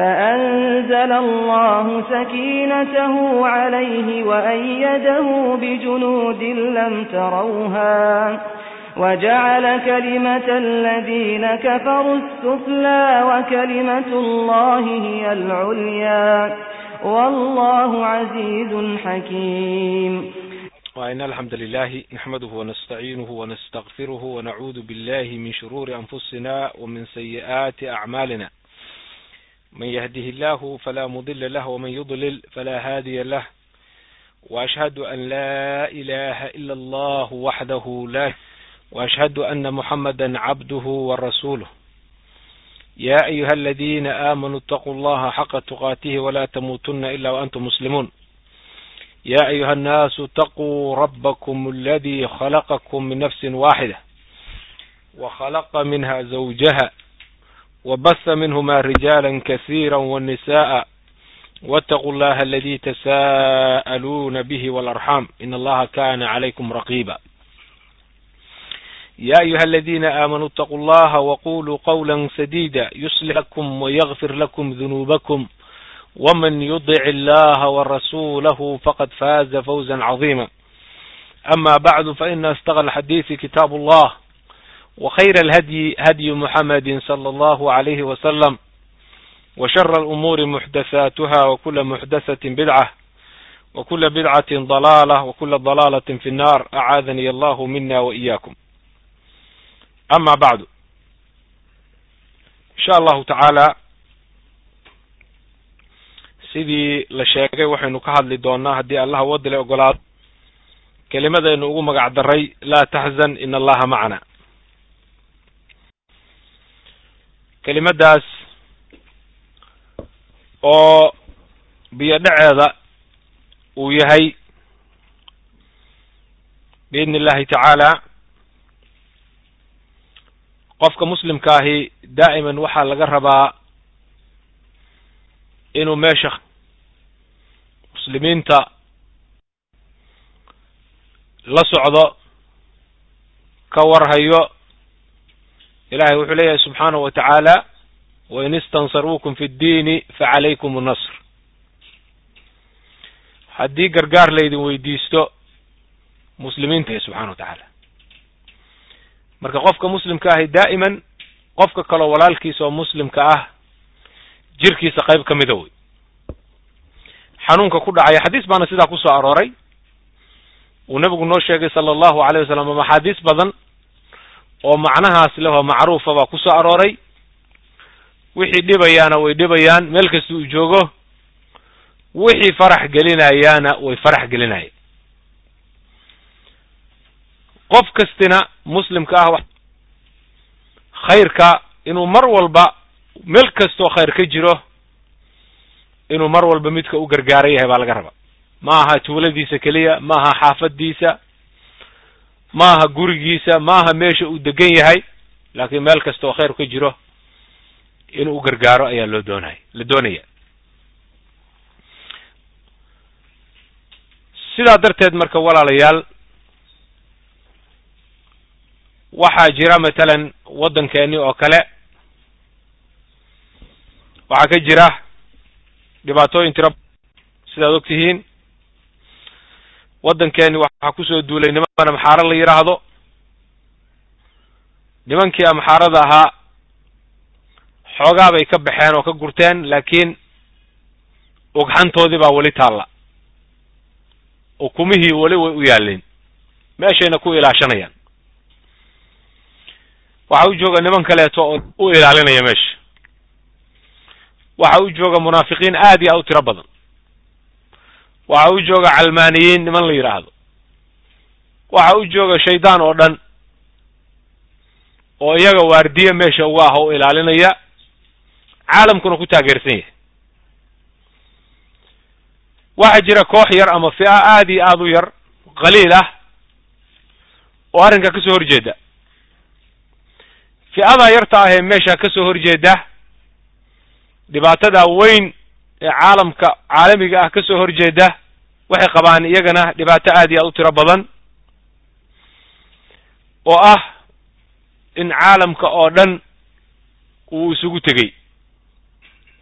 فأنزل الله سكينته عليه وأيده بجنود لم تروها وجعل كلمة الذين كفروا السفلى وكلمة الله هي العليا والله عزيز حكيم وإن الحمد لله نحمده ونستعينه ونستغفره ونعوذ بالله من شرور أنفسنا ومن سيئات أعمالنا من يهده الله فلا مضل له ومن يضلل فلا هادي له وأشهد أن لا إله إلا الله وحده لا وأشهد أن محمدا عبده ورسوله يا أيها الذين آمنوا اتقوا الله حق تقاته ولا تموتن إلا وأنتم مسلمون يا أيها الناس اتقوا ربكم الذي خلقكم من نفس واحدة وخلق منها زوجها وبث منهما رجالا كثيرا والنساء واتقوا الله الذي تساءلون به والأرحام إن الله كان عليكم رقيبا يا أيها الذين آمنوا اتقوا الله وقولوا قولا سديدا يصلح لكم ويغفر لكم ذنوبكم ومن يطع الله ورسوله فقد فاز فوزا عظيما أما بعد فإن استغى الحديث كتاب الله وخير الهدي هدي محمد صلى الله عليه وسلم وشر الأمور محدثاتها وكل محدثة بدعة وكل بدعة ضلالة وكل ضلالة في النار أعاذني الله منا وإياكم أما بعد إن شاء الله تعالى sidii la sheegay waxaynu ka hadli doonaa haddii allaha wadile ogolaado kelimadaynu ugu magac daray laa taxzan in allaha macana kelimadaas oo biyo dhaceeda uu yahay biidni illahi tacaala qofka muslimka ahi daa'iman waxaa laga rabaa inuu meesha muslimiinta la socdo ka warhayo ilahay wuxuu leeyahay subxaanahu wa tacaala wain istansaruukum fi ddiini facalaykum annasr. Haddii gargaar laydin weydiisto muslimiinta subxana wa tacaala marka qofka muslimka ahi daa'iman qofka kaloo walaalkiisa oo muslimka ah jirkiisa qayb ka mida wey. Xanuunka ku dhacaya xadiis baana sidaa ku soo arooray. Uu nebigu noo sheegay sala allahu alayh wasalam ama axaadiis badan oo macnahaas leh oo macruufa baa ku soo arooray. Wixii dhibayaana way dhibayaan meel kasta uu joogo wixii farax gelinayaana way farax gelinayaan qof kastina muslimka ah khayrka inuu mar walba meel kastoo khayr ka jiro inuu mar walba midka u gargaaran yahay baa laga rabaa. Ma aha tuuladiisa keliya ma aha xaafadiisa ma aha gurigiisa ma aha meesha uu degan yahay laakiin meel kasta oo khayr ka jiro inuu u gargaaro ayaa loo doonaya la doonaya. Sidaa darteed marka walaalayaal waxaa jira matalan waddankeeni oo kale waxaa ka jira dhibaatooyin tiro sidaad og tihiin waddankeeni waxaa ku soo duulay niman amxaaro la yidhaahdo nimankii amxaarada ahaa xoogaa bay ka baxeen oo ka gurteen laakiin ogxantoodii baa weli taalla. Ukumihii weli way u yaalleen meeshayna ku ilaashanayaan. Waxa u jooga niman kaleeto oo u ilaalinaya meesha waxa u jooga munaafiqiin aad iyo aad u tiro badan waxa u jooga calmaaniyiin niman la yidhaahdo waxa u jooga shaydaan oo dhan oo iyaga waardiye meesha uga ah oo ilaalinaya caalamkuna ku taageersan yahay. Waxaa jira koox yar ama fi'a aad iyo aad u yar qaliil ah oo arrinkaa ka soo horjeeda fi'adaa yarta ah ee meesha ka soo horjeeda dhibaatada weyn ee caalamka caalamiga ah ka soo horjeeda waxay qabaan iyagana dhibaato aad iyo aad u tiro badan oo ah in caalamka oo dhan uu isugu tegey.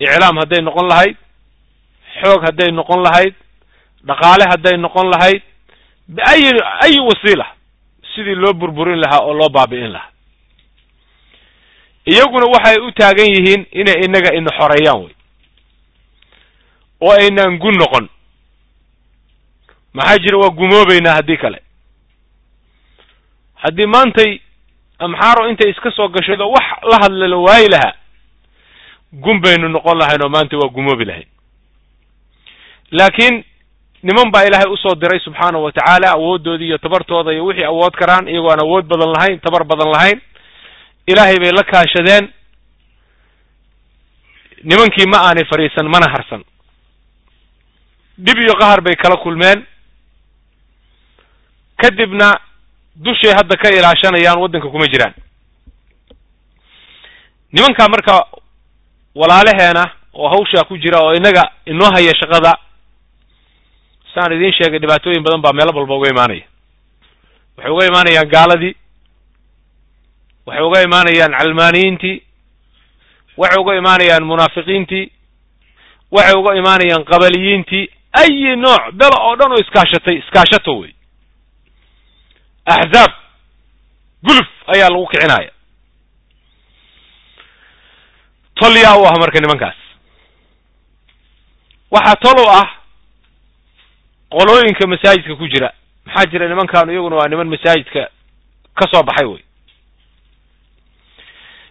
Iclaam hadday noqon lahayd xoog hadday noqon lahayd dhaqaale hadday noqon lahayd biayi ayi wasiila sidii loo burburin lahaa oo loo baabi'in lahaa. Iyaguna waxay u taagan yihiin inay inaga ina xoreeyaan wey oo aynaan gun noqon maxaa jira waa gumoobeynaa haddii kale? Haddii maantay amxaaro intay iska soo gashayd oo wax la hadla la waayi lahaa gun baynu noqon lahayn oo maanta waa gumoobi lahayn laakiin niman baa ilaahay u soo diray subxaanahu wa tacaala awooddoodii iyo tabartooda iyo wixii awood karaan iyagoo aan awood badan lahayn tabar badan lahayn. Ilaahay bay la kaashadeen. Nimankii ma aanay fadhiisan mana harsan. Dhib iyo qahar bay kala kulmeen kadibna dushay hadda ka ilaashanayaan waddanka kuma jiraan. Nimankaa marka walaalaheena oo hawshaa ku jira oo inaga inoo haya shaqada saan idiin sheegay dhibaatooyin badan baa meelo walba uga imaanaya. Waxay uga imaanayaan gaaladii waxay uga imaanayaan calmaaniyiintii waxay uga imaanayaan munaafiqiintii waxay uga imaanayaan qabaliyiintii ayi nooc bela oo dhan oo iskaashatay iskaashato wey axzaab guluf ayaa lagu kicinaya tol yaa u ah marka nimankaas waxaa tol u ah qolooyinka masaajidka ku jira maxaa jira nimankaanu iyaguna waa niman masaajidka ka soo baxay wey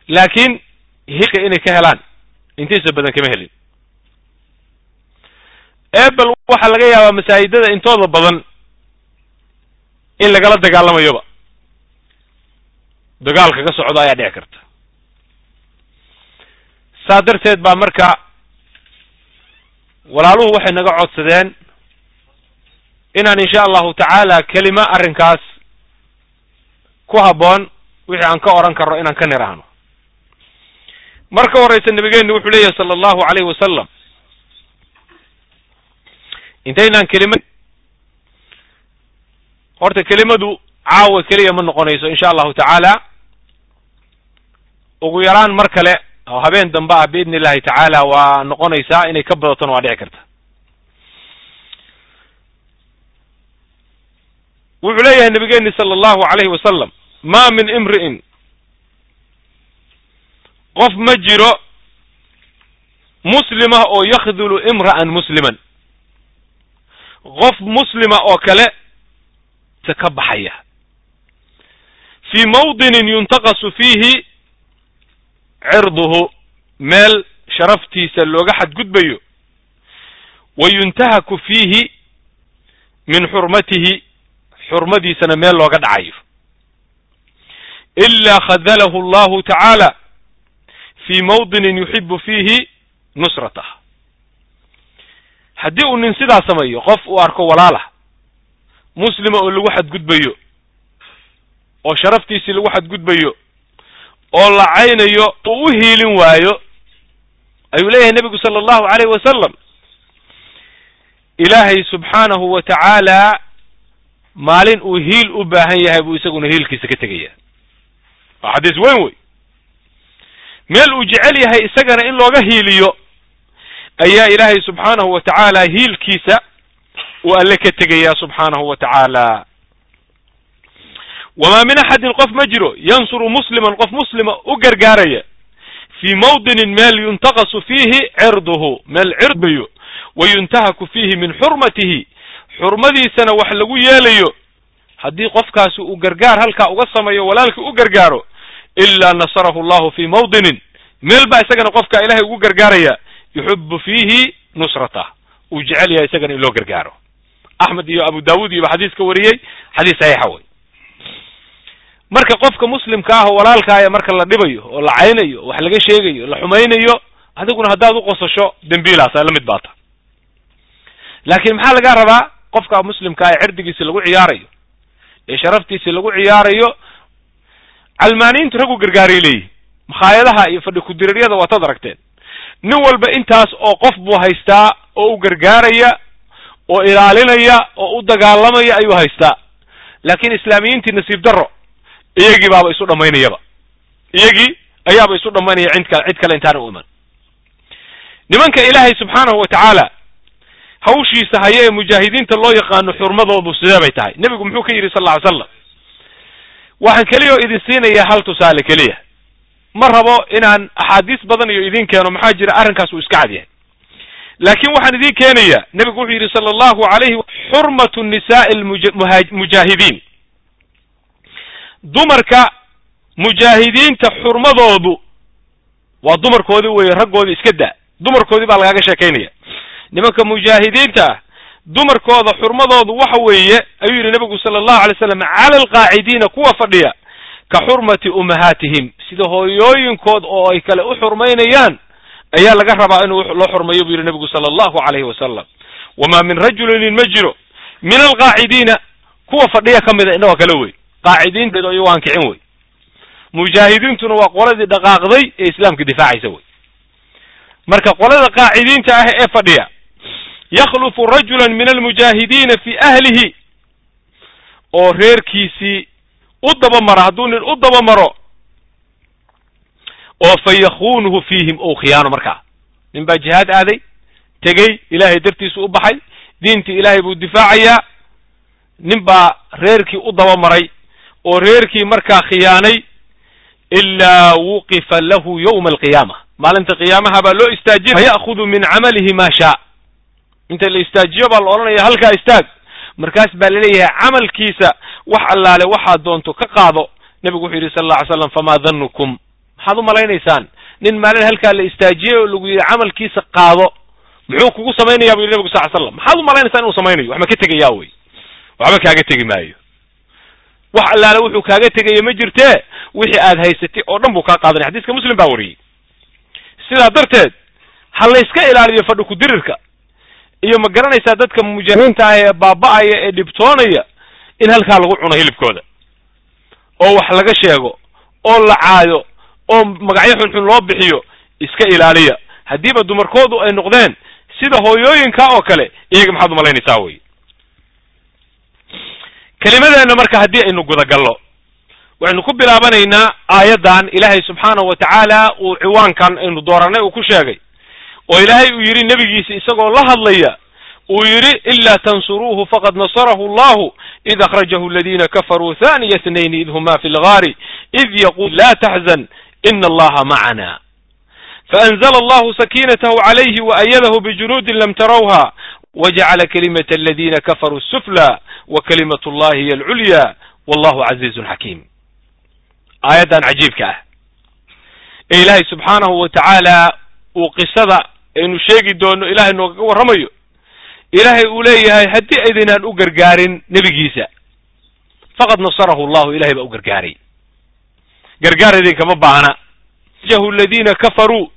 laakiin hilka inay ka helaan intiisa badan kama helin ebel waxaa laga yaabaa masaajidada intooda badan in lagala dagaalamayoba. Dagaalka ka socdo ayaa dhici karta. Saa darteed baa marka walaaluhu waxay naga codsadeen inaan insha allahu tacaala kelima arrinkaas ku habboon wixii aan ka odhan karno inaan ka nirahno marka horeysa nabigeenu wuxuu leeyahay sala allahu alayhi wasalam intaynaan kelima horta kelimadu caawa keliya ma noqonayso insha allahu tacaala. Ugu yaraan mar kale oo habeen dambe ah biidni illahi tacaala waa noqonaysaa inay ka badatona waa dhici karta. Wuxuu leeyahay nabigeeni sala allahu alayhi wasalam ma min imri'in. Qof ma jiro muslimah oo yakdulu imra'an musliman. Qof muslima oo kale ka baxaya. Fii mawdinin yuntaqasu fiihi cirduhu meel sharaftiisa looga xadgudbayo. Wa yuntahaku fiihi min xurmatihi xurmadiisana meel looga dhacayo. Ilaa khadalahu allahu tacaala fii mawdinin yuxibu fiihi nusratah haddii uu nin sidaa sameeyo qof uu arko walaalah muslima oo lagu xadgudbayo oo sharaftiisii lagu xadgudbayo oo lacaynayo uu u hiilin waayo ayuu leeyahay nebigu sala allahu alayh wasalam ilaahay subxaanahu wa tacaala maalin uu hiil u baahan yahay buu isaguna hiilkiisa ka tegaya waa xadiis weyn wey. Meel uu jecel yahay isagana in looga hiiliyo ayaa ilaahay subxaanahu wa tacaala hiilkiisa uu alle ka tegaya subxaanahu wa tacaala. Wamaa min axadin qof ma jiro yansuru musliman qof muslima u gargaaraya fii mawdinin meel yuntaqasu fiihi cirduhu meel cirbayo wa yuntahaku fiihi min xurmatihi xurmadiisana wax lagu yeelayo. Haddii qofkaasi uu gargaar halkaa uga sameeyo walaalkii u gargaaro ilaa nasarahu allahu fii mawdinin meel baa isagana qofka ilahay ugu gargaaraya yuxibu fiihi nusratah uu jecel yahay isagana in loo gargaaro axmed iyo abu daawud iyo xadiis ka wariyey xadiis saxiixa wey marka qofka muslimka ah oo walaalkaaya marka la dhibayo oo la caynayo wax laga sheegayo la xumaynayo adiguna haddaad u qosasho dembiilaasa la mid baata laakiin maxaa lagaa rabaa? Qofka muslimkaa ee cirdigiisi lagu ciyaarayo ee sharaftiisi lagu ciyaarayo calmaaniyiintu raggu gargaaray leeyihiin makhaayadaha iyo fadhi ku-diriiryada waataad aragteen. Nin walba intaas oo qof buu haystaa oo u gargaaraya oo ilaalinaya oo u dagaalamaya ayuu haystaa. Laakiin islaamiyiintii nasiib darro iyagii baaba isu dhammaynayaba. Iyagii ayaaba isu dhammaynaya cid kale cid kale intaana u iman. Nimanka ilaahay subxaanahu wa tacaala hawshiisa haya ee mujaahidiinta loo yaqaano xurmadoodu sidee bay tahay? Nebigu muxuu ka yidhi sal lla ly slam waxaan keliya oo idin siinayaa hal tusaale keliya. Ma rabo inaan axaadiis badan iyo idin keeno maxaa jira arrinkaas uu iska cad yahay laakiin waxaan idin keenayaa nebigu wuxuu yidhi sala allahu alayhi xurmatu nisaai almujaahidiin dumarka mujaahidiinta xurmadoodu waa dumarkoodii weeye raggoodii iska daa. Dumarkoodii baa lagaaga sheekaynaya nimanka mujaahidiinta ah dumarkooda xurmadoodu waxa weeye ayuu yidhi nebigu sala allahu alay slam cala alqaacidiina kuwa fadhiya ka xurmati ummahaatihim. Sida hooyooyinkood oo ay kale u xurmaynayaan ayaa laga rabaa inuu loo xurmayo buu yidhi nebigu sala allahu alayhi wasalam wamaa min rajulinin ma jiro min alqaacidiina kuwa fadhiya ka mida innagoo kale wey. Qaacidiinteed iyo waan kicin wey. Mujaahidiintuna waa qoladii dhaqaaqday ee islaamka difaacaysa wey. Marka qolada qaacidiinta ah ee fadhiya yakhlufu rajulan min almujaahidiina fi ahlihi oo reerkiisii u dabamara hadduu nin u dabamaro oo fa yakuunuhu fiihim ou khiyaano markaa nin baa jihaad aaday tegey ilaahay dartiisu u baxay diintii ilaahay buu difaacayaa nin baa reerkii u dabamaray oo reerkii markaa khiyaanay ilaa wuqifa lahu yowma alqiyaama. Maalinta qiyaamaha baa loo istaajin fa ya'khudu min camalihi maa shaa. Inta la istaajiyo baa la odhanaya halkaa istaag. Markaas baa la leeyahay camalkiisa wax allaale waxaad doonto ka qaado. Nebigu wuxuu yidhi sal alla ly slam famaa danukum maxaad u malaynaysaan. Nin maalin halkaa la istaajiyey oo lagu yidhi camalkiisa qaado. Muxuu kugu samaynaya bu yidhi nebigu sal slam maxaad u malaynaysaan inuu samaynayo wax ma ka tegayaa wey. Waxba kaaga tegi maayo. Wax allaale wuxuu kaaga tegaya ma jirtee wixii aad haysatay oo dhan buu kaa qaadanaya. Xadiiska muslim baa wariyey. Sidaa darteed ha layska ilaaliyo fadhi ku-dirirka iyo ma garanaysaa dadka mujaahidiinta ah ee baaba'aya ee dhibtoonaya in halkaa lagu cuno hilibkooda oo wax laga sheego oo la caayo oo magacyo xunxun loo bixiyo iska ilaaliya. Haddiiba dumarkoodu ay noqdeen sida hooyooyinka oo kale iyaga maxaad umalaynaysaa wey kelimadeenna marka haddii aynu gudagallo waxaynu ku bilaabanaynaa aayaddan ilaahay subxaanahu wa tacaala uu ciwaankan aynu dooranay uu ku sheegay. Oo ilaahay uu yidhi nebigiisa isagoo la hadlaya uu yidhi ilaa tansuruuhu faqad nasarahu allahu id akhrajahu aladiina kafaruu thaniya tnayn id huma fi lgaari id yaqul la taxzan allaha macana faanzla allahu sakiinatahu calayhi waayadahu bijunuudin lam tarawha wajacala kalimata aladina kafaruu sufla wa kalimat allahi hiy alculya wallahu casiizun xakiim aayaddan cajiibka ah ee ilaahay subxaanahu wa tacaala uu qisada aynu sheegi doono ilaahay noogaga warramayo ilaahay uu leeyahay haddii aydinaan u gargaarin nebigiisa faqad nasarahu allahu ilahay baa u gargaaray gargaar idinkama baahna. Jahu aladiina kafaruu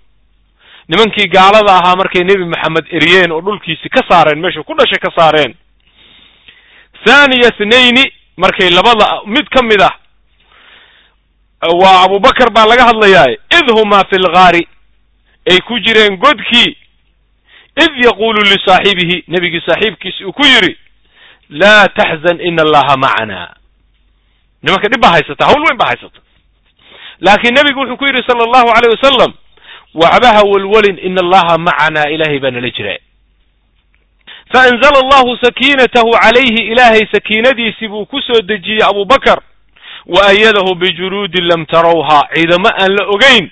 nimankii gaalada ahaa markay nebi maxamed eriyeen oo dhulkiisi ka saareen meeshu ku dhashay ka saareen. Thaniya thnayni markay labada mid ka mid ah waa abubakar baa laga hadlayaa id huma fi lgaari ay ku jireen godkii. Id yaqulu lisaaxibihi nebigii saaxiibkiisi uu ku yidhi laa taxzan ina allaha macana nimanka dhib baa haysata hawl weyn baa haysata laakiin nebigu wuxuu ku yidhi sala allahu alayh wasalam waxbaha welwelin ina allaha macana ilaahay baa nala jira. Faanzala allahu sakiinatahu calayhi ilaahay sakiinadiisii buu ku soo dejiyey abubakar wa ayadahu bijunuudin lam tarawha. Ciidamo aan la ogeyn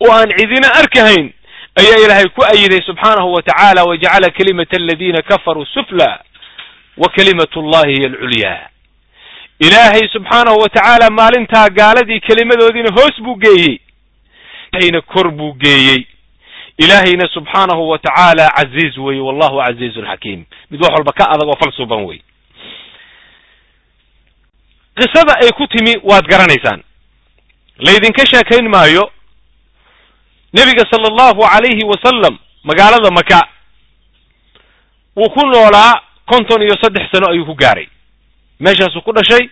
oo aan cidina arkahayn ayaa ilaahay ku ayiday subxaanahu wa tacaala wajacala kalimata aladina kafaruu sufla wa kalimat allahi hiy alculyaa ilaahay subxaanahu wa tacaala maalintaa gaaladii kelimadoodiina hoos buu geeyey. Ilaahayna kor buu geeyey. Ilaahayna subxaanahu wa tacaala caziiz weeye wallahu casiizun xakiim mid wax walba ka adag oo fal suuban wey qisada ay ku timi waad garanaysaan. Laydinka sheekayn maayo nebiga sala allahu calayhi wasalam magaalada maka wuu ku noolaa konton iyo saddex sano ayuu ku gaaray meeshaasuu ku dhashay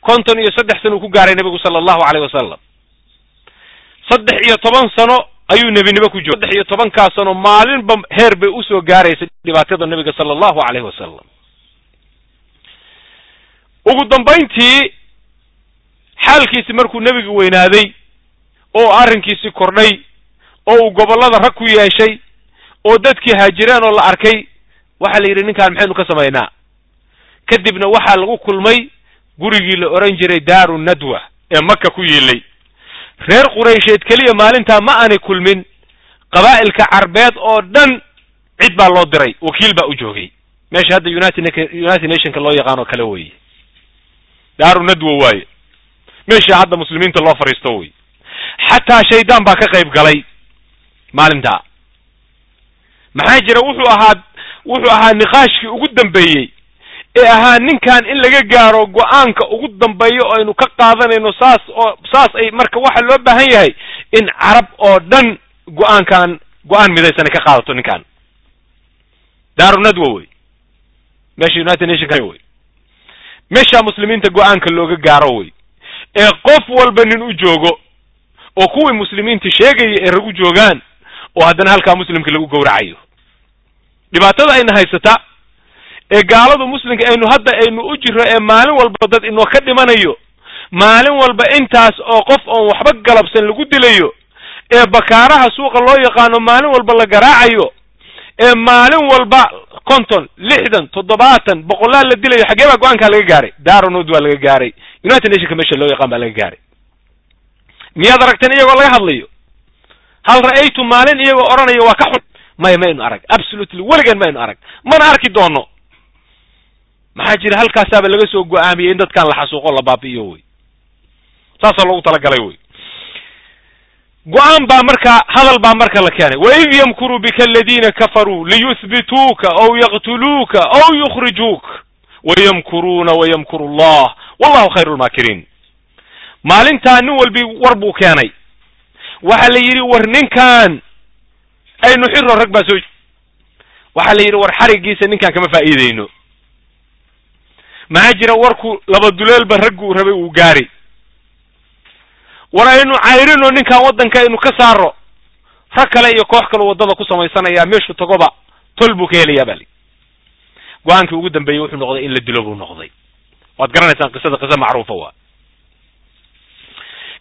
konton iyo saddex sano uu ku gaaray nebigu sala allahu caleyh wasalam saddex iyo toban sano ayuu nebinimo ku jooga saddex iyo tobankaa sano maalinba heer bay u soo gaaraysay dhibaatada nebiga sala allahu caleyh wasalam ugu dambayntii xaalkiisi markuu nebigu weynaaday oo arrinkiisi kordhay oo uu gobollada rag ku yeeshay oo dadkii haajireen oo la arkay waxaa la yidhi ninkaan maxaynu ka samaynaa kadibna waxaa lagu kulmay gurigii la odhan jiray daaru nadwa ee maka ku yiilay reer quraysheed keliya maalintaa ma aanay kulmin. Qabaa'ilka carbeed oo dhan cid baa loo diray. Wakiil baa u joogay. Meesha hadda united nationka loo yaqaan oo kale weeye. Daaru nadwa waaye. Meesha hadda muslimiinta loo fadhiisto wey xataa shaydaan baa ka qayb galay maalintaa. Maxaa jira? Wuxuu ahaa wuxuu ahaa niqaashkii ugu dambeeyey ee ahaa ninkan in laga gaaro go'aanka ugu dambeeyo oo aynu ka qaadanayno saas oo saas ay marka waxa loo baahan yahay in carab oo dhan go'aankan go'aan midaysanay ka qaadato ninkan. Daaru nadwa wey. Meesha united nation wey. Meesha muslimiinta go'aanka looga gaaro wey. Ee qof walba nin u joogo oo kuwii muslimiinta sheegaya ee ragu joogaan oo haddana halkaa muslimka lagu gowracayo. Dhibaatada ayna haysata ee gaaladu muslimka aynu hadda aynu u jiro ee maalin walba dad inoo ka dhimanayo maalin walba intaas oo qof oon waxba galabsan lagu dilayo ee bakaaraha suuqa loo yaqaano maalin walba la garaacayo ee maalin walba konton lixdan toddobaatan boqolaal la dilayo xaggee baa go'aankaa laga gaaray? Daronod waa laga gaaray. United nationka meesha loo yaqaan baa laga gaaray. Miyaad aragteen iyagoo laga hadlayo? Hal ra'aytu maalin iyagoo odhanaya waa ka xun. Maya maynu arag. Absolutely weligan maynu arag. Mana arki doono maxaa jira halkaasaaba laga soo go'aamiyey in dadkan la xasuuqo la baabi'iyo wey. Saasaa loogu talagalay wey. Go'aan baa marka hadal baa marka la keenay. Waid yamkuru bika aladiina kafaruu liyuhbituuka aw yaqtuluuka aw yukhrijuuk wayamkuruuna wayamkuru allah. Wallahu khayru lmaakiriin maalintaa nin walbi war buu keenay. Waxaa la yidhi war ninkan aynu xiro rag baa soo waxaa la yidhi war xarigiisa ninkaan kama faa'iideyno maxaa jira warku laba duleelba ragguu rabay uu gaari. War aynu cayrino ninkan waddanka aynu ka saaro rag kale iyo koox kaleo waddada ku samaysanayaa meeshu tagoba tol buu ka helayaa bali. Go'aankii ugu dambeeyey wuxuu noqday in la dilo buu noqday. Waad garanaysaan qisada qisa macruufa waa.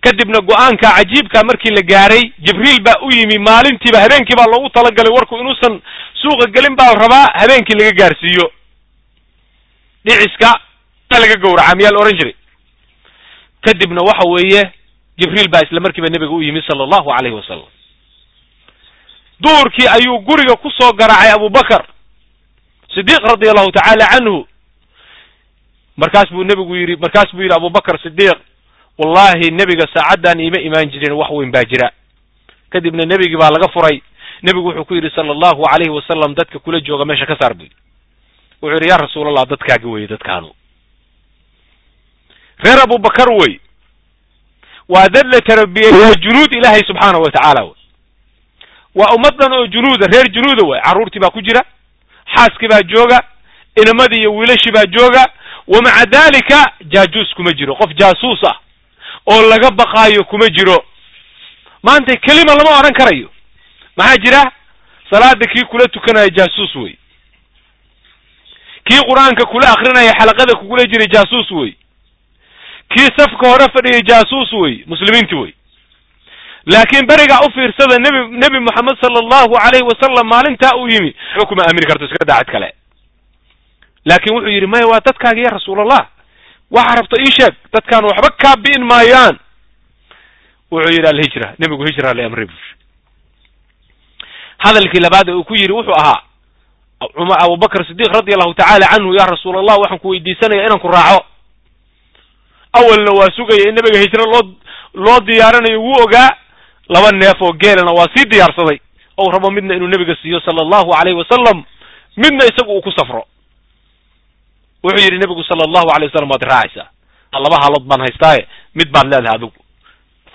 Kadibna go'aanka cajiibka markii la gaaray jibriil baa u yimi maalintiiba habeenkii baa loogu talagalay warku inuusan suuqa gelin baa la rabaa habeenkii laga gaarsiiyo dhiciska laga gowraca miyaa la ohan jiray. Kadibna waxa weeye jibriil baa isla markiiba nebiga u yimi sala allahu calayhi wasalam duurkii ayuu guriga ku soo garaacay abubakar sidiiq radia allahu tacaala canhu markaas buu nebigu yidhi markaas buu yidhi abubakar sidiiq wallahi nebiga saacaddan iima imaan jirin wax weyn baa jira. Kadibna nebigii baa laga furay. Nebigu wuxuu ku yidhi sala allahu calayhi wasalam dadka kula jooga meesha ka saar buy wuxuu yidhi yaa rasuulallah dadkaaga weye dadkaanu. Reer abubakar wey. Waa dad la tarabiyey waa junuud ilaahay subxaanahu wa tacaala wey. Waa ummaddan oo junuuda reer junuuda wey. Carruurtii baa ku jira xaaskii baa jooga inamadii iyo wiilashii baa jooga. Wa maca dalika jaajuus kuma jiro. Qof jaasuus ah oo laga baqaayo kuma jiro. Maanta kelima lama odhan karayo. Maxaa jira? Salaada kii kula tukanaya jaasuus wey kii qur'aanka kula akrinaya xalaqada kugula jiray jaasuus wey. Kii safka hore fadhiyay jaasuus wey muslimiinti wey. Laakiin berigaa u fiirsada nebi nebi moxamed sala allahu calayhi wasalam maalintaa uu yimi waxba kuma aamini karto iska daacid kale. Laakin wuxuu yidhi maya waa dadkaaga ya rasuulallah? Waxa rabto ii sheeg dadkaan waxba kaa bi'in maayaan. Wuxuu yidhi alhijra nebigu hijra la amray buuri hadalkii labaad ee uu ku yidhi wuxuu ahaa abubakr sidiq radi allahu tacaala canhu ya rasuul allah waxaan ku weydiisanaya inaan ku raaco. Awalna waa sugaya in nebiga hijro loo loo diyaarinayo wuu ogaa laba neef oo geelana waa sii diyaarsaday. Ou rabo midna inuu nebiga siiyo sala allahu alayhi wasalam midna isagu uu ku safro. Wuxuu yidhi nebigu sala allahu alay wasalam waad raacaysaa laba halood baan haystaaye mid baad leedahay adigu.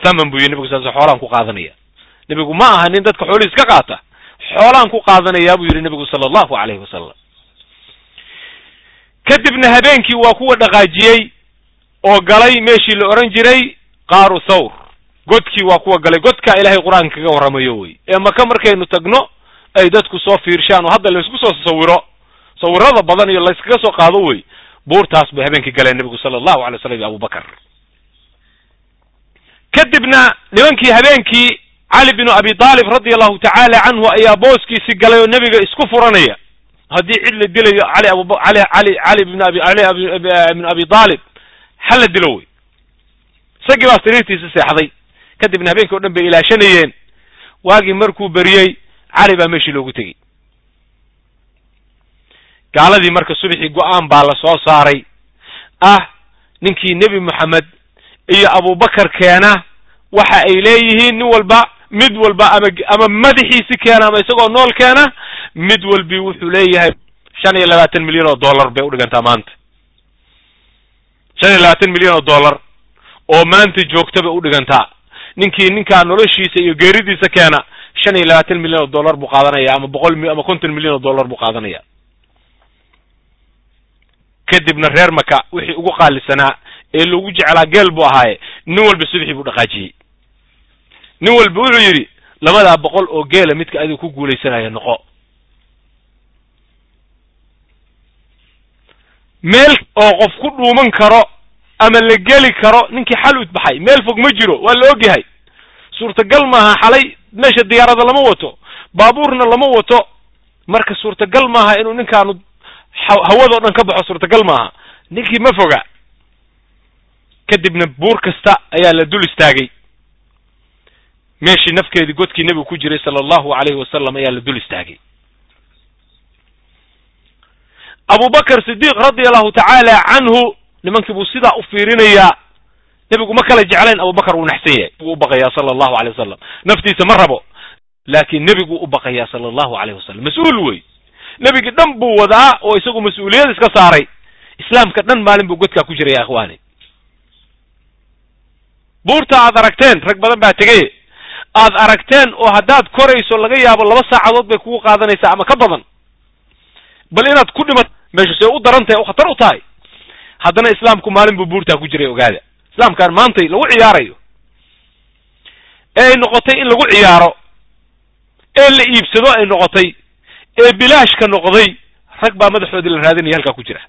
Thaman buu yidhi nebigu saas xoolaan ku qaadanaya. Nebigu ma aha nin dadka xoolihiis ka qaata xoolaan ku qaadanayaa buu yidhi nebigu sala allahu alayhi wasalam kadibna habeenkii waa kuwa dhaqaajiyey oo galay meeshii la odhan jiray qaaru thawr. Godkii waa kuwa galay. Godkaa ilaahay qur'aanka kaga warramayo wey. Ee maka markaynu tagno ay dadku soo fiirshaan oo hadda laysku soo sawiro. Sawirada badan iyo layskaga soo qaado wey. Buurtaas bay habeenkii galeen nebigu sala allahu alay slam iyo abubakar. Kadibna nimankii habeenkii cali binu abi taalib radia allahu tacaala canhu ayaa booskiisi galay oo nebiga isku furanaya. Haddii cid la dilayo cali abu cali cali cali bn abi cali bn abi taalib ha la dilo wey. Isagii baa sariirtiisa seexday. Kadibna habeenkii o dhan bay ilaashanayeen. Waagii markuu beriyey cali baa meeshii loogu tegey. Gaaladii marka subxii go'aan baa la soo saaray. Ah ninkii nebi moxamed iyo abubakar keena waxa ay leeyihiin nin walba mid walba ama ama madaxiisi keena ama isagoo nool keena mid walbi wuxuu leeyahay shan iyo labaatan milyan oo dollar bay udhigantaa maanta. Shan iyo labaatan milyan oo dollar oo maanta joogta bay udhigantaa ninkii ninkaa noloshiisa iyo geeridiisa keena shan iyo labaatan milyan oo dollar buu qaadanaya ama boqol ama konton milyan oo dollar buu qaadanaya. Kadibna reer maka wixii ugu qaalisanaa ee lagu jeclaa geel buu ahaaye nin walba subxii buu dhaqaajiyey nin walba wuxuu yidhi labadaa boqol oo geela midka adiga ku guulaysanaya noqo. Meel oo qof ku dhuuman karo ama la geli karo ninkii xal udbaxay meel fog ma jiro waa la ogyahay. Suurtagal maaha xalay meesha diyaarada lama wato baabuurna lama wato marka suurtagal maaha inuu ninkaanu hawado dhan ka baxo suurtagal maaha ninkii ma foga kadibna buur kasta ayaa la dul istaagay meeshii nafkeedii godkii nebigu ku jiray sala allahu alayhi wasalam ayaa la dul istaagay. Abubakar sidiiq radia allahu tacaala canhu nimankii buu sidaa u fiirinayaa nebigu ma kala jeclayn abubakar wuu naxsan yahay. U baqayaa sala allahu alayh wasalam naftiisa ma rabo laakiin nebiguu u baqayaa sala allahu alayh wasalam mas'uul wey. Nebigi dhan buu wadaa oo isagu mas'uuliyad iska saaray. Islaamka dhan maalin buu godkaa ku jiray ya ikhwaani. Buurta aad aragteen rag badan baa tegay aad aragteen oo haddaad korayso laga yaabo laba saacadood bay kugu qaadanaysaa ama ka badan. Bal inaad ku dhimat meeshu see u daran tahay o khatar u tahay. Haddana islaamku maalin buu buurtaa ku jiray ogaada. Islaamkaan maantay lagu ciyaarayo. Ee ay noqotay in lagu ciyaaro ee la iibsado ay noqotay ee bilaashka noqday rag baa madaxoodii la raadinaya halkaa ku jira.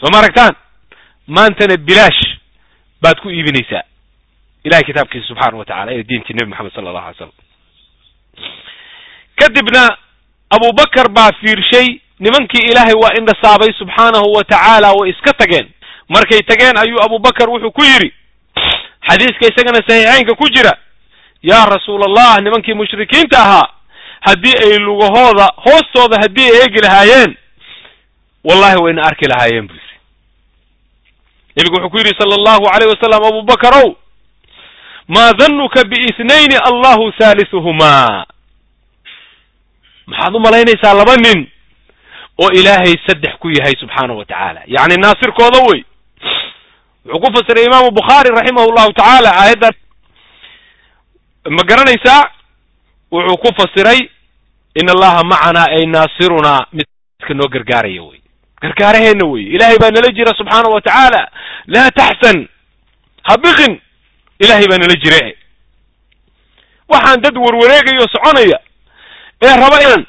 Soo ma aragtaan? Maantana bilaash baad ku iibinaysaa ilahay kitaabkiisa subxaana wa tacala ee diintii nebi moxamed sala allahu alay slam kadibna abubakar baa fiirshay nimankii ilaahay waa indhasaabay subxaanahu wa tacaala way iska tageen markay tageen ayuu abubakar wuxuu ku yidhi xadiiska isagana saxiixeynka ku jira yaa rasuul allah nimankii mushrikiinta ahaa haddii ay lugahooda hoostooda haddii ay eegi lahaayeen wallahi wayna arki lahaayeen buu yidhi nebigu wuxuu ku yidhi sala allahu alayh wasalam abubakarow maa danuka biithnayni allahu haalisuhumaa maxaad u malaynaysaa laba nin oo ilaahay saddex ku yahay subxaanahu wa tacaala yacni naasirkooda wey wuxuu ku fasiray imaamu bukhaari raximah llahu tacaala aayaddan ma garanaysaa wuxuu ku fasiray in allaha macanaa ay naasirunaa midka noo gargaaraya wey gargaaraheenna wey ilaahay baa nala jira subxaanahu wa tacaala laa taxsan ha biqin ilaahay baa nala jire waxaan dad warwareegayo soconaya ee raba inan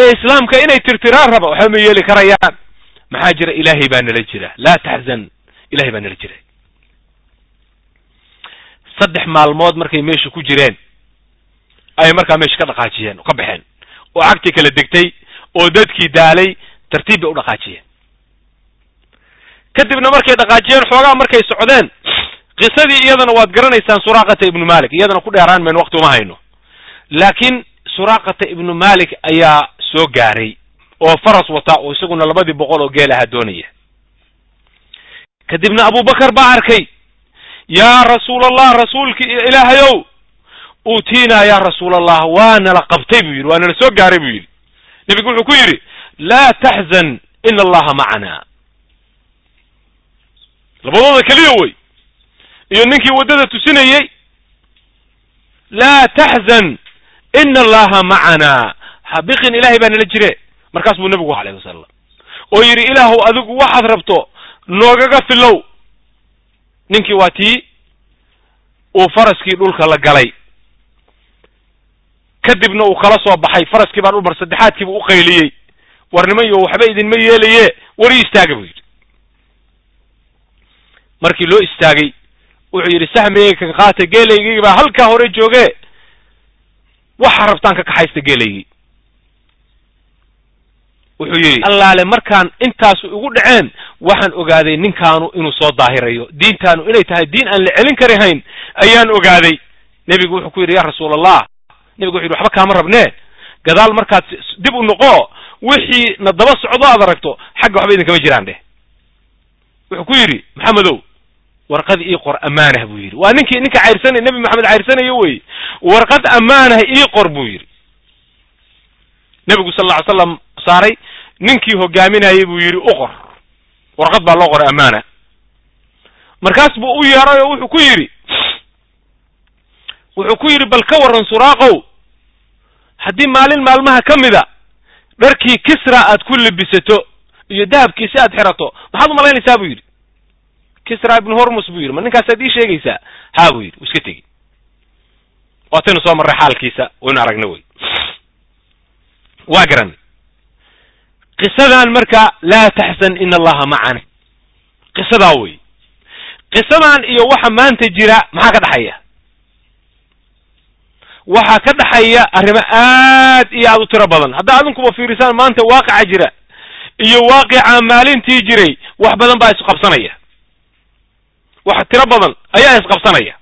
ee islaamka inay tirtiraan raba waxba ma yeeli karayaan. Maxaa jira ilaahay baa nala jira. Laa taxzan ilahay baa nala jira. Saddex maalmood markay meesha ku jireen ayay markaa meesha ka dhaqaajiyeen oo ka baxeen. Oo cagtii kala degtay oo dadkii daalay tartiib bay u dhaqaajiyeen. Kadibna markay dhaqaajiyeen xoogaa markay socdeen qisadii iyadana waad garanaysaan suraaqata ibnu malik iyadana ku dheeraan mayno waqti uma hayno laakiin suraaqata ibnu malik ayaa soo gaaray oo faras wata oo isaguna labadii boqol oo geel ahaa doonaya kadibna abubakar baa arkay yaa rasuul allah rasuulki ilaahayow uutiinaa yaa rasuul allah waa nala qabtay buu yidhi waa nala soo gaaray buu yidhi nebigu wuxuu ku yidhi laa taxzan ina allaha macana labadooda keliya wey iyo ninkii waddada tusinayey laa taxzan ina allaha macana habiqin ilahay baa nala jire. Markaas buu nebigu alayh wasalam oo yidhi ilaahu adigu waxaad rabto noogaga filow. Ninkii waa tii uu faraskii dhulka la galay. Kadibna uu kala soo baxay faraskii baa dhul mar saddexaadkiibu u qayliyey. War nimanyo waxba idinma yeelaye war ii istaaga buu yidhi. Markii loo istaagay wuxuu yidhi sahmigay ka qaata geelaygii baa halkaa hore jooge waxaa rabtaan ka kaxaysta geelaygii wuxuu yidhi allaale markaan intaasu igu dhaceen waxaan ogaaday ninkaanu inuu soo daahirayo. Diintaanu inay tahay diin aan la celin kari hayn ayaan ogaaday. Nebigu wuxuu ku yidhi ya rasuul allah nebigu wuxu yidhi waxba kaama rabnee. Gadaal markaad dib u noqo wixii na daba socdo aad aragto xagga waxba idinkama jiraan dheh. Wuxuu ku yidhi maxamedow warqad ii qor ammaanah buu yidhi. Waa ninkii ninka cayrsanay nebi maxamed cayrsanayo wey warqad ammaanah ii qor buu yidhi. Nebigu sal lla ly slam saaray ninkii hogaaminayay buu yidhi u qor. Warqad baa loo qoray ammaana markaas buu u yeeray oo wuxuu ku yidhi wuxuu ku yidhi bal ka warran suraaqow haddii maalin maalmaha ka mida dharkii kisra aad ku libisato iyo dahabkiisi aad xirato maxaad u malaynaysaa? buu yidhi kisra ibnu hormus buu yidhi ma ninkaasaad ii sheegaysaa? Haa buu yidhi u iska tegi. Waataynu soo marray xaalkiisa waynu aragna wey. Waa garan. Qisadan marka laa taxsan in allaha macana qisadaa wey. Qisadan iyo waxa maanta jira maxaa ka dhexaya waxaa ka dhexaya arrimo aad iyo aad u tiro badan. Haddaa adinkuba fiirisaan maanta waaqica jira iyo waaqica maalintii jiray wax badan baa isqabsanaya wax tiro badan ayaa isqabsanaya.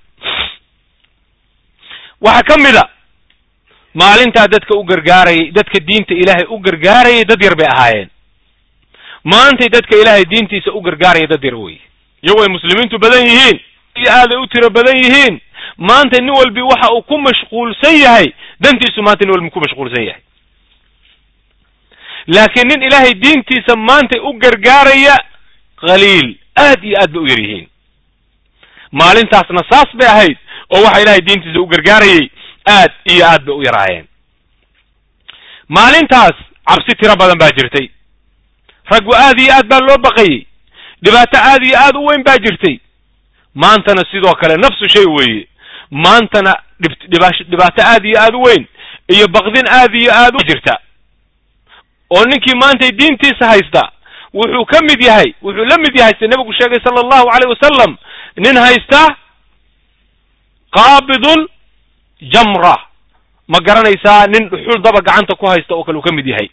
Waxaa ka mid a maalintaa dadka u gargaarayay dadka diinta ilaahay u gargaarayay dad yar bay ahaayeen. Maantay dadka ilaahay diintiisa u gargaaraya dad yar wey iyagoo ay muslimiintu badan yihiin iyo aaday u tiro badan yihiin maanta nin walbi waxa uu ku mashquulsan yahay dantiisu maanta nin walbi ku mashquulsan yahay. Laakiin nin ilaahay diintiisa maanta u gargaaraya qaliil aad iyo aad bay u yar yihiin maalintaasna saas bay ahayd oo waxa ilaahay diintiisa u gargaarayay aad iyo aad bay u yaraayeen. Maalintaas cabsi tiro badan baa jirtay. Raggu aad iyo aad baa loo baqayey dhibaato aad iyo aad u weyn baa jirtay. Maantana sidoo kale nafsu shay weeye. Maantana dhib dhibaato aad iyo aad u weyn iyo baqdin aad iyo aad u jirta. Oo ninkii maantay diintiisa haysta wuxuu ka mid yahay wuxuu la mid yahay se nebigu sheegay sala allahu alayh wasalam nin haysta qaabidun jamra. Ma garanaysaa nin dhuxul daba gacanta ku haysta oo kale uu ka mid yahay.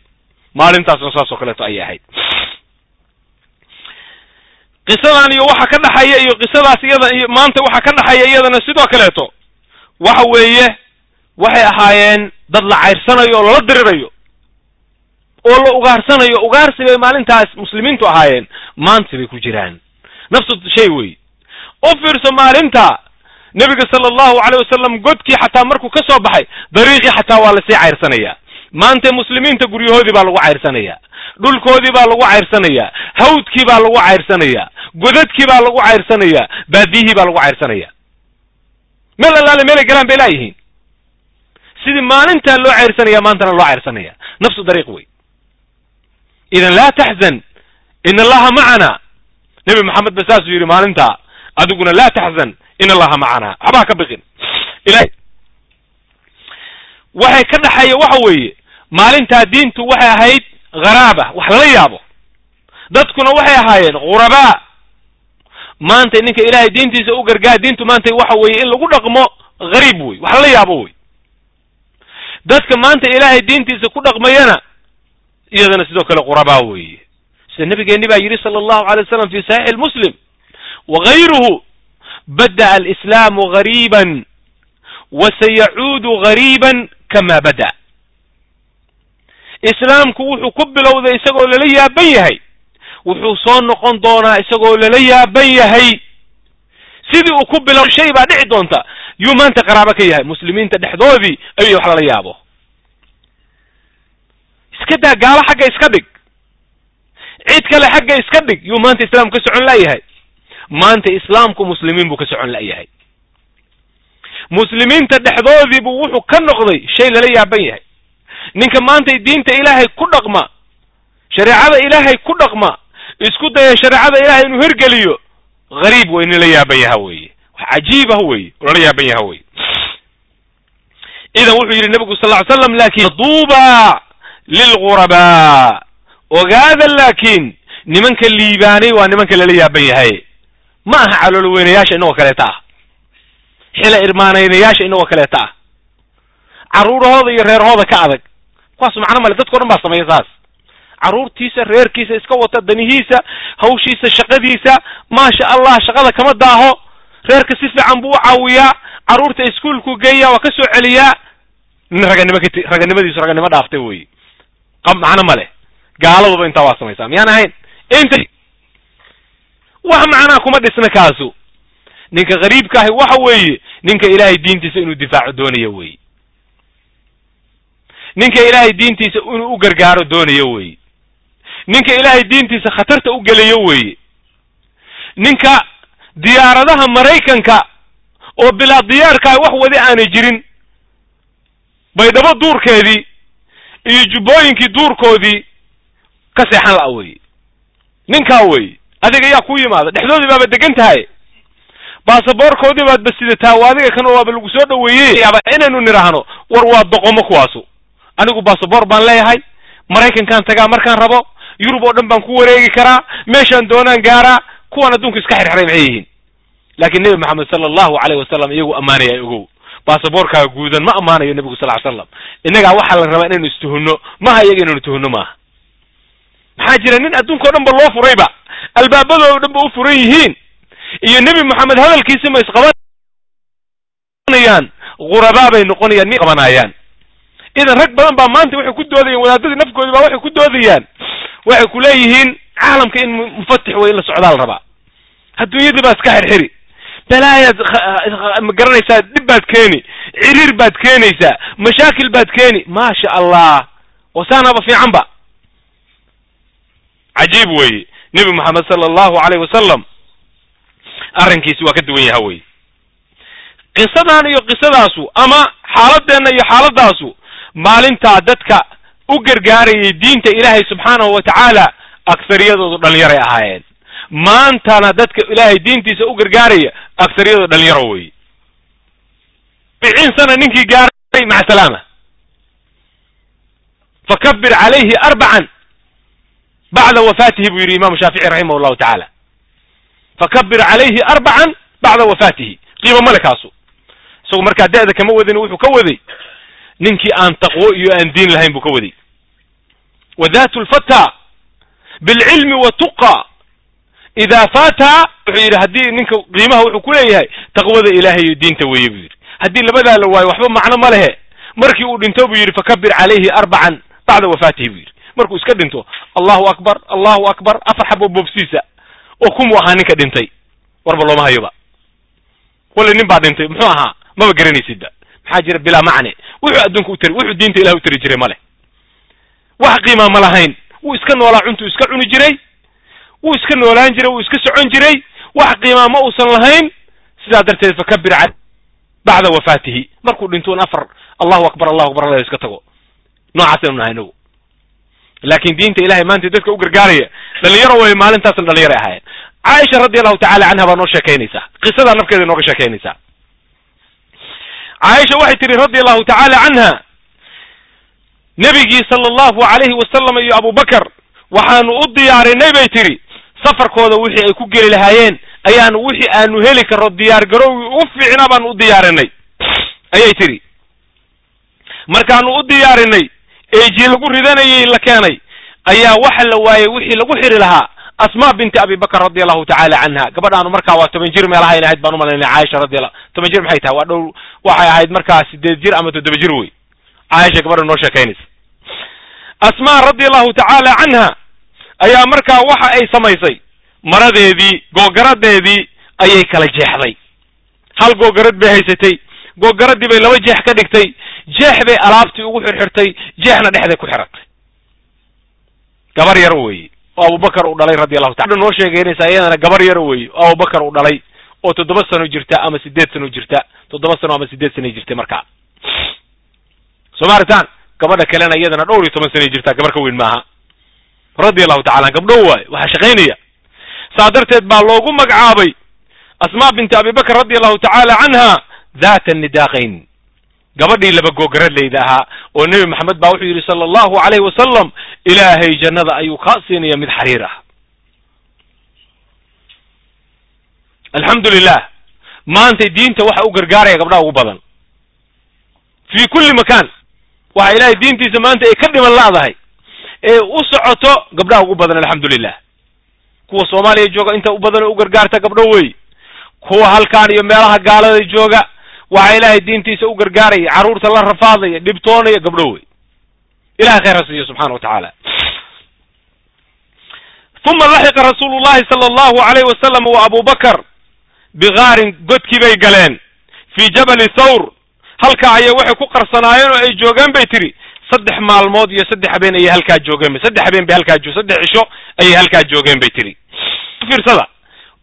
Maalintaasna saas kaleeto ayay ahayd. Qisadan iyo waxa ka dhexaya iyo qisadaas iyada iyo maanta waxa ka dhexaya iyadana sidoo kaleeto waxa weeye waxay ahaayeen dad la cayrsanayo oo lala dirirayo oo la ugaarsanayo ugaarsi bay maalintaas muslimiintu ahaayeen maanta bay ku jiraan. Nafsu shay wey u fiirso maalinta. Nebiga sala allahu alayh wasalam godkii xataa markuu ka soo baxay dariiqii xataa waa la sii cayrsanayaa. Maanta muslimiinta guryahoodii baa lagu cayrsanayaa. Dhulkoodii baa lagu cayrsanayaa. Hawdkii baa lagu cayrsanayaa. Godadkii baa lagu cayrsanayaa. Baadiyihii baa lagu cayrsanayaa. Meel allaale meelay galaan bay laayihiin sidii maalintaa loo cayrsanaya maantana loo cayrsanaya nafsu dariiq wey idan laa taxzan. In allaha macana nebi maxamed ba saasuu yidhi maalintaa adiguna laa taxzan in allaha macana waxbaa ka biqin. Ilahay waxay ka dhexeeya waxa weeye maalintaa diintu waxay ahayd haraaba wax lala yaabo. Dadkuna waxay ahaayeen ghurabaa maanta ninka ilaahay diintiisa u gargaar diintu maanta waxa weeye in lagu dhaqmo hariib wey wax lala yaabo wey dadka maanta ilaahay diintiisa ku dhaqmayana iyadana sidoo kale qurabaa weeye. Sida nabigeeni baa yidhi sala allahu alay wasalam fi saxiixi muslim wagayruhu bada'a alislaamu gariiban wasayacuudu gariiban kama bada islaamku wuxuu ku bilowday isagoo lala yaaban yahay wuxuu soo noqon doonaa isagoo lala yaaban yahay sidii uu ku bilow shay baa dhici doonta yuu maanta qaraabo ka yahay muslimiinta dhexdoodii ayuu wax lala yaabo iska daa gaalo xagga iska dhig cid kale xagga iska dhig yuu maanta islaamku ka socon la'yahay maanta islaamku muslimiin buu ka socon la'yahay. Muslimiinta dhexdoodiibuu wuxuu ka noqday shay lala yaaban yahay. Ninka maantay diinta ilaahay ku dhaqma shareecada ilaahay ku dhaqma isku daya shareecada ilaahay inuu hergeliyo gariib waa inin la yaaban yaha weeye. Wax cajiib ah weye lala yaaban yaha weye idan wuxuu yidhi nebigu sal ly slam laakiin duuba lilghurabaa ogaada laakiin nimanka liibaanay waa nimanka lala yaaban yahay ma aha calool weynayaasha inagoo kaleeta ah xila irmaanaynayaasha inagoo kaleeta ah carruurahooda iyo reerahooda ka adag. Kuwaas macno male dadkao dhan baa sameeya saas. Carruurtiisa reerkiisa iska wata danihiisa hawshiisa shaqadiisa maasha allah shaqada kama daaho. Reerka si fiican buu u caawiyaa. Carruurta iskuolku geeya waa ka soo celiyaa. Raganimo kat raganimadiisu raganimo dhaaftay wey macno ma leh gaaladuba intaa waa samaysaa. Miyaan ahayn? Inta wax macnaa kuma dhisna kaasu. Ninka gariibka ahi waxa weeye ninka ilaahay diintiisa inuu difaaco doonayo wey ninka ilaahay diintiisa inuu u gargaaro doonayo wey ninka ilaahay diintiisa khatarta u gelayo weeye. Ninka diyaaradaha maraykanka oo bilaa diyaarkaa wax wadi aanay jirin baydhabo duurkeedii iyo jubbooyinkii duurkoodii ka seexan la'a weye ninkaa weye adiga yaa ku yimaada. dhexdoodii baaba degan tahay. Baasaboorkoodii baad basidataa waa adiga kan waaba lagu soo dhaweeyey inaynu nidhaahno war waa doqomo kuwaasu. Anigu baasaboor baan leeyahay. Maraykankaan tagaa markaan rabo. Yurub oo dhan baan ku wareegi karaa. Meeshaan doonaan gaaraa kuwan adduunka iska xirxiray maxay yihiin? Laakiin nebi maxamed sala allahu alayh wasalam iyagu ammaanaya ogow. Baasaboorkaaga guudan ma ammaanayo nebigu sal ly slam innagaa waxaa la rabaa inaynu istuhunno? Maha iyaga inaynu tuhunno maaha maxaa jira nin adduunka o dhan ba loo furayba? Albaabadoo dhan ba u furan yihiin. Iyo nebi moxamed hadalkiisi ma isqabanayaan. Ghurabaa bay noqonayaan mi qabanayaan idan rag badan baa maanta waxay ku doodayaan wadaadadii nafkoodi baa waxay ku doodayaan. Waxay ku leeyihiin caalamka in mufatix wey in la socdaa la rabaa adduunyadii baa iska xirxiri. Balaayaad ma garanaysaa dhib baad keeni ciriir baad keenaysaa mashaakil baad keeni. Maasha allah wasaanaba fiican ba cajiib weeye nebi moxamed sala allahu alayh wasalam arrinkiisi waa ka duwan yaha wey qisadan iyo qisadaasu ama xaaladeenna iyo xaaladaasu maalintaa dadka u gargaarayay diinta ilaahay subxaanahu wa tacaala aksariyadoodu dhalinyaray ahaayeen. Maantana dadka ilaahay diintiisa u gargaaraya aksariyadoodu dhalinyaro wey biciin sana ninkii gaaray maca salaama. Fakabir calayhi arbacan bacda wafaatihi buu yidhi imaamu shaafici raximah allahu tacaala fakabir calayhi arbacan bacda wafaatihi qiimo male kaasu isagu markaa da-da kama wadin wuxuu ka waday ninkii aan taqwo iyo aan diin lahayn buu ka waday wa datu lfata bilcilmi watuqa idaa faataha wuxuu yidhi haddii ninka qiimaha wuxuu ku leeyahay taqwada ilaahay iyo diinta weeye buu yidhi haddii labadaa la waayo waxba macno ma lehe markii uu dhinto buu yidhi fakabir calayhi arbacan bacda wafaatihi buu yidhi markuu iska dhinto allahu akbar allahu akbar afar xabo boobsiisa oo kumuu ahaa ninka dhintay? Warba looma hayoba. Walla nin baa dhintay muxuu ahaa? Maba garanaysidba maxaa jira bilaa macne? Wuxuu adduunka u tari wuxuu diinta ilahi u tari jiray ma leh. Wax qiimaa ma lahayn. Wuu iska noolaa cuntuu iska cuni jiray. Wuu iska noolaan jiray wuu iska socon jiray. Wax qiimaa ma uusan lahayn. Sidaa darteed fakabir bacda wafaatihi. Markuu dhintoon afar allahu akbar allahu akbar iska tago. Noocaasaynu nahay inagu laakin diinta ilahay maanta dadka u gargaaraya dhalinyaro way maalintaasna dhalinyaro ahaayeen caaisha radi allahu tacala canha baa noo sheekaynaysaa qisadaa nafkeeda nooga sheekaynaysaa caaisha waxay tihi radi allahu tacala canha nebigii sala allahu alayhi wasalam iyo abubakar waxaanu u diyaarinay bay tidhi safarkooda wixii ay ku geli lahaayeen ayaanu wixii aanu heli karo diyaar garowgii u fiicnaa baanu u diyaarinay ayay tidhi markaanu u diyaarinay eeji lagu ridanayay la keenay ayaa waxa la waayey wixii lagu xiri lahaa asma binti abi bakr radi allahu tacala canha gabadhaanu markaa waa toban jir meelahayn ahayd baan umalaynay caaisha radi alla toban jir maxay tahay? Waa dhow waxay ahayd markaa sideed jir ama toddoba jir wey. Caaisha gabadha noo sheekaynaysa asma radi allahu tacaala canha ayaa markaa waxa ay samaysay. Maradeedii googaradeedii ayay kala jeexday. Hal googarad bay haysatay googaradii bay laba jeex ka dhigtay jeex bay alaabtii ugu xirxirtay jeexna dhexday ku xiratay gabar yar weeye oo abubakar uu dhalay radi allahu taala noo sheegeynaysaa iyadana gabar yar weeye oo abubakar uu dhalay. Oo toddoba sano jirta ama sideed sano jirta. Toddoba sano ama sideed sanay jirtay markaa soo maaritaan gabadha kalena iyadana dhowr iyo toban sanay jirtaa gabar ka weyn maaha. Radia allahu tacala gabdho waaye waxaa shaqaynaya. Saa darteed baa loogu magacaabay asmaa binti abi bakr radi allahu tacaala canha dhat nidaaqayn gabadhii laba googaradlayda ahaa oo nebi maxamed baa wuxuu yidhi sala allahu alayhi wasalam ilaahay jannada ayuu kaa siinaya mid xariir ah. Alxamdu lilah maantay diinta waxa u gargaaraya gabdhaha ugu badan. Fi kulli makan waxa ilahay diintiisa maanta ay ka dhiman la'dahay ee u socoto gabdhaha ugu badan alxamdu lilah kuwa soomaaliya jooga inta u badan oo u gargaarta gabdho wey kuwa halkaan iyo meelaha gaalada jooga waxaa ilaahay diintiisa u gargaaraya carruurta la rafaadaya dhibtoonaya gabdho wey ilahay khayr ha siiyo subxana wa tacaala. Uma laxiqa rasuulu llahi sala allahu alayh wasalam wa abu bakr bigaarin godkii bay galeen fii jabali thawr. Halkaa ayay waxay ku qarsanaayeen oo ay joogeen bay tiri saddex maalmood iyo saddex habeen ayay halkaa joogeen saddex habeen bay halkaa saddex cisho ayay halkaa joogeen bay tiri. Fiirsada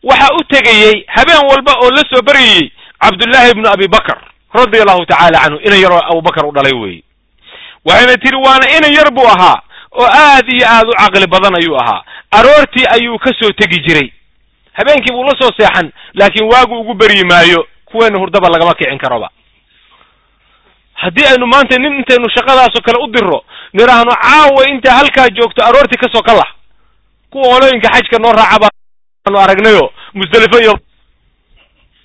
waxa u tegayey habeen walba oo la soo baryayey cabdullaahi ibnu abi bakr radia allahu tacaala canhu inan yaroo abubakar u dhalay weeye waxayna tiri waana inan yar buu ahaa oo aad iyo aad u caqli badan ayuu ahaa. Aroortii ayuu ka soo tegi jiray. Habeenkii buu la soo seexan laakiin waagu ugu beryi maayo kuweena hurdaba lagama kicin karoba. Haddii aynu maanta nin intaynu shaqadaasoo kale u diro nidhaahno caawa intaa halkaa joogto aroortii ka soo ka lah kuwa qolooyinka xajka noo raaca baanu aragnayo musdelifa iyo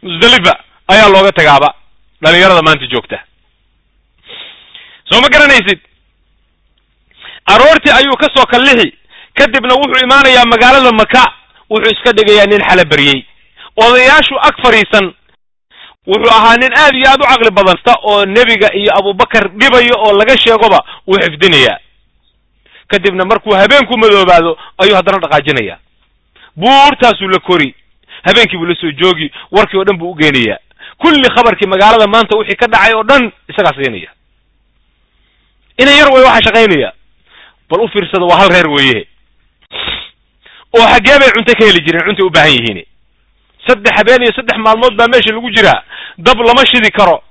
musdelifa ayaa looga tagaaba dhalinyarada maanta joogta. Soo ma garanaysid? Aroortii ayuu ka soo kallixi kadibna wuxuu imaanayaa magaalada maka wuxuu iska dhigayaa nin xala beryey odayaashu ag fadhiisan. Wuxuu ahaa nin aad iyo aad u caqli badanta oo nebiga iyo abubakar dhibayo oo laga sheegoba wuu xifdinayaa. Kadibna markuu habeenku madoobaado ayuu haddana dhaqaajinayaa. Buurtaasuu la kori. Habeenkii buu la soo joogi. Warkii oo dhan buu u geenayaa kulli khabarkii magaalada maanta wixii ka dhacay oo dhan isagaa siinaya. Inan yar wey waxaa shaqaynaya. Bal u fiirsada waa hal reer weeye. Oo xaggee bay cunto ka heli jireen cuntay u baahan yihiin. Saddex habeen iyo saddex maalmood baa meesha lagu jiraa. Dab lama shidi karo.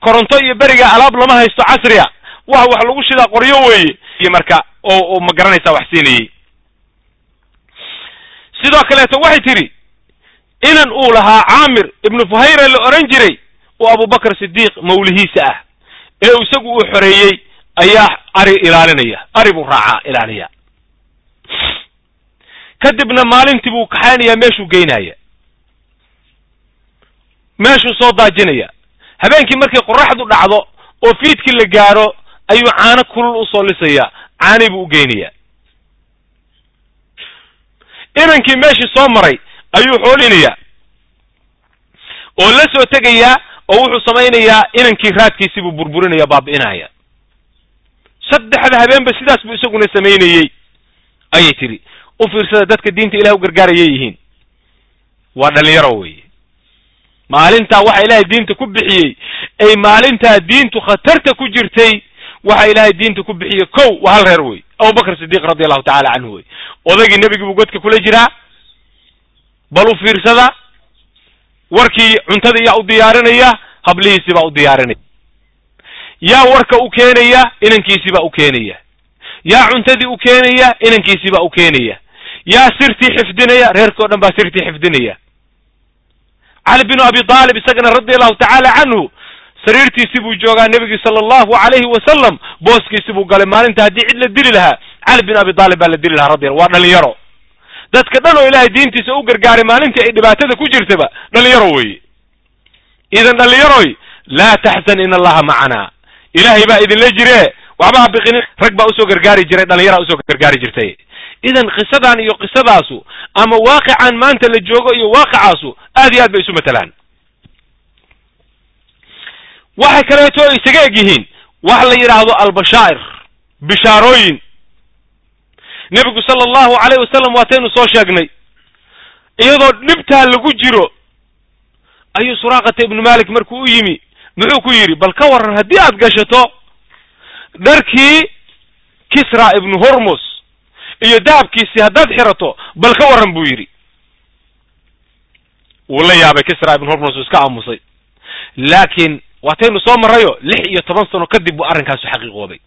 Koronto iyo beriga alaab lama haysto casriya wax wax lagu shidaa qoryo weeye. Iyo marka oo oo ma garanaysaa wax siinayey sidoo kaleeto waxay tidhi inan uu lahaa caamir ibnu fuhayra la oran jiray oo abubakar sidiiq mawlihiisa ah. Ee isagu uu xoreeyey ayaa ari ilaalinaya ari buu raacaa ilaaliya kadibna maalintii buu kaxaynaya meeshuu geynaya. Meeshuu soo daajinaya. Habeenkii markay qoraxdu dhacdo oo fiidkii la gaaro ayuu caano kulul u soo lisaya caanii buu u geynaya inankii meeshii soo maray ayuu xoolinayaa oo la soo tegayaa oo wuxuu samaynayaa inankii raadkiisii buu burburinaya baabi'inaya saddexda habeenba sidaas buu isaguna samaynayey ayay tidhi. U fiirsada dadka diinta ilahay u gargaarayay yihiin. Waa dhalinyaro weeye. Maalintaa waxa ilaahay diinta ku bixiyey ay maalintaa diintu khatarta ku jirtay waxa ilaahay diinta ku bixiyey kow waa hal reer wey abubakr sidiiq radi allahu tacala canhu wey odaygii nebigii buu godka kula jiraa bal u fiirsada warkii cuntada yaa u diyaarinaya hablihiisii baa u diyaarinaya. Yaa warka u keenaya inankiisii baa u keenaya. Yaa cuntadii u keenaya inankiisii baa u keenaya. Yaa sirtii xifdinaya reerkii o dhan baa sirtii xifdinaya. Cali binu abi aalib isagana radi allahu tacaala canhu sariirtiisii buu joogaa nebigii sala allahu alayhi wasalam booskiisii buu galay maalinta haddii cid la dili lahaa. Cali bin abi aalib baa la dili lahaa radi waa dhalinyaro dadka dhan oo ilaahay diintiisa u gargaaray maalintii ay dhibaatada ku jirtaba dhalinyaro weeye idan dhalinyaroy laa taxzan in allaha macanaa ilaahay baa idinla jire waxba ha biqinin. Rag baa u soo gargaari jiray dhalinyaraa u soo gargaari jirtay. Idan qisadan iyo qisadaasu ama waaqican maanta la joogo iyo waaqicaasu aad iyo aad bay isu matelaan waxay kaleeto isaga eg yihiin wax la yidhaahdo albashaa'ir bishaarooyin nebigu sala allahu alayh wasalam waataynu soo sheegnay. Iyadoo dhibtaa lagu jiro ayuu suraaqata ibnu malik markuu u yimi muxuu ku yidhi bal ka warran haddii aad gashato dharkii kisra ibnu hormus iyo dahabkiisii haddaad xirato bal ka warran buu yidhi. Wuu la yaabay kisra ibnu hormus uu iska aamusay. Laakiin waataynu soo marrayo lix iyo toban sano kadib buu arrinkaasu xaqiiqoobay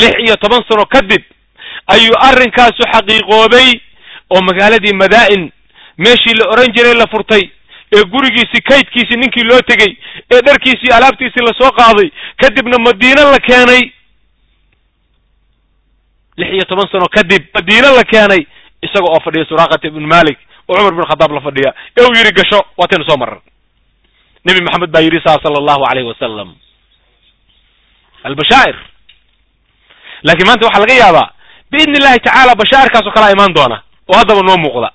lix iyo toban sano kadib ayuu arrinkaasu xaqiiqoobay oo magaaladii madaa'in meeshii la odhan jiray la furtay ee gurigiisii kaydkiisii ninkii loo tegey ee dharkiisii alaabtiisii la soo qaaday kadibna madiino la keenay. Lix iyo toban sano kadib madiino la keenay isaga oo fadhiya suraaqata ibnu malik oo cumar bin khadaab la fadhiya ee uu yidhi gasho waataynu soo maran nebi maxamed baa yidhi saa sala allahu alayhi wasalam albashaa'ir laakiin maanta waxaa laga yaabaa biidni illahi tacaala bashaa'irkaasoo kalaa imaan doona oo haddaba noo muuqda.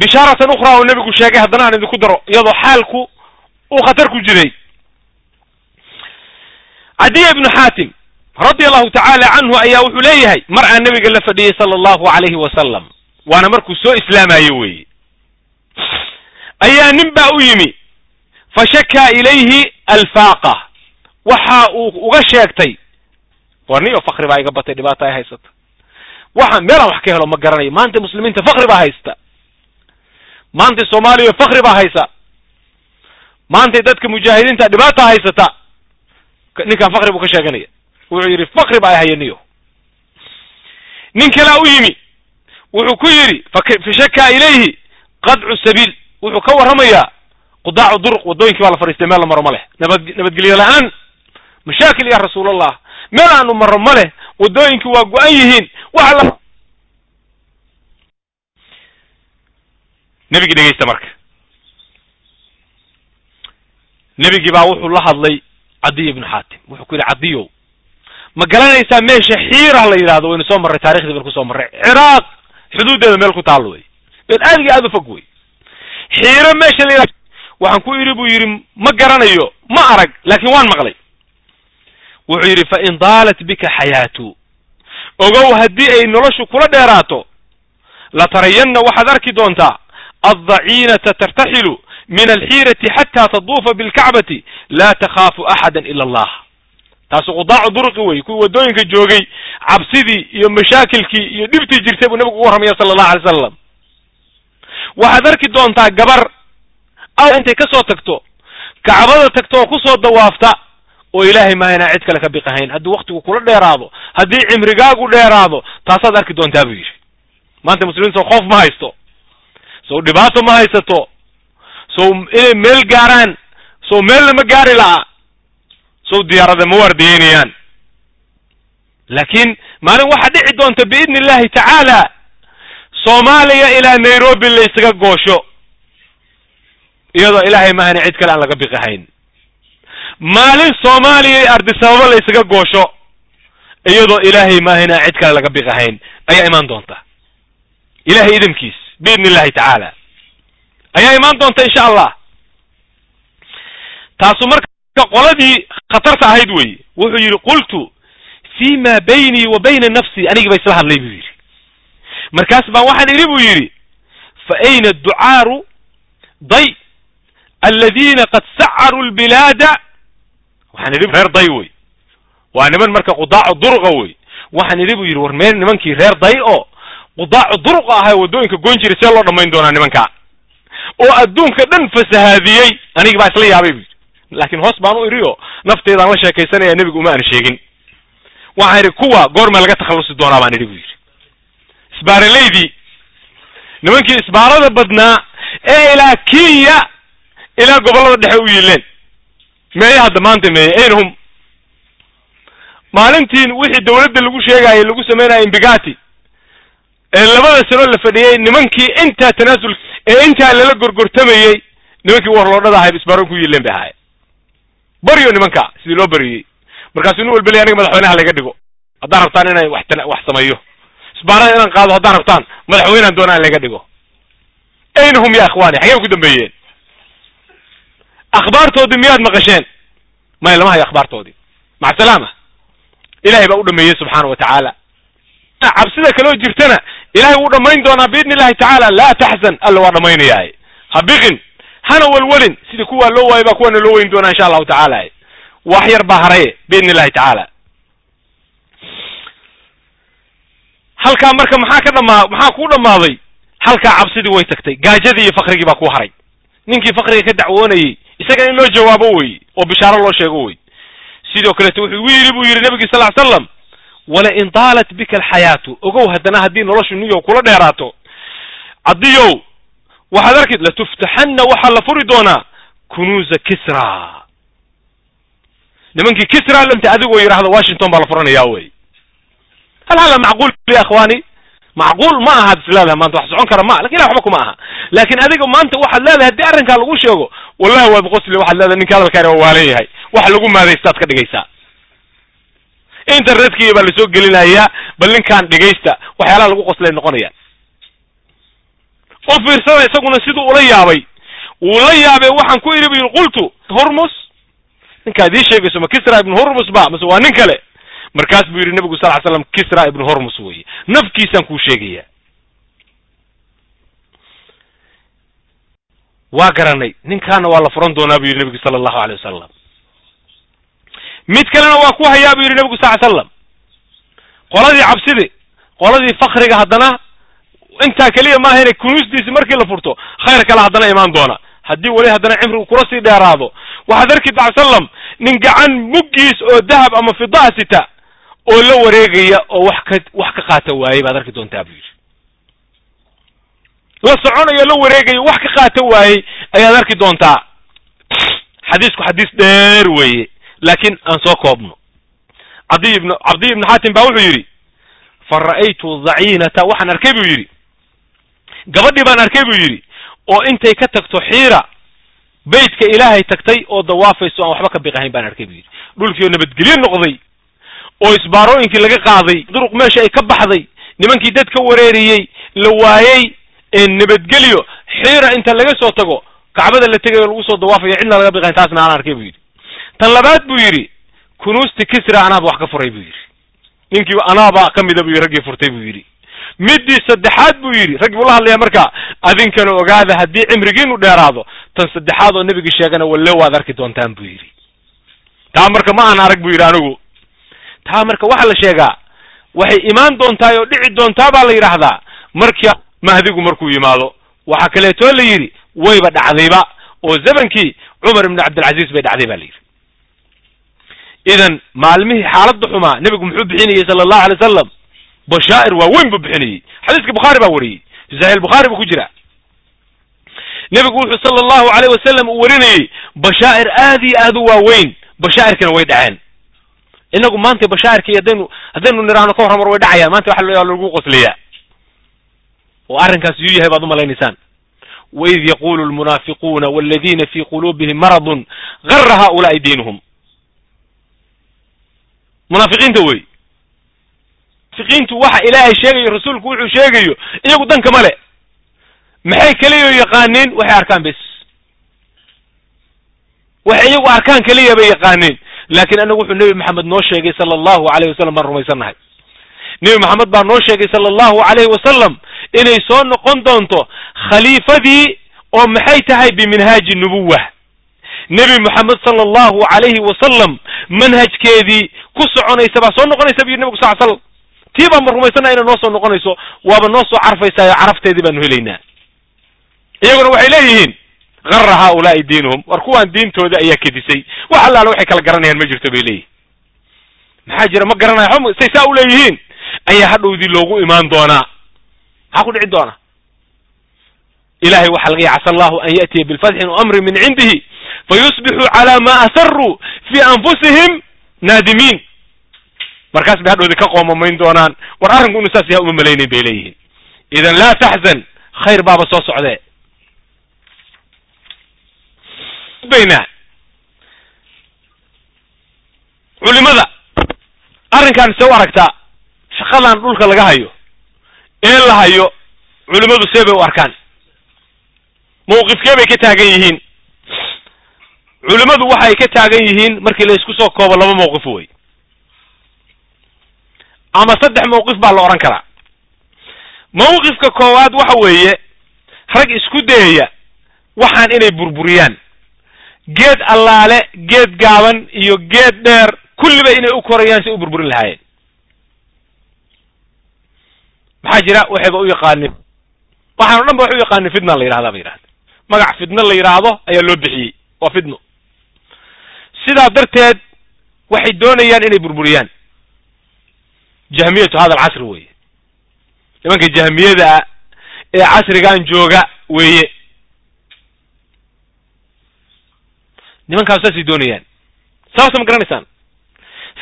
Bishaaratan ukhraa oo nebigu sheegay haddana aan idinku daro iyadoo xaalku uu khatar ku jiray. Cadiya ibnu xaatim radia allahu tacaala canhu ayaa wuxuu leeyahay mar aan nebiga la fadhiyey sala allahu alayhi wasalam waana markuu soo islaamayo weeye. Ayaa nin baa u yimi fa shakaa ilayhi alfaaqa. Waxa uu uga sheegtay war niyo fakri baa iga batay dhibaata ay haysata. Waxaan meelaan wax ka helo ma garanayo maanta muslimiinta fakri baa haysta. Maanta soomaaliya fakri baa haysa. Maantay dadka mujaahidiinta dhibaata haysata. Ninkaan fakri buu ka sheeganaya. Wuxuu yidhi fakri baa ay hayaniyo nin kalaa u yimi. Wuxuu ku yidhi fashakaa ilayhi qadcu sabiil. Wuxuu ka warramayaa qudaacu duruq waddooyinkii baa la fadhiistay meel la maro ma leh. Nabad nabadgelyo la'aan mashaakil ya rasuulallah meel aanu maro ma leh waddooyinkii waa go-an yihiin waxa la. Nebigii dhegeysta marka. Nebigii baa wuxuu la hadlay cadiy ibnu xaatim. Wuxuu ku yidhi cadiyow ma garanaysaa meesha xiirah la yidhahdo waynu soo marray taarikhdii baynu ku soo marray. Ciraaq xuduuddeeda meel ku taallo wey. Meel aad iyo aad u fog wey. Xiiro meesha la yidhahdo waxaan ku idhi buu yidhi ma garanayo ma arag laakiin waan maqlay wuxuu yidhi fa in daalat bika xayaatu. Ogow haddii ay noloshu kula dheeraato latarayanna waxaad arki doontaa addaciinata tartaxilu min alxiirati xataa taduufa bilkacbati laa takhaafu axada ila allah taasu qudaacu duruqi wey kuwii waddooyinka joogay cabsidii iyo mashaakilkii iyo dhibtii jirtay buu nabigu ugu warramaya sala allahu alay salam waxaad arki doontaa gabar aw intay ka soo tagto kacbada tagto oo ku soo dawaafta oo ilaahay maahaynaa cid kale ka biqahayn. Haddii waktigu kula dheeraado haddii cimrigaagu dheeraado taasaad arki doontaa buu yidhi. Maanta muslimiinta khoof ma haysto. Sow dhibaato ma haysato. Sow inay meel gaaraan sow meelna ma gaari la'a sow diyaarada ma waardiyeynayaan laakiin maalin waxaa dhici doonta biidni illahi tacaala soomaaliya ilaa nairobi la ysaga goosho iyadoo ilaahay maahana cid kale aan laga biqahayn maalin soomaaliya iyo ardisababo la ysaga goosho iyadoo ilaahay maahana cid kale laga biqahayn ayaa imaan doonta. Ilahay idamkiis biidni illahi tacaala. Ayaa imaan doonta insha allah. Taasu marka qoladii khatarta ahayd weeye wuxuu yidhi qultu fi ma baynii wa bayna nafsii. Anigii ba isla hadlay buu yidhi. Markaas baan waxaan idhi buu yidhi fa ayna adducaaru day aladiina qad sacaruu lbilaada waxaan idhi reer day wey waa niman marka qudaacu duruqa wey waxaan idhi buu yidhi war meel nimankii reer day oo qudaacu duruqa ahaa waddooyinka goyn jiray see loo dhammayn doonaa nimankaa oo adduunka dhan fasahaadiyey. Anigi baa isla yaabay bu yidhi. Laakiin hoos baan u idhi oo nafteedaan la sheekaysanaya nebigu uma aan sheegin. Waxaan idhi kuwa goormaa laga takhallusi doonaa baan idhi bu yidhi. Isbaaraleydii nimankii isbaarada badnaa ee ilaa kenya ilaa gobollada dhexe u yiileen meeye hadda maanta meeye aynahum maalintiin wixii dawladda lagu sheegayay lagu sameynaya imbigati ee labada sano la fadhiyey nimankii intaa tanaasul ee intaa lala gorgortamayey nimankii warloodhada ahay isbaaron ku yiileen bay ahaayeen. Baryo nimanka sidii loo bariyey markaasuu nin walba ley aniga madaxweynaha laga dhigo. Haddaan rabtaan inay wax wax sameeyo isbaarada inaan qaado haddaan rabtaan madaxweynaan doonaa in laga dhigo. Aynahum ya ikhwani xagee ku dambeeyeen akhbaartoodii miyaad maqasheen maya lama hayo akhbaartoodii maca salaama ilahay baa u dhameeyey subxaana wa tacaala cabsida kaloo jirtana ilahay wuu dhamayn doonaa biidni illahi tacaala laa taxzan alla waa dhamaynayaaye ha biqin hana welwelin sidii kuwaa loo waayay baa kuwana loo weyn doonaa insha allahu tacaala wax yar baa haraye biidni illahi tacaala halkaa marka maxaa ka dhamaa maxaa kuu dhammaaday halkaa cabsidii way tagtay gaajadii iyo fakrigii baa kuu haray ninkii fakriga ka dacwoonayey isaga in loo jawaabo wey oo bishaaro loo sheego wey sidoo kaleeto wuxuu igu yidhi buu yidhi nabigi sal ly slam walain daalat bika alxayaatu ogow haddana haddii noloshu niyow kula dheeraato caddiyow waxaad arki latuftaxanna waxaa la furi doonaa kunuuza kisra. Nimankii kisra lamta adigoo yidhahda washington baa la furanayaa wey hal hala macquul akhwaani macquul ma aha ad is leedahay maanta wax socon kara ma laakiin ilah waxba kuma aha. Laakin adiga maanta waxaad leedahay haddii arrinkaa lagu sheego wallahi waad qosli waxaad leedahay ninka hadalkaani waa waalan yahay. Wax lagu maadaystaad ka dhigaysaa. Internetkii baa la soo gelinayaa bal ninkaan dhegaysta waxyaalaha lagu qoslay noqonayaan u fiirsada isaguna siduu ula yaabay wuu la yaabay waxaan ku idhi bu yidhi qultu hurmus. Ninkaad ii sheegayso ma kisra ibnu hurmus ba mase waa nin kale markaas buu yidhi nebigu sal ly slam kisra ibnu hurmus weye nafkiisaan kuu sheegaya waa garanay ninkaana waa la furan doonaa buu yidhi nebigu sala allahu alay wasalam mid kalena waa ku hayaa buu yidhi nebigu sal ly slam qoladii cabsidi qoladii fakriga haddana intaa keliya maaha inay kunuusdiisi markii la furto khayr kale haddana imaan doona. Haddii weli haddana cimrigu kula sii dheeraado. Waxaad arki sal slam nin gacan muggiis oo dahab ama fidaa sita oo la wareegaya oo wax ka wax ka qaata waayey baad arki doontaa buu yidhi. La soconayo la wareegayo wax ka qaata waayey ayaad arki doontaa. Xadiisku xadiis dheer weeye laakiin aan soo koobno. Cadiy ibn cabdiy ibnu xaatim baa wuxuu yidhi fa ra'aytu dhaciinata waxaan arkay buu yidhi. Gabadhii baan arkay buu yidhi oo intay ka tagto xiira beytka ilaahay tagtay oo dawaafayso aan waxba ka biqahayn baan arkay buu yidhi. Oo nabadgelyo noqday oo isbaarooyinkii laga qaaday duruq meesha ay ka baxday nimankii dad ka wareeriyey la waayey nabadgelyo xiira inta laga soo tago kacbada la tegayo lagu soo dawaafaya cidna laga biqayn taasna aan arkay buu yidhi. Tan labaad buu yidhi kunuusti kisra anaaba wax ka furay buu yidhi. Ninkii anaaba ka mida buu yidhi raggii furtay buu yidhi. Middii saddexaad buu yidhi raggi buu la hadlaya marka adinkana ogaada haddii cimrigiinu dheeraado tan saddexaad oo nebigi sheegana walle waad arki doontaan buu yidhi. Taa marka ma aan arag buu yidhi anigu taa marka waxaa la sheegaa waxay imaan doontaay oo dhici doontaa baa la yidhaahdaa marka mahdigu markuu yimaado waxaa kaleetoo la yidhi wayba dhacdayba oo zamankii cumar ibnu cabdilcaziz bay dhacday ba la yidhi. Idan maalmihii xaaladda xumaa nebigu muxuu bixinayey sala allahu alay wasalam bashaa'ir waaweyn buu bixinayey xadiiska bukhaari baa wariyey saxiix albukhaari buu ku jira. Nebigu wuxuu sala allahu alayh wasalam uu warinayey bashaa'ir aad iyo aad u waaweyn bashaa'irkana way dhaceen inagu maanta bashaa'irkii haddaynu haddaynu niraano ka warramar way dhacayaan. Maanta waxa lagu qosliyaa. Oo arrinkaas yuu yahay baad umalaynaysaan waid yaqulu lmunaafiquuna waladiina fi quluubihim maradun gara haulaai diinuhum. Munaafiqiinta wey. Munaafiqiintu waxa ilaahay sheegayo rasuulku wuxuu sheegayo iyagu danka male maxay keliya yaqaaniin? Waxay arkaan bes. Waxay iyagu arkaan keliya bay yaqaaniin laakiin anagu wuxuu nebi maxamed noo sheegay sala allahu alayh wasalam baan rumaysannahay. Nebi maxamed baa noo sheegay sala allahu alayhi wasalam inay soo noqon doonto khaliifadii oo maxay tahay biminhaaji nubuwa nebi moxamed sala allahu alayhi wasalam manhajkeedii ku soconaysa baa soo noqonaysa bu yidhi nebigu sal slam tii baan ma rumaysannaha inay noo soo noqonayso waaba noo soo carfaysaayo carafteedii baanu helaynaa. Iyaguna waxay leeyihiin gara haulaai diinuhum war kuwaan diintooda ayaa kedisay wax allaale waxay kala garanayaan ma jirto bay leeyihiin maxaa jira ma garanaya say saa u leeyihiin ayaa hadhowdii loogu imaan doonaa maxaa ku dhici doona ilahay waxaa laga yacsa allahu an ya'tiya bilfatxin amri min cindihi fayusbixuu cala ma asaruu fi anfusihim naadimiin markaas bay hadhowdi ka qoomamayn doonaan war arrinku inu saas yaha uma malaynayn bay leeyihiin idan laa taxzan khayr baaba soo socdee baynaa. Culimada arrinkan see u aragtaa shaqadan dhulka laga hayo ee la hayo culimadu see bay u arkaan. Mawqifkee bay ka taagan yihiin. Culimadu waxay ka taagan yihiin markii la isku soo koobo laba mawqif wey ama saddex mawqif baa la odhan karaa. Mawqifka koowaad waxa weeye rag isku dayaya waxaan inay burburiyaan geed allaale geed gaaban iyo geed dheer kulliba inay u korayaan si u burburin lahaayeen. Maxaa jira? Waxayba u yaqaanin waxaan o dhan ba waxay u yaqaanin fitna la yidhahdaa ba yidhahda magac fitno la yidhaahdo ayaa loo bixiyey. Waa fitno. Sidaa darteed waxay doonayaan inay burburiyaan. Jahmiyatu hada alcasri weeye. Nimanka jahmiyada ah ee casrigan jooga weeye nimankaas saasay doonayaan. Sababta ma garanaysaan?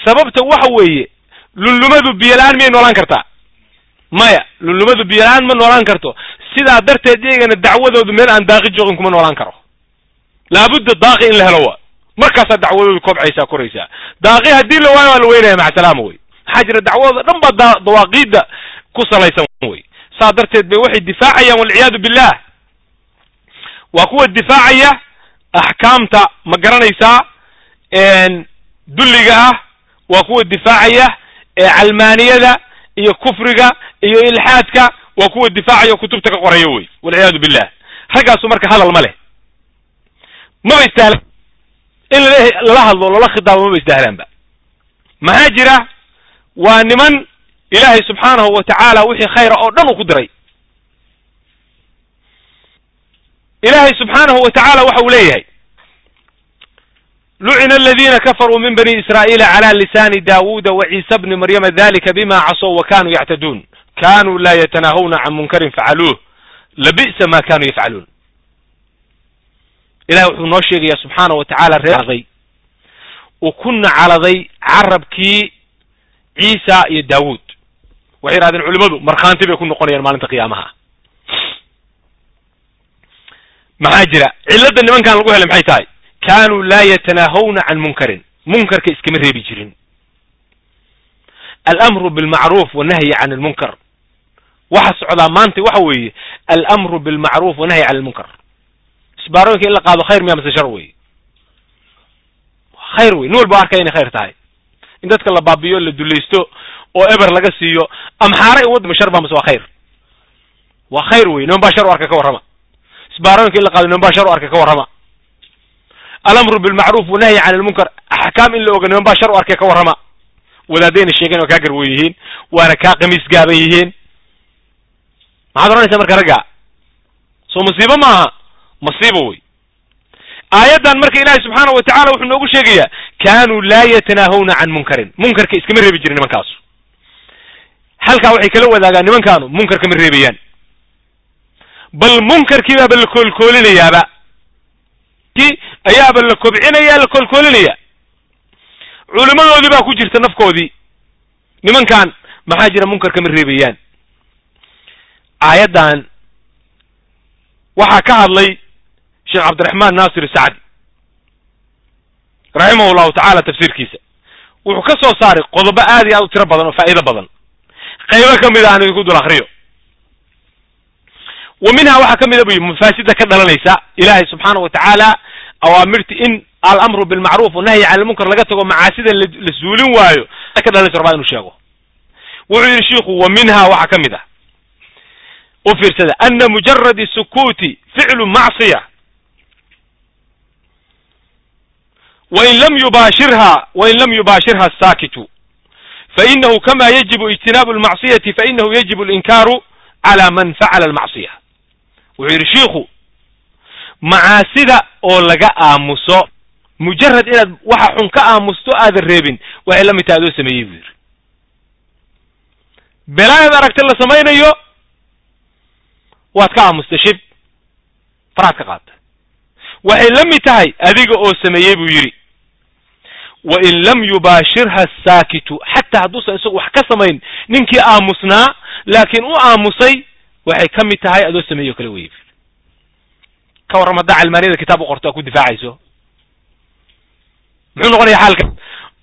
Sababta waxa weeye lullumadu biyola-aan miyay noolaan kartaa? Maya lullumadu biyola-aan ma noolaan karto. Sidaa darteed iyagana dacwadoodu meel aan daaqi joogin kuma noolaan karo. Laabudda daaqi in la helo wa markaasaa dacwadoodu kobcaysaa koraysaa. Daaqi haddii la waayo waa la weynaya macasalaama wey. Maxaa jira dacwadooda dhan baa da dawaaqiidda ku salaysan wey. Saa darteed bay waxay difaacayaan walciyaadu billah waa kuwa difaacaya axkaamta ma garanaysaa dulliga ah waa kuwa difaacaya calmaaniyada iyo kufriga iyo ilxaadka waa kuwa difaacaya kutubta ka qoraya wey. Walciyaadu billah. Raggaasu marka hadal ma leh. Maba istahlan in lala hadlo lala khitaabo maba istahlaanba maxaa jira? Waa niman ilaahay subxaanahu wa tacaala wixii khayra oo dhan uu ku diray ilaahay subxaanahu wa tacaala waxa uu leeyahay lucina aladina kafaruu min bani israa'iila cala lisani dawuda wa ciisa bni maryama dalika bima casow wa kanuu yactaduun kanuu la yatanahawna can munkarin facaluuh labi'sa ma kanuu yafcaluun ilahay wuxuu noo sheegaya subxaana wa tacaala reeday uu ku nacaladay carabkii ciisa iyo daawuud waxay yidhahdeen culimadu markhaanti bay ku noqonayaan maalinta qiyaamaha maxaa jira? Cilladda nimankan lagu helay maxay tahay? Kanuu laa yatanaahawna can munkarin. Munkarka iskama reebi jirin. Alamru bilmacruuf wanahyi can almunkar waxa socdaa maanta waxa weeye alamru bilmacruuf wanahyi can almunkar isbaarooyinka in la qaado khayr miya mase shar wey khayr wey nin walba arkaya inay khayr tahay. In dadka la baabiyo la dulaysto oo eber laga siiyo amxaara in wadma shar ba mase waa khayr. Waa khayr wey niman baa shar u arka ka warrama isbaarooyinka in la qaado niman baa shar u arka ka warrama. Alamru bilmacruuf wanahyi can almunkar axkaam in la oga niman baa shar u arkay ka warrama. Wadaadayna sheegeen oo kaa garwen yihiin waana kaa qamiis gaaban yihiin. Maxaad odhanaysaa marka ragga? Soo musiibo maaha? Masiibo wey. Aayaddan marka ilaahay subxaana wa tacala wuxuu noogu sheegayaa kanuu laa yatanaahawna can munkarin. Munkarka iskama reebi jirin nimankaasu. Halkaa waxay kala wadaagaan nimankaanu munkarka ma reebayaan bal munkarkii baaba la koolkoolinayaaba ayaaba la kobcinaya la koolkoolinaya culimadoodii baa ku jirta nafkoodii nimankan maxaa jira munkarka ma reebayaan aayaddan waxaa ka hadlay sheekh cabdiraxmaan naasir sacdi raximahu llahu tacaala tafsiirkiisa wuxuu ka soo saaray qodobo aad iyo aad u tiro badan oo faa'iido badan qaybo ka mid a aan idinku dul akriyo wa minha waxaa ka mida buyi mafaasida ka dhalanaysa ilaahay subxaana wa tacaala awaamirti in alamru bilmacruuf wanahyi can almunkar laga tago macaasida la suulin waayo ka dhalanaysa rabaa inuu sheego. Wuxuu yidhi shiku wa minha waxaa ka mid ah u fiirsada ana mujaradi sukuuti ficlu macsiya wain lam yubaashirha wain lam yubaashirha asaakitu fainahu kama yajibu ijtinaabu almacsiyati fainahu yajibu alinkaaru cala man facala almacsiya wuxuu yidhi shiikhu macaasida oo laga aamuso mujarad inaad waxa xun ka aamusto aadan reebin waxay la mid tahay adoo sameeyey buu yidhi. Belaanaad aragta la samaynayo waad ka aamustay shib faraad ka qaata. Waxay la mid tahay adiga oo sameeyey buu yidhi. Wain lam yubaashirha asaakitu xataa hadduusan isagu wax ka samayn ninkii aamusnaa laakiin u aamusay waxay ka mid tahay adoo sameeyo kale wey ka warram haddaa calmaaniyada kitaab u qorto aad ku difaacayso. Muxuu noqonaya xaalka?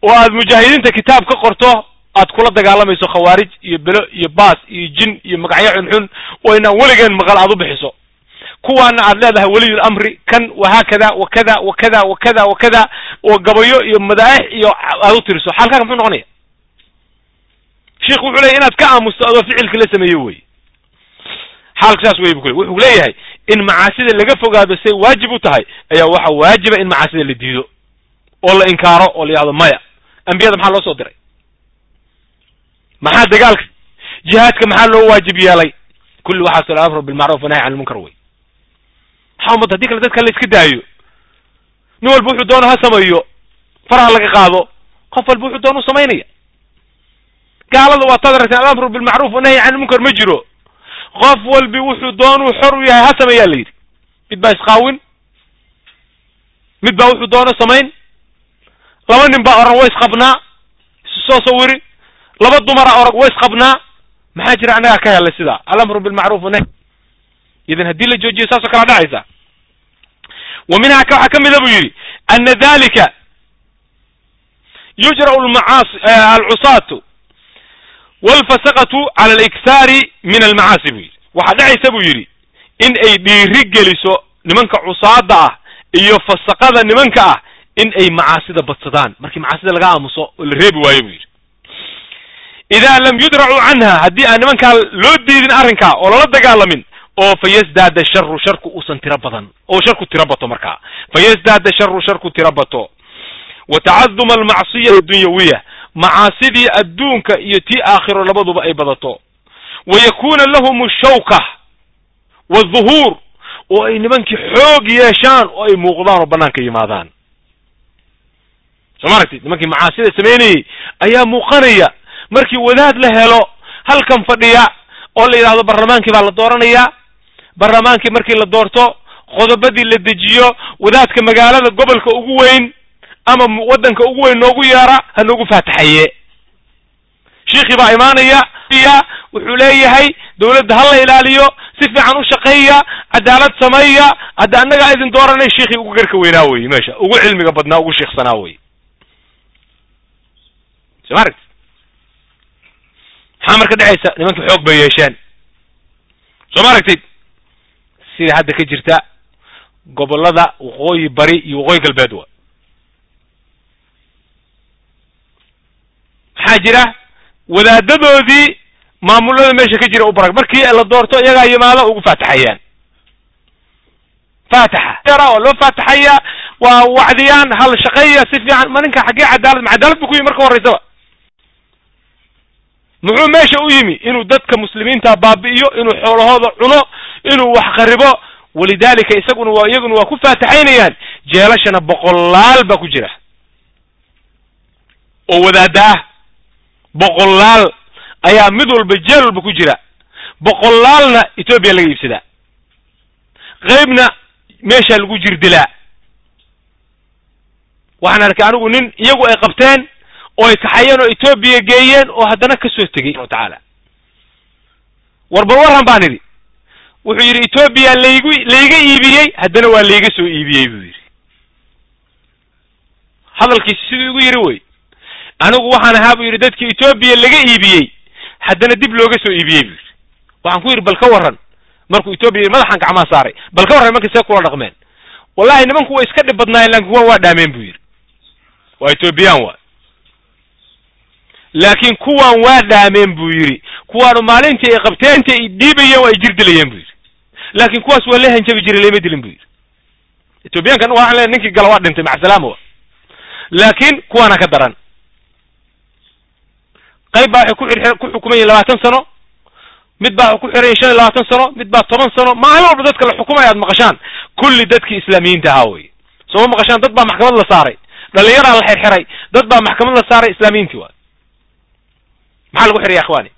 Oo aad mujaahidiinta kitaab ka qorto aad kula dagaalamayso khawaarij iyo belo iyo baas iyo jin iyo magacyo xunxun oo inaan weligeen maqal aad u bixiso. Kuwaana aad leedahay weliyul amri kan wahaakada wa kada wa kada wa kada wa kada oo gabayo iyo madaaix iyo aad u tiriso. Xaalkaaga muxuu noqonaya sheikh wuxuu leeyahy inaad ka aamusto adoo ficilka la sameeyo wey xaalku saas wey bu ku le wuxuu leeyahay in macaasida laga fogaado say waajib u tahay ayaa waxa waajiba in macaasida la diido oo la inkaaro oo la yihahdo maya ambiyada maxaa loo soo diray maxaa dagaalka jihaadka maxaa loo waajib yeelay kulli waxaas alamru bilmacruf wanahy can lmunkar wey maxaa umad haddii kale dadka la iska daayo nin walba wuxuu doono ha sameeyo faraha laga qaado qof walba wuxuu doona u samaynaya gaalada waa taad aragteen alamru bilmacruuf wanahyi can ilmunkar ma jiro qof walbi wuxuu doonuu xor u yahay ha sameeyaa la yidhi. Mid baa isqaawin mid baa wuxuu doono samayn. Laba nin baa oran way isqabnaa. Isu soo sawiri laba dumara orag way isqabnaa. Maxaa jira annagaa ka helay sidaa alamru bilmacruuf wanahy idan haddii la joojiyo saasoo kala dhacaysa. Wa minhaa waxaa ka mida buu yidhi ana dalika yujra'u lmacaasi alcusaatu walfasaqatu cala aliktaari min almacaasi buu yidhi waxaa dhacaysa buu yidhi in ay dhiiri geliso nimanka cusaada ah iyo fasaqada nimanka ah in ay macaasida badsadaan markii macaasida laga aamuso oo la reebi waayo buu yidhi idaa lam yudracuu canha haddii aan nimankaa loo diidin arrinkaa oo lala dagaalamin oo fa yasdaada sharu sharku uusan tiro badan oo sharku tiro bato markaa fa yasdaada sharu sharku tiro bato wa tacaduma almacsiya adunyawiya macaasidii adduunka iyo tii aakhiro labaduba ay badato. Wa yakuna lahum ashawka waadhuhuur oo ay nimankii xoog yeeshaan oo ay muuqdaan oo bannaanka yimaadaan. Soo ma aragtid? Nimankii macaasida samaynayey ayaa muuqanaya. Markii wadaad la helo halkan fadhiya oo la yidhahdo barlamaankii baa la dooranayaa barlamaankii markii la doorto qodobadii la dejiyo wadaadka magaalada gobolka ugu weyn ama waddanka ugu weyn noogu yeera ha noogu faataxaye. Shiikhii baa imaanaya wuxuu leeyahay dawladda ha la ilaaliyo si fiican u shaqeeya cadaalad sameeya hadda annagaa idin dooranay shiikhii ugu garka weynaa wey meesha ugu cilmiga badnaa ugu shiiksanaa wey soo ma aragti maxaa marka dhexaysa nimankii xoog bay yeesheen. Soo ma aragtid sida hadda ka jirta gobollada waqooyi bari iyo waqooyi galbeed wa maxaa jira? Wadaadadoodii maamulada meesha ka jira u markii la doorto iyagaa yimaado ugu faataxayaan. Faataxa. Oo loo faataxaya waa wacdiyaan hal shaqeeya si fiican. Ma ninka xaggee cadaalad ma cadaalad bu ku yimi marka horeysaba muxuu meesha u yimi? Inuu dadka muslimiinta baabi'iyo inuu xoolahooda cuno inuu wax qaribo. Walidalika isaguna waa iyaguna waa ku faataxaynayaan. Jeelashana boqolaal baa ku jira. Oo wadaada ah boqolaal ayaa mid walba jeel walba ku jira. Boqolaalna etoobiya laga iibsadaa qeybna meeshaa lagu jirdilaa waxaan arkay anigu nin iyagu ay qabteen oo ay kaxayeen oo etoobiya geeyeen oo haddana ka soo tegey subxana watacaala war bal baan idhi wuxuu yidhi etoobiya laygu layga iibiyey haddana waa layga soo iibiyey buu yidhi. Hadalkiisi siduu igu yidhi wey anigu waxaan ahaa buu yidhi dadkii etoobiya laga iibiyey haddana dib looga soo iibiyey buu yidhi. Waxaan ku yidhi bal ka warran markuu etoobiya madaxan gacmaa saaray bal ka warran nimankii see kula dhaqmeen. Wallahi nimanku way iska dhib badnaayeen laakin kuwan waa dhaameen buu yidhi. Waa etoobiyaan waa. Laakiin kuwan waa dhaameen buu yidhi. Kuwaanu maalintii ay qabteen inta ay dhiibayeen waa ay jir dilayeen buu yidhi. Laakin kuwaas waa la hanjabi jiray lama dilin buu yidhi. Etoobiyaankan waxaan leeay ninkii gala waa dhintay macasalaama wa laakin kuwaana ka daran qayb baa waxay ku xir ku xukumayiin labaatan sano mid baa ku xiran shan iyo labaatan sano mid baa toban sano maalin walba dadka la xukumaya ad maqashaan. Kulli dadkii islaamiyiinta ahaa wey sooma maqashaan dad baa maxkamad la saaray. Dhalinyaraa la xirxiray. Dad baa maxkamad la saaray islaamiyiintii waay maxaa lagu xiraya ikhwani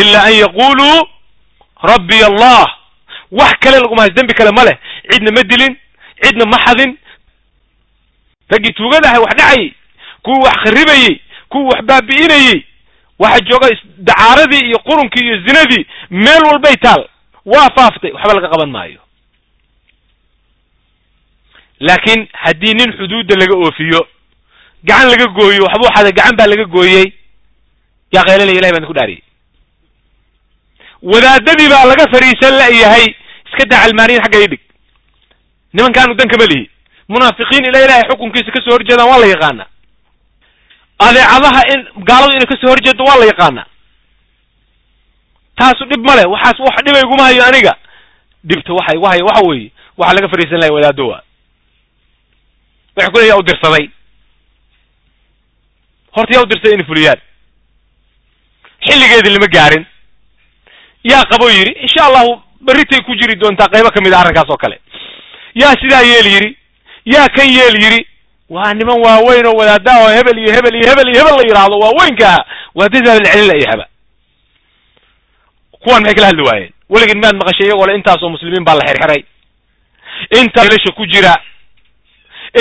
ila an yaquluu rabbiy allah. Wax kale laguma hays dembi kale ma leh. Cidna ma dilin cidna ma xadin. Raggii tuugadahay wax dhacayay kuwii wax kharibayey kuwii wax baabi'inayey waxa jooga dacaaradii iyo qurunkii iyo zinadii meel walbay taal. Waa faaftay waxba laga qaban maayo. Laakiin haddii nin xuduudda laga oofiyo gacan laga gooyo waxbuu xaday gacan baa laga gooyey yaa qaylanaya ilahay baan ku dhaariyey. Wadaadadii baa laga fariisan la'yahay iska daa calmaaniyin xagga idhig nimankaanu dan kama lihi. Munaafiqiin ila ilahay xukunkiisa ka soo horjeedaan waa la yaqaanaa adeecadaha in gaaladu inay ka soo horjeedo waa la yaqaanaa. Taasu dhib ma leh waxaas wax dhibay iguma hayo aniga. Dhibta waxa igu hayo waxa weeye waxaa laga fariisan lahay wadaado waa. Waxay ku leey yaa u dirsaday. Horta yaa u dirsaday inay fuliyaan. Xilligeedii lama gaarin. Yaa qabo yidhi insha allahu berritay ku jiri doontaa qaybo ka mid a arrinkaas oo kale. Yaa sidaa yeel yidhi yaa kan yeel yidhi waa niman waaweyn oo wadaada oo hebel iyo hebel iyo hebel iyo hebel la yidhaahdo waaweynkaa wadaadada la celin layahaba kuwan maxay kala hadli waayeen? Weligin maad maqashay iyagoo le intaasoo muslimiin baa la xirxiray. Intaa meelasha ku jira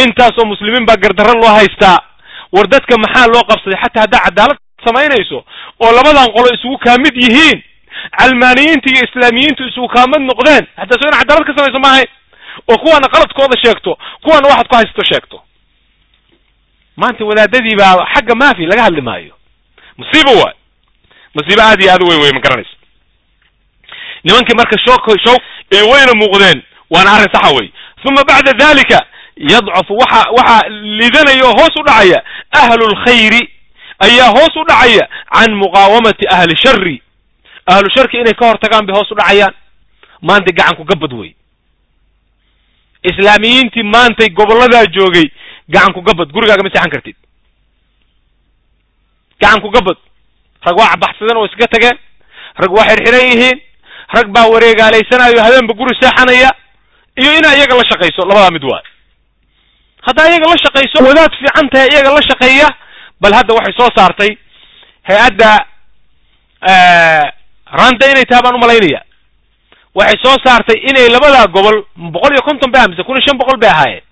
intaasoo muslimiin baa gardarro loo haystaa war dadka maxaa loo qabsaday? Xataa haddaa cadaalad samaynayso oo labadan qolo isugu kaamid yihiin calmaaniyiinta iyo islaamiyiintu isugu kaamid noqdeen. Hataa so ina cadaalad ka samayso maahayn. Oo kuwaana qaladkooda sheegto kuwaana waxaad ku haysato sheegto maanta wadaadadii baa xagga maafi laga hadli maayo. Musiiba waay. Musiibo aad iyo aad u weyn wey ma garanaysa nimankii marka shook ee wayna muuqdeen waana arrin saxa wey uma bacda dalika yadcafu waxa waxaa lidanaya oo hoos u dhacaya ahlu lkhayri ayaa hoos u dhacaya can muqaawamati ahli shari ahlu sharki inay ka hor tagaan bay hoos u dhacayaan. Maantay gacanku gabad wey islaamiyiintii maantay gobolladaa joogay gacanku gabad gurigaaga ma seexan kartid. Gacanku gabad rag waa cabaxsadeen oo iskaga tageen rag waa xirxiran yihiin rag baa wareegaalaysanayo habeenba guri seexanaya iyo inaa iyaga la shaqayso labadaa mid waay. Haddaa iyaga la shaqayso wadaad fiican tahay iyaga la shaqeeya bal hadda waxay soo saartay hay'adda randa inay tahay baan u malaynaya waxay soo saartay inay labadaa gobol boqol iyo konton bay amise kun iyo shan boqol bay ahaayeen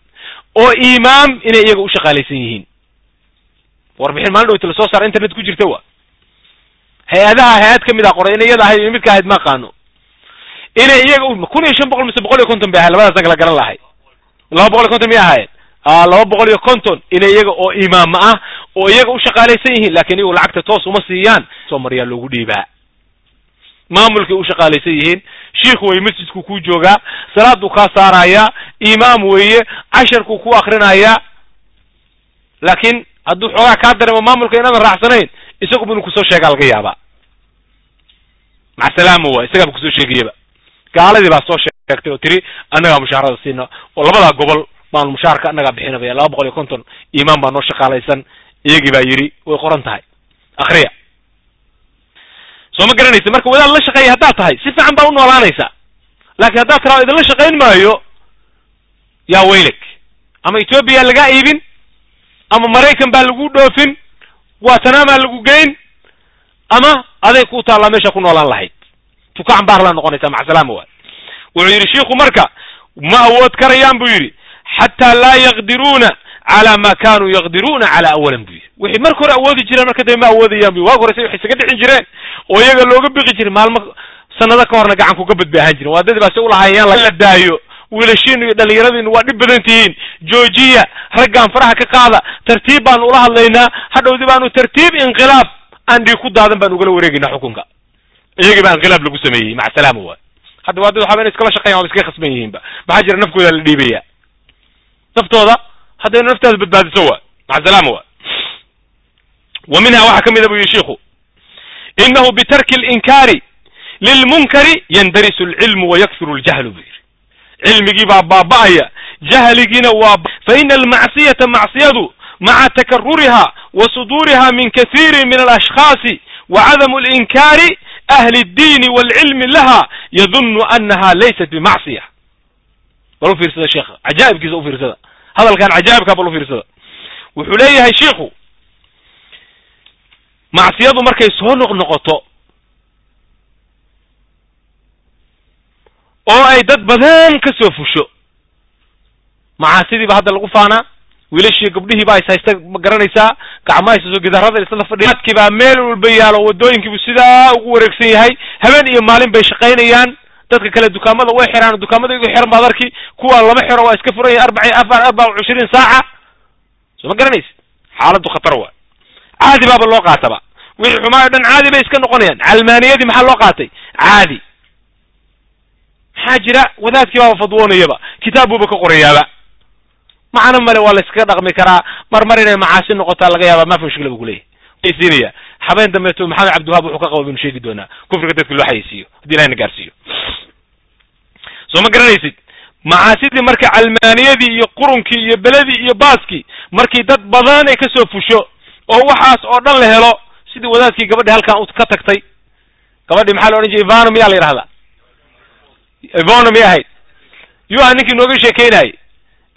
oo imaam inay iyaga u shaqaalaysan yihiin. Warbixin maalin dhowta la soo saara internet ku jirta wa hay'adaha hay'ad ka mid a qoray inay iyada ahayd iyo midka ahayd ma aqaano. Inay iyaga kun iyo shan boqol mise boqol iyo konton bay ahayen labadaasna kala garan lahay laba boqol iyo konton miyay ahaayeen? Laba boqol iyo konton inay iyaga oo imaama ah oo iyaga u shaqaalaysan yihiin laakiin iyagu lacagta toos uma siiyaan. Soo maryaa loogu dhiibaa. Maamulkay u shaqaalaysan yihiin shiikhu way masjidku ku joogaa salaaduu kaa saarayaa imaam weeye casharkuu ku akrinayaa laakin hadduu xoogaa kaa dareemo maamulka inaadan raacsanayn isaguba inuu ku soo sheegaa laga yaabaa macasalaama waa isagaaba ku soo sheegayaba gaaladii baa soo sheegtay oo tiri annagaa mushaharada siina oo labadaa gobol baanu mushaharka annagaa bixinabaya laba boqol iyo konton imaam baa noo shaqaalaysan iyagii baa yidhi way qoran tahay akriya soo ma garanaysa marka wadaad la shaqeeya haddaad tahay si fiican baa u noolaanaysa laakiin haddaad tiraa idinla shaqayn maayo yaa weylag ama etoobiya lagaa iibin ama maraykan baa lagu dhoofin guatanama lagu geyn ama aday ku taallaa meesha ku noolaan lahayd. Tukacan baar laa noqonaysa macasalaama waay. Wuxuu yidhi shiiku marka ma awood karayaan buu yidhi xataa laa yaqdiruuna cala ma kanuu yaqdiruuna cala awalan bu yidhi wixii marka hore awoodi jireen marka dambe ma awoodayaan bu waag horese waxay isaga dhicin jireen oo iyaga looga biqi jiray maalmo sanado ka horna gacan ku gabad bay ahaan jiren waa dadi baa se ulahaayaan la daayo wiilashiinu iyo dhalinyaradiinu waa dhib badan tihiin joojiya raggaan faraha ka qaada tartiib baanu ula hadlaynaa hadhowdi baanu tartiib inqilaab aan dhiig ku daadan baan ugala wareegaynaa xukunka iyagii baa inqilaab lagu sameeyey maca salaama waay hadda waa dad waxaba inay iskala shaqeyan waba iskaga khasban yihiinba maxaa jira nafkooda la dhiibaya naftooda haddaynu naftaada badbaadiso waay maca salaama waay wa minha waxaa ka mida bu yihi shiku inahu bitarki linkaari lilmunkari yandarisu alcilmu wayakfiru ljahlu bu yidhi. Cilmigii baa baaba'aya jahligiina waa faina almacsiyata macsiyadu maca takaruriha wa suduuriha min kathiiri min alashkhaasi wa cadamu linkaari ahli اddiini wاlcilmi laha yadunu anaha laysat bimacsiya bal u fiirsada sheekha cajaa'ibkiisa u fiirsada hadalkan cajaa'ibkaa bal u fiirsada. Wuxuu leeyahay shiikhu macsiyadu markay soo noqnoqoto oo ay dad badan ka soo fusho macaasidii ba hadda lagu faanaa wiilashii gabdhihii baa is ma garanaysaa gacmaha isasoo gidarada isla fadhiya adkii baa meel walba yaalo wadooyinkiibu sidaa ugu wareegsan yahay habeen iyo maalin bay shaqaynayaan dadka kale dukaamada way xiraan dukaamada igu xiran baad arki kuwa lama xiro waa iska furan yahay arbaci afar arbaca wa cishriin saaca. Soo ma garanaysa xaaladdu khatar waa. Caadi baaba loo qaataba. Wixii xumaa o dhan caadi bay iska noqonayaan. Calmaaniyadii maxaa loo qaatay? Caadi. Maxaa jira? Wadaadkii baaba fadwoonayaba. Kitaab buuba ka qorayaaba. Macno male waa la iskaga dhaqmi karaa. Mar mar inay macaasi noqotaa laga yaaba mafi mushkila bu kuleeyahy siinaya. Habeen dambeeto maxamed cabdiwahaab wuxuu ka qaba baynu sheegi doonaa. Kufriga dadka loo xayeysiiyo haddii ilahay na gaarsiiyo soo ma garanaysid? Macaasidii marka calmaaniyadii iyo qurunkii iyo beledii iyo baaskii markii dad badan ay ka soo fusho oo waxaas oo dhan la helo sidii wadaadkii gabadhi halkan ka tagtay. Gabadhii maxaa la odhan jiray? Ivano miyaa la yidhahdaa ivano miyay ahayd? Yuu aha ninkii nooga sheekeynayay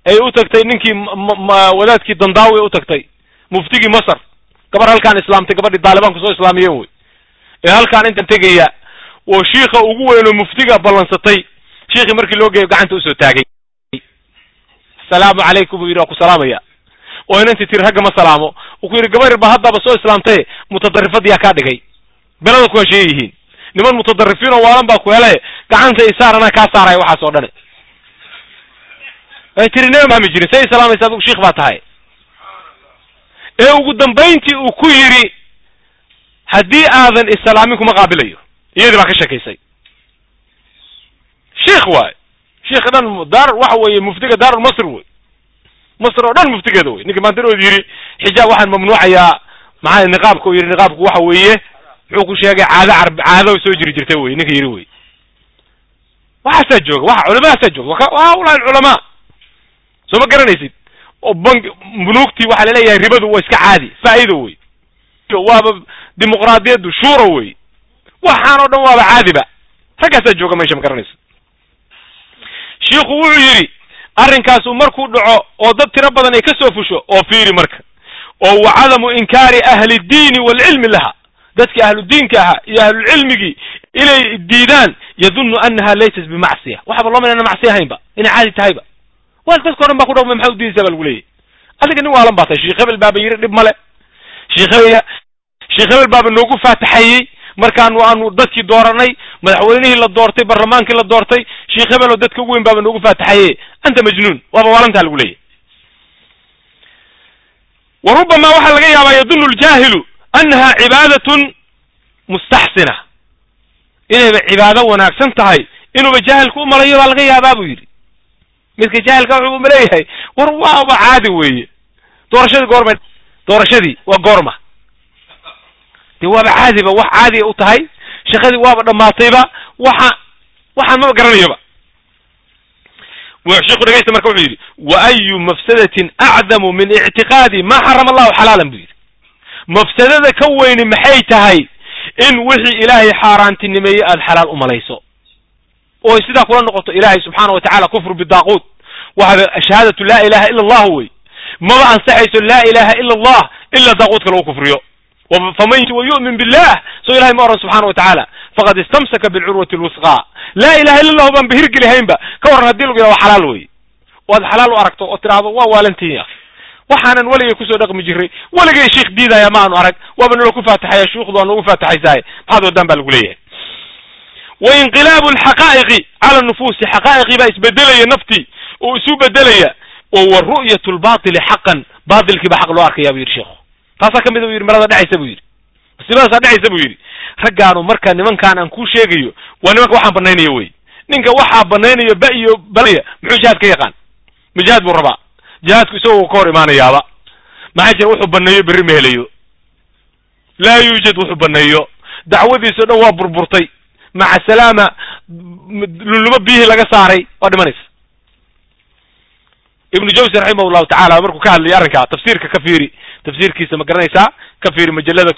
ay u tagtay ninkii wadaadkii dandaawi u tagtay muftigii masar. Gabar halkaan islaamtay gabadhii daalibaanku soo islaamiyeen wey. Ee halkaan intan tegaya oo shiika ugu weyn oo muftiga ballansatay shiikii markii loo geeyo gacanta u soo taagay. Asalaamu calaykum buu yidhi waa ku salaamaya. Oo inantii tiri ragga ma salaamo. Uu ku yidhi gabar ba haddaba soo islaamtaye mutadarifadiyaa kaa dhigay. Belada ku hesheeye yihiin. Niman mutadarifiin oo waalan baa ku hele gacanta isaar anaa kaa saaraya waxaas oo dhane ay tiri nema maami jirin say islaamaysa adigu shiik baa tahay. Ee ugu dambayntii uu ku yidhi haddii aadan islaamin kuma qaabilayo. Iyadii baa ka sheekaysay shiik waay. Shiik dhan daar waxa weeye muftiga daarul masr wey masr oo dhan muftigeeda wey ninka maantarood yidhi xijaab waxaan mamnuucayaa maxaa niqaabka u yidhi niqaabku waxa weeye muxuu ku sheegay caado carab caado soo jiri jirtay wey ninka yidhi wey waxaasaa jooga waxa culamahaasaa jooga. Waa ulaa culamaa soo ma garanaysid? Oo bank bunuugtii waxaa la leeyahay ribadu waa iska caadi faa'ido wey waaba dimuqraadiyaddu shuura wey waxaan oo dhan waaba caadiba raggaasaa jooga meesha ma garanaysa shiikhu wuxuu yidhi arrinkaasu markuu dhaco oo dad tiro badan ay ka soo fusho oo fiiri marka. Oo wa cadamu inkaari ahli ddiini waalcilmi laha. Dadkii ahludiinka ahaa iyo ahlulcilmigii inay diidaan yadunnu annaha laysat bimacsiya. Waxaba loo malayna macsiya ahaynba inay caadi tahayba? Wal dadka o dhan baa ku dhaqmay maxaa udiidaysaa ba lagu leeyahy adiga nin waalan baa tahay sheekh hebel baaba yidhi dhib male. Sheekh sheekh hebel baaba noogu faataxeeyey markaanu aanu dadkii dooranay madaxweynihii la doortay barlamaankii la doortay sheekh hebel oo dadka ugu weyn baaba noogu faataxeeye anta majnuun waaba waalantaa lagu leeyahy wa rubbama waxaa laga yaabaa yadunnu ljaahilu annaha cibaadatun mustaxsina. Inayba cibaado wanaagsan tahay inuuba jaahilku u malayo baa laga yaabaa buu yidhi. Midka jaahilka wuxuu uma leeyahay war waaba caadi weeye. Doorashadii goorma doorashadii waa goorma. Dee waaba caadiba wax caadiya u tahay. Shaqadii waaba dhammaatayba waxa waxaan maba garanayoba shiku dhegeysta marka wuxuu yidhi wa ayu mafsadatin acdamu min ictiqaadi ma xarama allahu xalaalan? buu yidhi. Mafsadada ka weyni maxay tahay in wixii ilaahay xaaraantinimeeye aada xalaal u malayso oo sidaa kula noqoto ilaahay subxaana wa tacala kufru bidaaquut. Waxaa shahaadatu laa ilaha ila allah wey. Maba ansaxayso laa ilaha ila allah ila daaquutka lagu kufriyo faman yu'min billah so ilahay ma oran subxana wa tacaala faqad istamsaka bilcurwati lwusqa laa ilaha illa allahu baan bahirgelihaynba ka warran haddii lagu yidhaha waa xalaal wey oo aad xalaal u aragto oo tiraahdo waa waalantiya waxaanan weligay ku soo dhaqmi jiray weligay sheikh diidaya ma aanu arag waaba nala ku faataxaya shuukhdu waa noogu faataxaysahay maxaad wadaan baa lagu leeyahay wa inqilaabu alxaqaa'iqi cala nufuusi xaqaa'iqii baa isbedelaya naftii oo isu bedelaya oo wa ru'yatu lbaatili xaqan baatilkii baa xaq loo arkaya buu yidhi sheikhu taasaa ka mid buu yidhi marada dhacaysa buu yidhi. Masiibadaasaa dhacaysa buu yidhi. Raggaanu marka nimankaan aan kuu sheegayo waa nimanka waxaan banaynayo wey. Ninka waxaa banaynayo ba iyo balaya muxuu jihaad ka yaqaan? Ma jihaad buu rabaa. Jihaadku isagoo ka hor imaanayaaba. Maxaa jira wuxuu baneeyo berri ma helayo. Laa yuujad wuxuu baneeyo dacwadiisa o dhan waa burburtay. Maca salaama lulumo biyihii laga saaray waa dhimanaysa. Ibnu jawsi raximah llahu tacala markuu ka hadlayay arrinkaa tafsiirka ka fiiri tafsiirkiisa ma garanaysaa ka fiiri majalada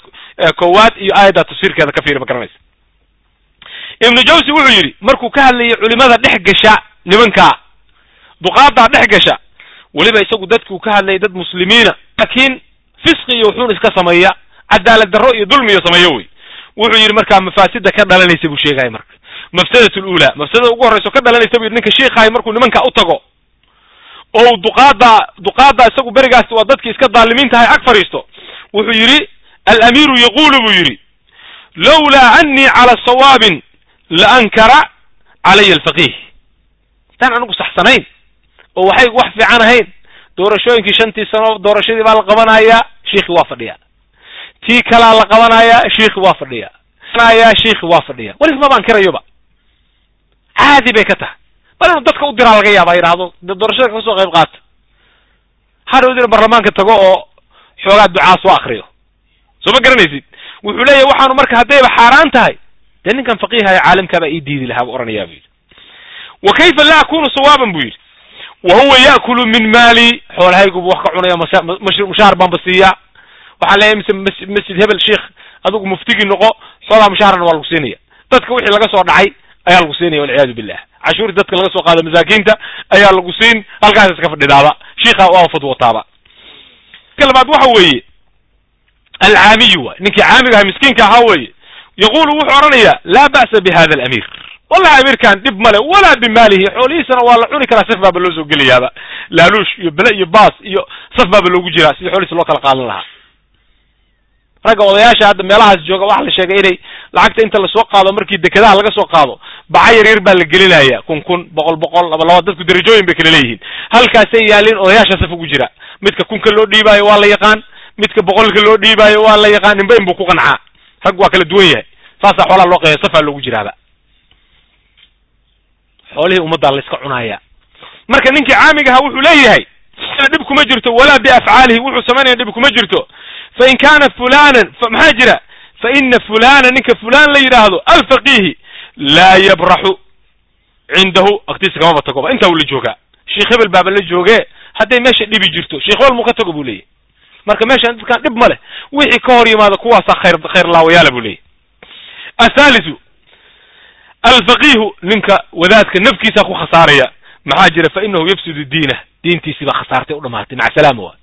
koowaad iyo aayadda tafsiirkeeda ka fiiri ma garanaysa. Ibnu jawsi wuxuu yidhi markuu ka hadlayay culimada dhex gasha nimankaa duqaadaa dhex gasha weliba isagu dadkuu ka hadlayay dad muslimiina laakiin fisqi iyo wuxuun iska sameeya cadaalad darro iyo dulmi iyo sameeyo wey. Wuxuu yidhi markaa mafaasida ka dhalanaysa buu sheegaya marka. Mafsadat lula mafsadada ugu horreyso ka dhalanaysa bu yidhi ninka shiikahay markuu nimanka u tago oo duqaada duqaada isagu berigaas waa dadkii iska daalimiintahay ag fadhiisto. Wuxuu yidhi alamiiru yaqulu buu yidhi lawlaa anii cala sawaabin la ankara calaya alfaqih haddaan anigu saxsanayn oo waxay wax fiican ahayn. Doorashooyinkii shantii sano doorashadii baa la qabanayaa shiikhi waa fadhiya tii kalaa la qabanayaa shiikhi waa fadhiya ya shiikhi waa fadhiya welis maba ankirayoba caadi bay ka tahay inuu dadka u diraa laga yaaba yidhaahdo? De doorashada ka soo qayb qaata. Hadhow dina barlamaanka tago oo xoogaa ducaa soo akriyo soo ma garanaysid? Wuxuu leeyahy waxaanu marka haddayba xaaraan tahay. Dee ninkan faqiiha ee ii diidi lahaa buu oranayaa bu yidhi. Wa kayfa laa akunu sawaaban? buu yidhi. Wa huwa ya'kulu min maali. Xoolahaygu buu wax ka cunaya mushaar baanba siiyaa waxaan leeyahay mise masjid hebel sheikh adigu muftigii noqo xoolaha mushaharana waa lagu siinaya dadka wixii laga soo dhacay ayaa lagu siinaya walciyaadu billah cashuurti dadka laga soo qaado masaakiinta ayaa lagu siin halkaas iska fadhidaaba. Shiika waa fadwataaba ka labaad waxa weeye alcaamiyu waay ninkii caamiga aha miskiinka ahaa weeye yaqulu wuxuu odhanayaa laa ba'sa bi hada alamiir. Wallahi amiirkan dhib male walaa bimaalihi xoolihiisana waa la cuni karaa saf baaba loo soo gelayaaba. Laaluush iyo bele iyo baas iyo saf baaba loogu jiraa sidii xoolihiisa loo kala qaadan lahaa. Ragga odayaasha hadda meelahaas jooga waxaa la sheegay inay lacagta inta la soo qaado markii dekedaha laga soo qaado baca yar yar baa la gelinaya. Kun kun boqol boqol laba laba dadku darajooyin bay kala leeyihiin. Halkaasay yaalin odayaasha saf ugu jira. Midka kunka loo dhiibaayo waa la yaqaan midka boqolka loo dhiibaayo waa la yaqaan ninba in buu ku qancaa rag waa kala duwan yahay. Saasaa xoolaa loo qeeya safaa loogu jiraaba. Xoolihii ummaddaa la iska cunaaya. Marka ninkii caamiga ahaa wuxuu leeyahay dhib kuma jirto walaa biafcaalihi wuxuu samaynaya dhib kuma jirto. Fain kana fulanan maxaa jira? Fa ina fulana ninka fulan la yidhaahdo alfaqihi laa yabraxu cindahu agtiisa kamaba tagoba intaa uu la joogaa sheikh hebel baaba la jooge hadday meesha dhibi jirto sheikh hebel mu ka tago buu leeyahy marka meeshan dadkaan dhib ma leh wixii ka hor yimaada kuwaasaa khayr khayr laawayaala buu leeyahy athalisu alfaqihu ninka wadaadka nafkiisa ku khasaaraya maxaa jira fa inahu yafsudu diinah diintiisii baa khasaartay u dhamaatay maca salaama waa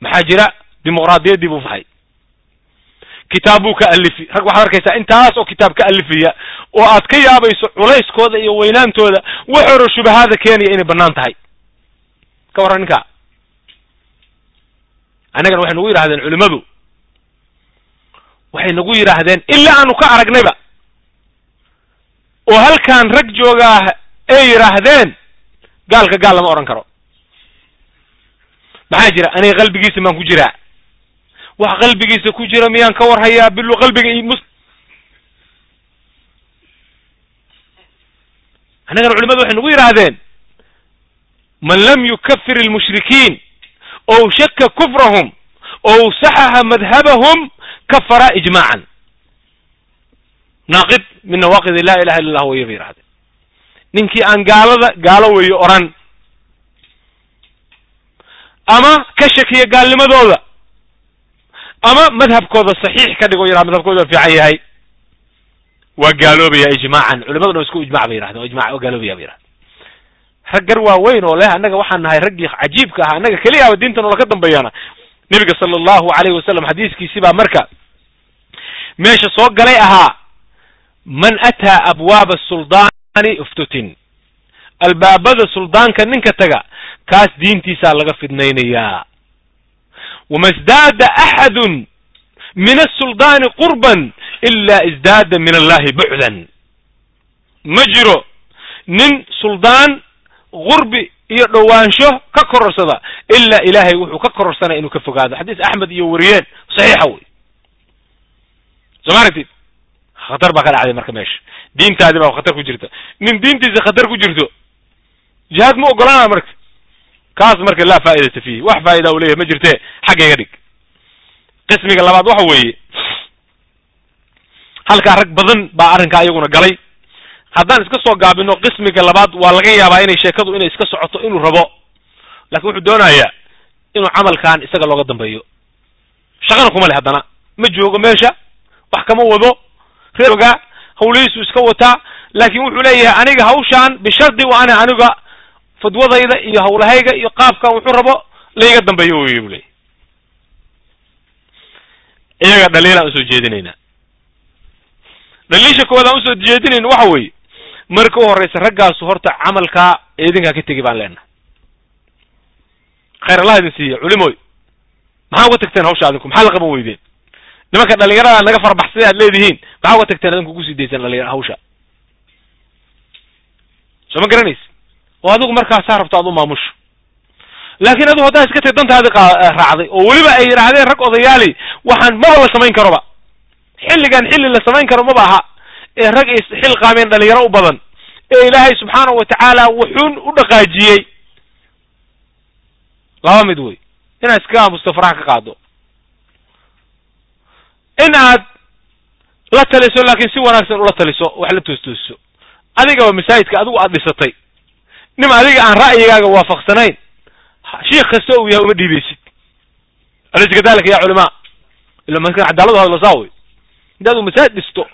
maxaa jira dimuqraadiyaddii buu fahay kitaab buu ka alifi rag waxaad arkaysaa intaas oo kitaab ka alifaya oo aad ka yaabayso culayskooda iyo weynaantooda wax shubahaada keenaya inay bannaan tahay. Ka warran ninka annagana waxay nagu yidhahdeen culimmadu waxay nagu yidhaahdeen ilaa aanu ka aragnayba. Oo halkaan rag joogaah ay yidhaahdeen gaalka gaal lama odhan karo. Maxaa jira? Aniga qalbigiisa maan ku jiraa wax qalbigiisa ku jira miyaan ka war hayaa bilu qalbiga i mus annagana culimadu waxay nagu yidhaahdeen man lam yukafir almushrikiin ow shaka kufrahum ow saxaxa madhabahum kafara ijmaacan. Naaqid min nawaaqid la ilaha illa allah waya bay yidhahdeen ninkii aan gaalada gaalo weeye oran ama ka shakiya gaalnimadooda ama madhabkooda saxiix ka dhigo yidhaha madhabkooda fiican yahay. Waa gaaloobaya ijmaacan. Culimaduna isku ijmac bay yidhahdeen ijmac waa gaaloobaya bay yidhahdeen rag gar waaweyn oo leh annaga waxaan nahay raggii cajiibka ahaa annaga keliyaaba diintan oola ka dambeeyana nebiga sala allahu alayhi wasalam xadiiskiisi baa marka meesha soo galay ahaa man ataa abwaaba suldaani uftutin. Albaabada suldaanka ninka taga kaas diintiisaa laga fidnaynayaa wama isdaada axadun min asuldaani qurban ila isdaada min allahi bucdan ma jiro nin suldaan qurbi iyo dhowaansho ka kororsada ilaa ilaahay wuxuu ka kororsanaya inuu ka fogaado xadiis axmed iyo wariyeen saxiixa wey soo ma aragtid khatar baa ka dhacday marka meesha diintaadi baa khatar ku jirta nin diintiisa khatar ku jirto jihaad ma ogolaana marka kaas marka laa faa'idata fiihi. Wax faa'ida u leeyahay ma jirte xaggayga dhig. Qismiga labaad waxa weeye halkaa rag badan baa arrinkaa iyaguna galay. Haddaan iska soo gaabino qismiga labaad waa laga yaabaa inay sheekadu inay iska socoto inuu rabo. Laakiin wuxuu doonayaa inuu camalkan isaga looga dambeeyo. Shaqana kuma leh haddana. Ma joogo meesha wax kama wado reoga hawlihiisu iska wataa. Laakin wuxuu leeyahay aniga hawshaan bishardi wa ana aniga fadwadayda iyo hawlahayga iyo qaabkan wuxuu rabo laiga dambeeyo wey bu leeyahy iyaga dhaliilaan u soo jeedinaynaa dhaliisha koowaad aan u soo jeedinayna waxa weeye marka u horreysa raggaasu horta camalkaa idinkaa ka tegi baan leenahay. Khayr allah idin siiya culimoy maxaa uga tagteen hawsha adinku? Maxaa la qaban weydeen? Nimanka dhalinyarada naga farabaxsaday aad leedihiin maxaa uga tagteen adinku ku sii daysaan dhalinyara hawsha? Soo ma garanaysa oo adigu markaasaa rabto aad u maamusho laakiin adigu haddaa iska tay dantaadi raacday oo weliba ay yidhaahdeen rag odayaali waxaan maba la samayn karoba. Xilligan xilli la samayn karo maba aha ee rag is xil qaameen dhalinyaro u badan ee ilaahay subxaanahu watacaala wuxuun u dhaqaajiyey. Laba mid wey. Inaad iskaga aamusto faraha ka qaado. In aad la taliso laakiin si wanaagsan ula taliso wax la toostoosiso adigaba masaajidka adigu aad dhisatay nim adiga aan ra'yigaaga waafaqsanayn. Shiik kasta uu yahay uma dhiibaysid alaysa kadalika ya culamaa ila marka cadaaladu hadla saa wey. Intaad masaajid dhisto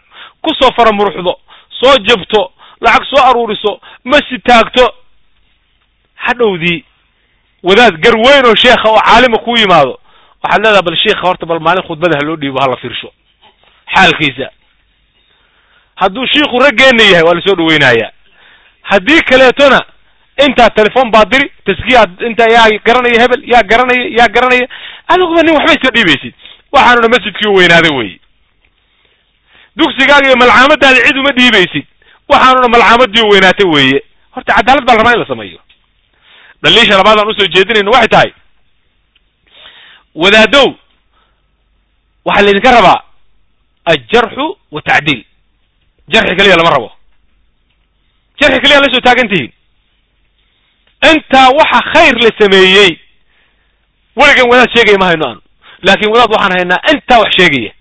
ku soo fara muruxdo soo jabto lacag soo aruuriso masjid taagto hadhowdii wadaad gar weyn oo sheekha oo caalima ku yimaado. Waxaad leedaha bal sheikha horta bal maalin khudbada ha loo dhiibo hala fiirsho. Xaalkiisa. Hadduu shiiku raggeena yahay waa la soo dhaweynayaa. Haddii kaleetona intaa telefon baa diri taskiyaad inta yaa garanaya hebel yaa garanaya yaa garanaya. Adiguba nin waxba iska dhiibaysid waxaanuna masjidkii weynaaday wey dugsigaaga iyo malcaamadaada cid uma dhiibaysid waxaanuna malcaamadii weynaatay weeye. Horta cadaalad baa la rabaa in la sameeyo. Dhaliisha labaadaan u soo jeedinayno waxay tahay wadaadow waxaa laydinka rabaa aljarxu wa tacdiil. Jarxi keliya lama rabo. Jarxi keliya la soo taagan tihiin intaa waxa khayr la sameeyey. Weligan wadaad sheegaya ma hayno. Aanu laakin wadaad waxaan haynaa intaa wax sheegaya.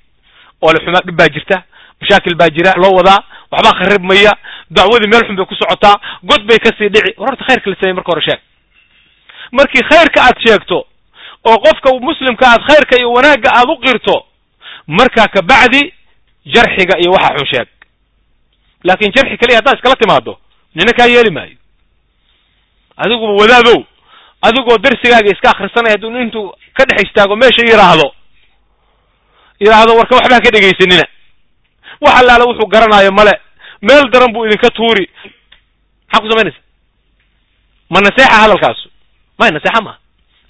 Oo le xumaa dhib baa jirta mashaakil baa jira loo wadaa waxbaa kharibmaya dacwadii meel xun bay ku socotaa god bay ka sii dhici. Horta khayrka la sameeyey marka hore sheeg. Markii khayrka aad sheegto oo qofka muslimka aad khayrka iyo wanaagga aad u qirto markaa kabacdi jarxiga iyo waxa xun sheeg. Laakin jarxi keliya haddaad iskala timaado nina kaa yeeli maayo adiguba wadaadow adigoo darsigaaga iska akrisanaya hadduu intuu ka dhex istaago meesha yidhaahdo yidhaahdo warka waxbaa ka dhegaysanina wax allaale wuxuu garanaayo male. Meel daran buu idinka tuuri. Maxaa ku samaynaysa. Ma naseexa hadalkaasu may naseexa maaha.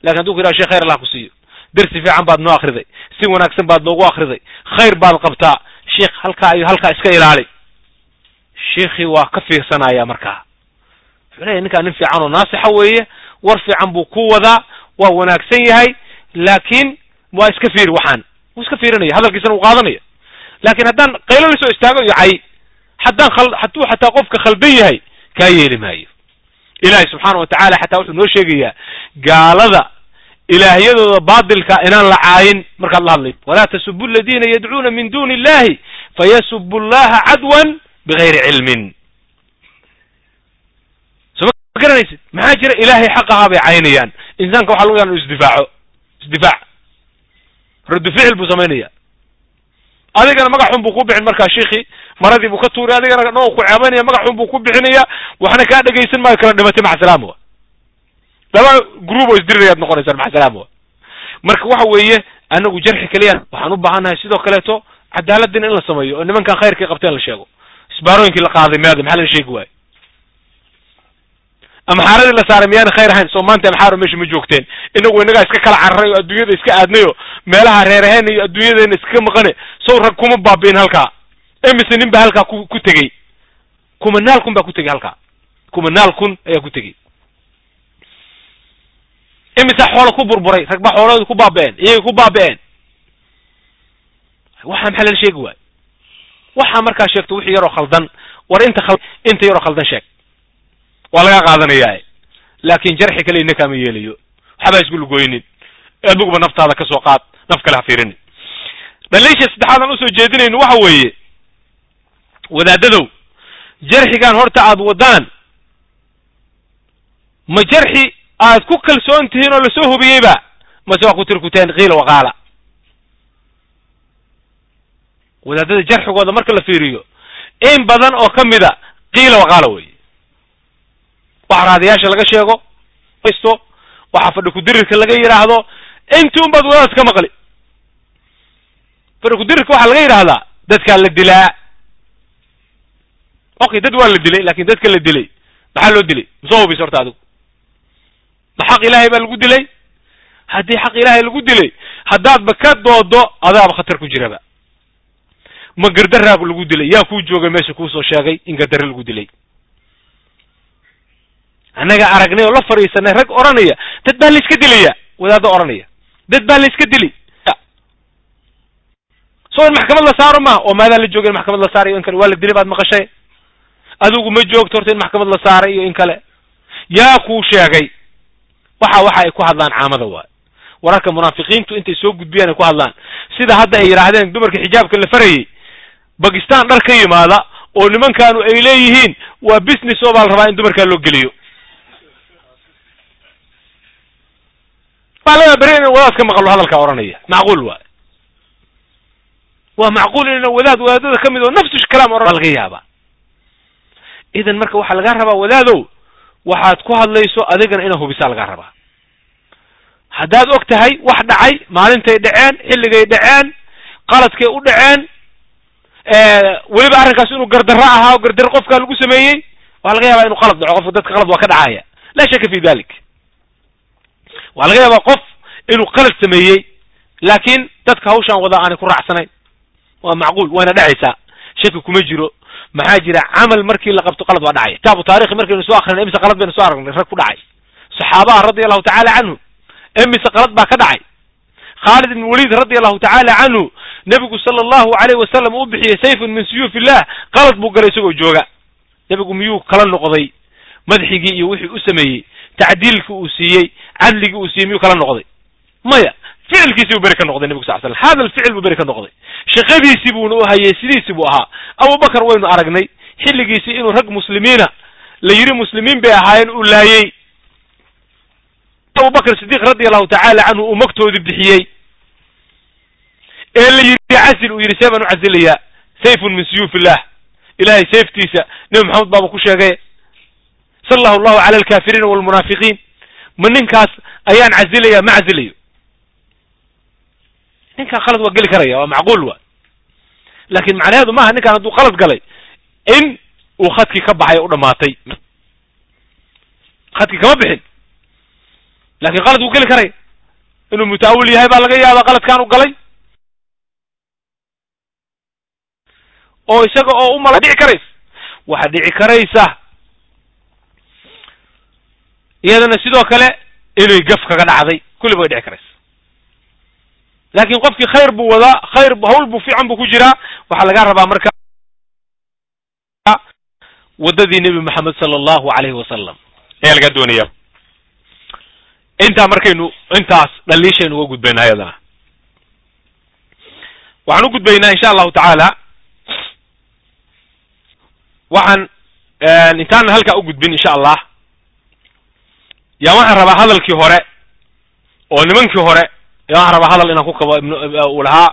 Lakin haduu ku yidhaha shekh khayr allah ku siiyo. Dersi fiican baad noo akriday si wanaagsan baad noogu akriday khayr baad qabtaa. Sheikh halkaa iyo halkaa iska ilaali. Sheikii waa ka fiirsanaya markaa wuxuu leeyahy ninkaa nin fiican oo naasixa weeye war fiican buu ku wadaa waa wanaagsan yahay laakin waa iska fiiri waxaan. Wuu iska fiirinaya hadalkiisana uu qaadanaya. Laakin haddaan qaylo la soo istaago iyo cay haddaan hadduu xataa qofka khaldan yahay kaa yeeli maayo. Ilahi subxaana wa tacala xataa wuxuu noo sheegayaa gaalada ilaahyadooda baatilka inaan la caayin markaad la hadlayso walaa tasubu aladiina yadcuuna min duni illahi fayasubu allaha cadwan bigayri cilmin garanaysid maxaa jira ilaahay xaq ahaa bay caynayaan. Insaanka waxa lagu yaha isdifaaco. Isdifaac. Raddu ficil buu samaynaya adigana magac xun buu ku bixin markaa sheikii maradii buu ka tuuray adigana noo ku ceebanaya magac xun buu ku bixinaya waxna kaa dhegaysan maayo kala dhimatay maxasalaam wa laba group oo isdirirayaad noqonaysaan maxasalaam wa marka waxa weeye anagu jarxi keliya waxaan u baahannahay sidoo kaleeto cadaaladina in la sameeyo oo nimankan khayrkii qabteen la sheego. Isbaarooyinkii la qaaday meada maxaa laga sheegi waayo amxaaradii la saaray miyaana khayr ahayn? Soo maanta amxaaro meesha ma joogteen. Inagu inagaa iska kala cararay oo adduunyada iska aadnay oo meelaha reeraheena iyo adduunyadeena iskaga maqane sow rag kuma baabi'in halkaa. Emise nin baa halkaa ku ku tegey. Kumanaal kun baa ku tegey halkaa. Kumanaal kun ayaa ku tegey. Imise xoola ku burburay rag baa xoolahooda ku baabi'een iyagay ku baabi'een. Waxaa maxaa lala sheegi waayo waxaa markaa sheegto wixii yaroo khaldan. War inta khal inta yaroo khaldan sheeg waa laga qaadanayaa laakin jarxi kale ina yeelayo. Waxbaa isku lugoynin adiguba naftaada ka soo qaad naf kale ha fiirinin. Dhaliisha saddexaad aan u soo jeedinayno waxa weeye wadaadadow jarxigan horta aad wadaan ma jarxi aad ku kalsoon tihiin oo la soo hubiyeyba mase waa ku tirkuteen kiila waqaala. Wadaadada jarxigooda marka la fiiriyo in badan oo ka mida kiila waqaala wey waxa raadiyaasha laga sheego sto waxa fadhi kudirirka laga yidhaahdo inti un baad wadaad ka maqli. Fadhi kudirirka waxaa laga yidhaahdaa dadkaa la dilaa. Okay dad waa la dilay laakiin dadka la dilay maxaa loo dilay? Masoo hubis horta adigu. Ma xaq ilaahay baa lagu dilay? Haddii xaq ilaahay lagu dilay haddaadba ka doodo adaaba khatar ku jiraba. Ma gardaraagu lagu dilay yaa kuu joogay meesha kuusoo sheegay in gardarre lagu dilay annaga aragnay oo la fadhiisanay rag odhanaya. Dad baa la iska dilaya. Wadaado odhanaya. Dad baa la iska dili. Soo in maxkamad la saaro ma oo maadaa la jooga in maxkamad la saaray iyo in kale. Waa la dilay baad maqashay? Adigu ma joogto horta in maxkamad la saaray iyo in kale. Yaa kuu sheegay. Waxa waxa ay ku hadlaan caamada waay. Wararka munaafiqiintu intay soo gudbiyaan ay ku hadlaan. Sida hadda ay yidhaahdeen dumarka xijaabka la farayay. Bakistan dhar ka yimaada oo nimankaanu ay leeyihiin waa business oo baa la rabaa in dumarkaa loo geliyo laga beri ina wadaad ka maqlo hadalkaa odhanaya. Macquul waay. Waa macquul ina wadaad wadaadada ka mid oo nafsu kalaam odhan laga yaaba. Idan marka waxaa lagaa rabaa wadaadow waxaad ku hadlayso adigana inaad hubisaa lagaa rabaa. Haddaad og tahay wax dhacay maalintay dhaceen xilligay dhaceen qaladkay u dhaceen weliba arrinkaas inuu gardarro ahaa o gardarro qofkaa lagu sameeyey waxaa laga yaabaa inuu qalad dhaco. Qofka dadka qalad waa ka dhacaya. Laa shaka fi dalik waxaa laga yaabaa qof inuu qalad sameeyey laakiin dadka hawshaan wadaa aanay ku raacsanayn. Waa macquul wayna dhacaysaa. Shaki kuma jiro. Maxaa jira camal markii la qabto qalad waa dhacaya kitaabu taarikhi markaynu soo akrinay imise qalad baynu soo aragnay rag ku dhacay. Saxaabaha radia allahu tacaala canhu imise qalad baa ka dhacay. Khaalid ibn waliid radia allahu tacaala canhu nebigu sala allahu alayh wasalam uu bixiyey sayfun min suyuuf illah qalad buu galay isagoo jooga. Nebigu miyuu kala noqday? Madxigii iyo wixii u sameeyey tacdiilkii uu siiyey cadligii uu siiyey miyuu kala noqday. Maya ficilkiisii buu beri ka noqday nebigu sal slam hada alficil buu beri ka noqday. Shaqadiisii buuna u hayay sidiisii buu ahaa. Abubakar waynu aragnay xilligiisii inuu rag muslimiina la yidhi muslimiin bay ahaayeen uu laayey abubakr sidiq radi allahu tacaala canhu uu magtoodii bixiyey. Ee la yidhi casil uu yidhi see baan u casilayaa sayfun min suyuuf illah ilahay sayftiisa nebi maxamed baaba ku sheegay salahu allahu cala alkafiriina walmunaafiqiin ma ninkaas ayaan casilayaa ma casilayo ninkaan khalad waa geli karaya waa macquul wa laakin macnaheedu maaha ninkaan hadduu khalad galay in uu khadkii ka baxay o u dhamaatay. Khadkii kama bixin. Lakin qalad wuu geli karaya inuu mutaawil yahay baa laga yaaba qaladkaan u galay. Oo isaga oo umala dhici karaysa. Waxa dhici karaysa iyadana sidoo kale inay gaf kaga dhacday kulli bay dhici karaysa. Laakin qofkii khayr buu wadaa khayr hawl buu fiican buu ku jiraa waxaa laga rabaa marka waddadii nebi moxamed sala allahu alayhi wasalam ayaa laga doonaya intaa markaynu intaas dhaliishaynu uga gudbaynaa ayadana waxaan u gudbaynaa insha allahu tacaala waxaan intaana halkaa u gudbin insha allah yaa waxaan rabaa hadalkii hore oo nimankii hore yaa waxaan rabaa hadal inaan ku kabo ibn uu lahaa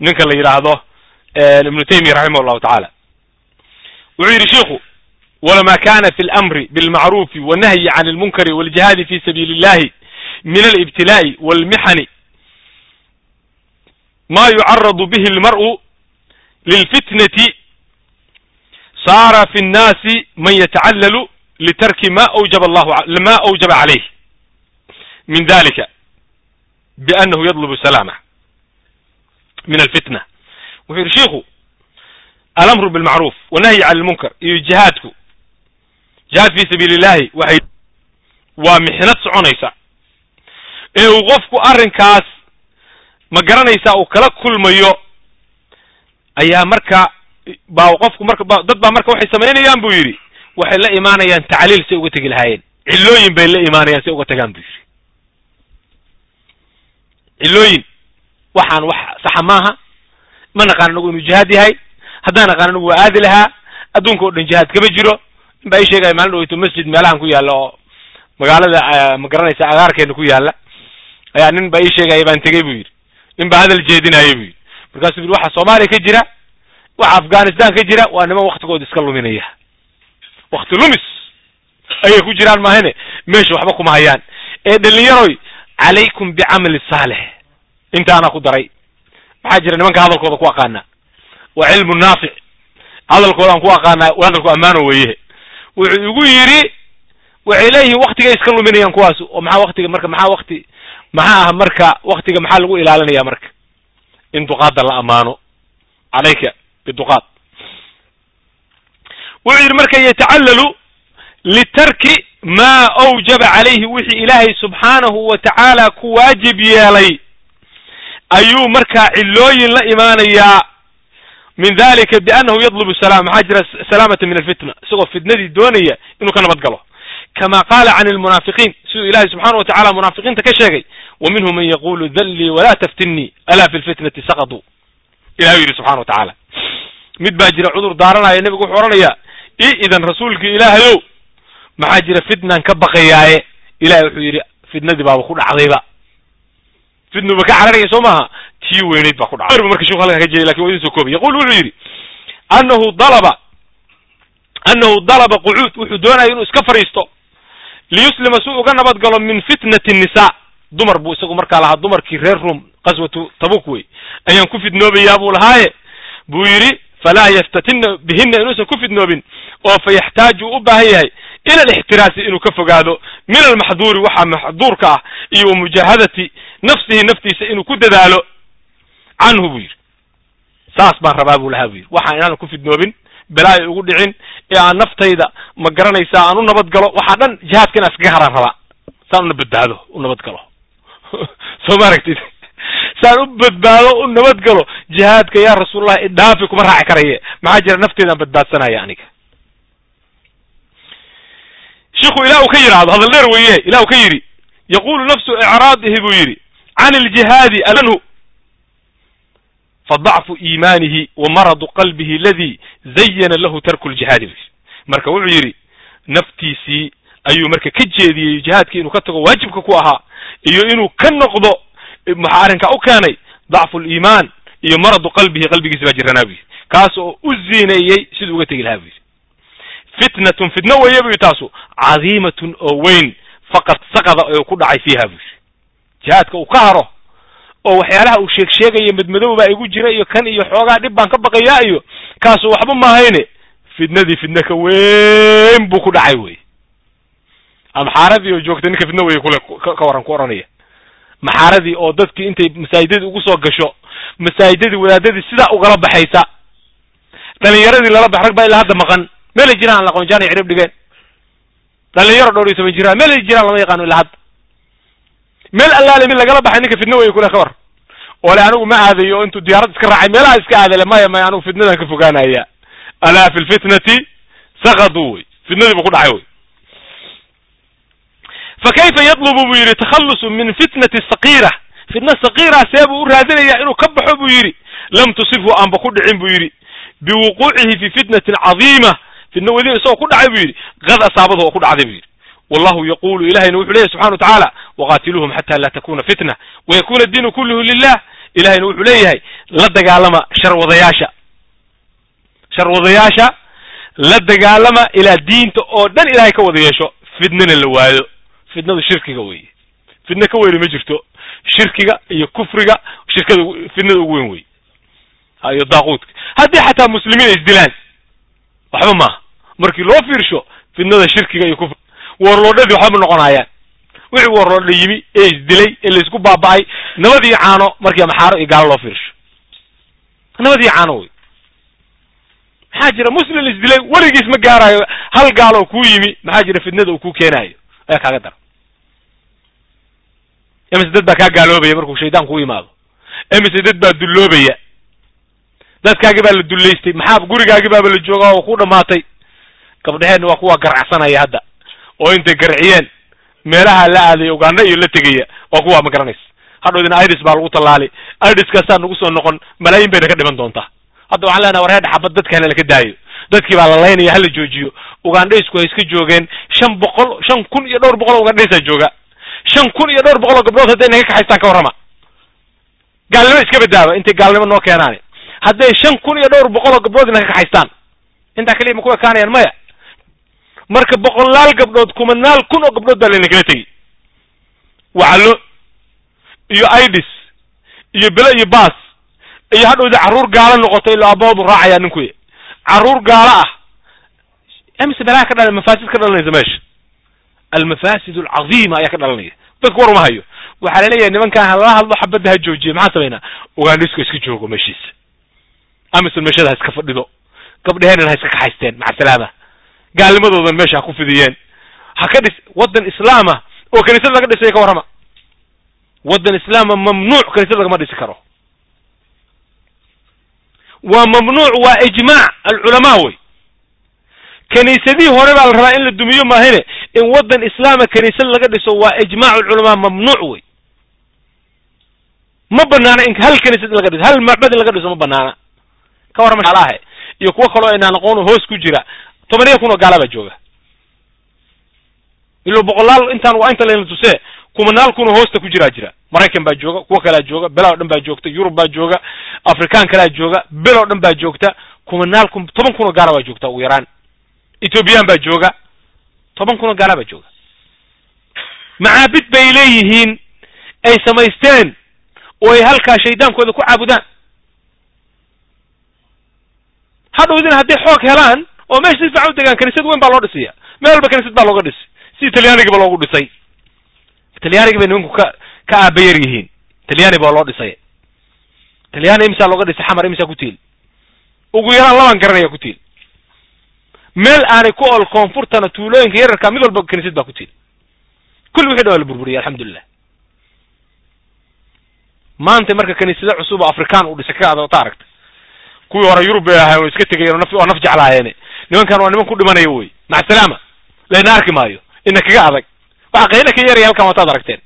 ninka la yidhaahdo ibnu taymiya raximah allahu tacaala wuxuu yidhi shiku walama kana fi اlamri bilmacrufi wannahyi can اlmunkari waاljihadi fi sabiili اllahi min alibtilaa'i walmixani ma yucaradu bihi اlmar'u lilfitnati saara fi الnaasi man yatacallalu litarki ma ma awjaba calayh min dalika biannahu yadlubu salaama min alfitna wuxuu yidhi shiku alamru bilmacruuf wannahyi can lmunkar iyo jihaadku jihaad fi sabiili illahi waxay waa mixnad soconaysa ee uu qofku arrinkaas ma garanaysaa uu kala kulmayo ayaa marka baa qofku marka dad baa marka waxay samaynayaan buu yidhi waxay la imaanayaan tacliil say uga tegi lahaayeen. Cillooyin bay la imaanayaan say uga tagaan buu yidhi cillooyin. Waxaan wax saxa maaha. Ma naqaan anagu inuu jihaad yahay. Haddaan naqaan anigu waa aadi lahaa. Adduunka o dhan jihaad kama jiro. Nin baa ii sheegaya maalin dhaweyto masjid meelahan ku yaalla oo magaalada ma garanaysa agaarkeena ku yaalla. Ayaa nin baa ii sheegaya baan tegey buu yidhi. Nin baa hadal jeedinaya buu yidhi. Markaasuu yidhi waxa soomaaliya ka jira waxa afghanistan ka jira waa niman waktigooda iska luminaya wakti lumis ayay ku jiraan maahane? Meesha waxba kuma hayaan. Ee dhalinyaroy calaykum bicamali saalix intaanaa ku daray. Maxaa jira nimanka hadalkooda ku aqaana waa cilmu naafic. Hadalkoodaan ku aqaanaa hadalku ammaano weeye. Wuxuu igu yidhi waxay leeyihiin waktigay iska luminayaan kuwaas oo maxaa waktiga marka maxaa wakti maxaa ah marka waktiga maxaa lagu ilaalinaya marka? In duqaadda la ammaano. Calayka biduqaad wuxuu yidhi marka yatacallalu litarki ma awjaba calayhi wixii ilaahay subxaanahu wa tacaala ku waajib yeelay ayuu markaa cillooyin la imaanayaa min dalika biannahu yadlubu salam maxaa jira salaamata min alfitna isagoo fitnadii doonaya inuu ka nabad galo. Kama qaala can almunaafiqiin siduu ilahay subxana wa tacala munaafiqiinta ka sheegay wa minhum man yaqulu dallii walaa taftinii alaa fi lfitnati saqaduu ilahay u yidhi subxana wa tacaala. Mid baa jira cudur daaranaya nebigu wuxuu odhanayaa i idan rasuulkii ilaahayow maxaa jira fitnaan ka baqayaaye? Ilahay wuxuu yidhi fitnadii baaba ku dhacdayba. Fitnuba ka cararaya soo maaha? Tii weynayd baa ku dhacday. Marka sheiku halkan ka jeeday laakiin waa idin soo koobay yaqul wuxuu yidhi annahu dalaba annahu dalaba qucuud wuxuu doonaya inuu iska fadhiisto. Liyuslima si uga nabad galo min fitnati nnisaa dumar buu isagu markaa lahaa dumarkii reer ruom qaswatu tabuk wey. Ayaan ku fidnoobayaa buu lahaaye? Buu yidhi falaa yaftatinna bihinna inuusan ku fidnoobin oo fa yaxtaaju u baahan yahay ila alixtiraasi inuu ka fogaado min almaxduuri waxaa maxduurka ah iyo wa mujaahadati nafsihi naftiisa inuu ku dadaalo canhu buu yidhi saas baan rabaa buu lahaa buu yidhi waxaan inaanan ku fidnoobin belaa ay ugu dhicin ee aan naftayda ma garanaysaa aan u nabad galo waxaa dhan jihaadka inaan iskaga haraan rabaa saan una badbaado u nabad galo soo ma aragtid saan u badbaado u nabad galo jihaadka yaa rasuulallah idhaafi kuma raaci karaye. Maxaa jira nafteedaan badbaadsanaya aniga. Shiku ilah uu ka yidhaahdo hadal dheer weye ilah uu ka yidhi yaqulu nafsu icraadihi buu yidhi can iljihaadi anhu fadacfu iimaanihi wa maradu qalbihi aladi zayana lahu tarku ljihaadi buu yidhi. Marka wuxuu yidhi naftiisii ayuu marka ka jeediyey jihaadkii inuu ka tago waajibka ku ahaa iyo inuu ka noqdo maxaa arrinkaa u keenay dacfu liimaan iyo maradu qalbihi qalbigiisi baa jiranaa buu yidhi kaas oo u ziineeyey siduu uga tegi lahaa buu yidhi. Fitnatun fitno weeye bu taasu cadiimatun oo weyn faqad saqada oo ku dhacay fiiha buu yidhi. Jihaadka uu ka haro oo waxyaalaha uu sheeg sheegaya madmadow baa igu jira iyo kan iyo xoogaa dhib baan ka baqayaa iyo kaasu waxba maahayne fitnadii fitne ka weyn buu ku dhacay wey. Maxaaradii oo joogta ninka fitno weye kule ka waran ku oranaya maxaaradii oo dadkii intay masaajidadii ugu soo gasho masaajidadii wadaadadii sidaa ugala baxaysa. Dhalinyaradii lala bax rag baa ilaa hadda maqan. Meelay jiraan aan la aqoon jaanay cirib dhigeen. Dhalinyaro dhowr iyo toban jiraan. Meelay jiraan lama yaqaano ilaa hadda meel allaale mid lagala baxay ninka fitno weye kule ka war oo le anigu ma aadayo intuu diyaarad iska raacay meelaha iska aadale maya maya anigu fitnadan ka fogaanaya. Alaa fi lfitnati sakaduu wey fitnadii buu ku dhacay wey fa kayfa yatlubu buu yidhi takhalusu min fitnati sakiira fitna sakiira see u raadinaya inuu ka baxo buu yidhi lam tusibhu aanba ku dhicin buu yidhi biwuquucihi fi fitnatin cadiima fitna wediin isagoo ku dhacay buu yidhi qad asaabadu oo ku dhacday buu yidhi wallahu yaqulu ilahayna wuxuu leeyahy subxana wa tacaala waqaatiluuhum xata laa takuna fitna wayakuna diinu kulluhu lilah ilahayna wuxuu leeyahay la dagaalama sharwadayaasha sharwadayaasha la dagaalama ilaa diinta oo dhan ilahay ka wada yeesho fitnana la waayo fitnadu shirkiga weeye fitna ka weyni ma jirto. Shirkiga iyo kufriga shirkada fitnada ugu weyn wey iyo daaquudka. Haddii xataa muslimiin ay isdilaan waxba maaha markii loo fiirsho fitnada shirkiga iyo kufri warloodhadii waxba ma noqonayaan wixii warloodha yimi ee isdilay ee laysku baaba'ay nabad iyo caano markii maxaaro iyo gaalo loo fiirsho. Nabad iyo caano wey maxaa jira muslim isdilay weligiis ma gaarayo hal gaalo oo kuu yimi maxaa jira fitnada uu ku keenaayo ayaa kaaga dara emise dad baa kaa gaaloobaya markuu shaydaan kuu yimaado emise dad baa dulloobaya. Dadkaagi baa la dullaystay maxaa gurigaagi baaba la joogaa oo ku dhamaatay. Gabdheheenna waa kuwa garacsanaya hadda. Oo intay garciyeen. Meelaha la aaday uganda iyo la tegaya waa kuwa ma garanaysa. Hadhoodina idis baa lagu tallaali idiskaasaa nagu soo noqon malaayin bayna ka dhiman doontaa. Hadda waxaan leenaha war heedha xabad dadka hana laka daayo dadkii baa la laynaya hala joojiyo. Ugandhaysku hay iska joogeen shan boqol shan kun iyo dhowr boqol oo ugandhaysaa jooga. Shan kun iyo dhowr boqol oo gabdhood hadday naga kaxaystaan ka warrama. Gaalnimo iska badaaba intay gaalnimo noo keenaan hadday shan kun iyo dhowr boqol oo gabdhood naga kaxaystaan intaa kaliya ma ku ekaanayaan maya? Marka boqolaal gabdhood kumanaal kun oo gabdhood baa layna kala tegi waclo iyo idis iyo bele iyo baas iyo hadhowda carruur gaalo noqotay ilo aboodu raacayaa ninkuy carruur gaalo ah. Emise belaha ka dhala mafaasid ka dhalanaysa meesha. Almafaasid alcadiima ayaa ka dhalanaya. Dadka war uma hayo. Waxaa la leeyahay nimankaan halala hadlo xabadda ha joojiye maxaa samaynaa ugandhiska iska joogo meeshiisa. Amisan meeshada ha iska fadhido. Gabdheheenan ha iska kaxaysteen maca salaama gaalnimadoodan meesha ha ku fidiyeen. Ha ka dhis waddan islaama oo kaniisad laga dhisay ka warrama. Waddan islaama mamnuuc kaniisad lagama dhisi karo waa mamnuuc waa ijmaac alculamaa wey. Kaniisadihii hore baa la rabaa in la dumiyo maahine in waddan islaama kaniisad laga dhiso waa ijmaac alculamaa mamnuuc wey. Ma banaana in hal kaniisad in laga dhiso hal macbad in laga dhiso ma banaana. Ka warrama alahe iyo kuwo kaloo aynaan aqoon hoos ku jira tobaniya kun oo gaala baa jooga. Ilo boqolaal intaan waa inta layna tusee kumanaal kun oo hoosta ku jiraa jira. Maraykan baa jooga kuwo kalaa jooga bela o dhan baa joogta yurub baa jooga afrikaan kalaa jooga bel dhan baa joogta kumanaal kun toban kun oo gaala baa joogta ugu yaraan. Ethoobiyan baa jooga toban kun oo gaalaa baa jooga. Macaabid bay leeyihiin ay samaysteen oo ay halkaa shaydaankooda ku caabudaan. Hadhowdina hadday xoog helaan oo meesha si fiican u degaan kaniisad weyn baa loo dhisaya meel walba kaniisad baa looga dhisi si talyaanigiba loogu dhisay talyaanigi bay nimanku ka ka aabayar yihiin. Talyani baa loo dhisay. Talyani imisaa looga dhisay xamar imisaa ku tiil? Ugu yaraan labaan garanaya ku tiil. Meel aanay ku ol koonfurtana tuulooyinka yararka mid walba kaniisad baa ku tiil. Kulli wixii dhan waa la burburiyay alxamdulilah maanta marka kaniisado cusub oo afrikaan uu dhisay ka adota aragta kuwii hore yurub bay ahayen oo iska tegayeen oo naf oo naf jeclaayeene nimankan waa niman ku dhimanaya wey. Maca salaama layna arki maayo ina kaga adag waxa qayla ka yaraya halkan waataad aragteen.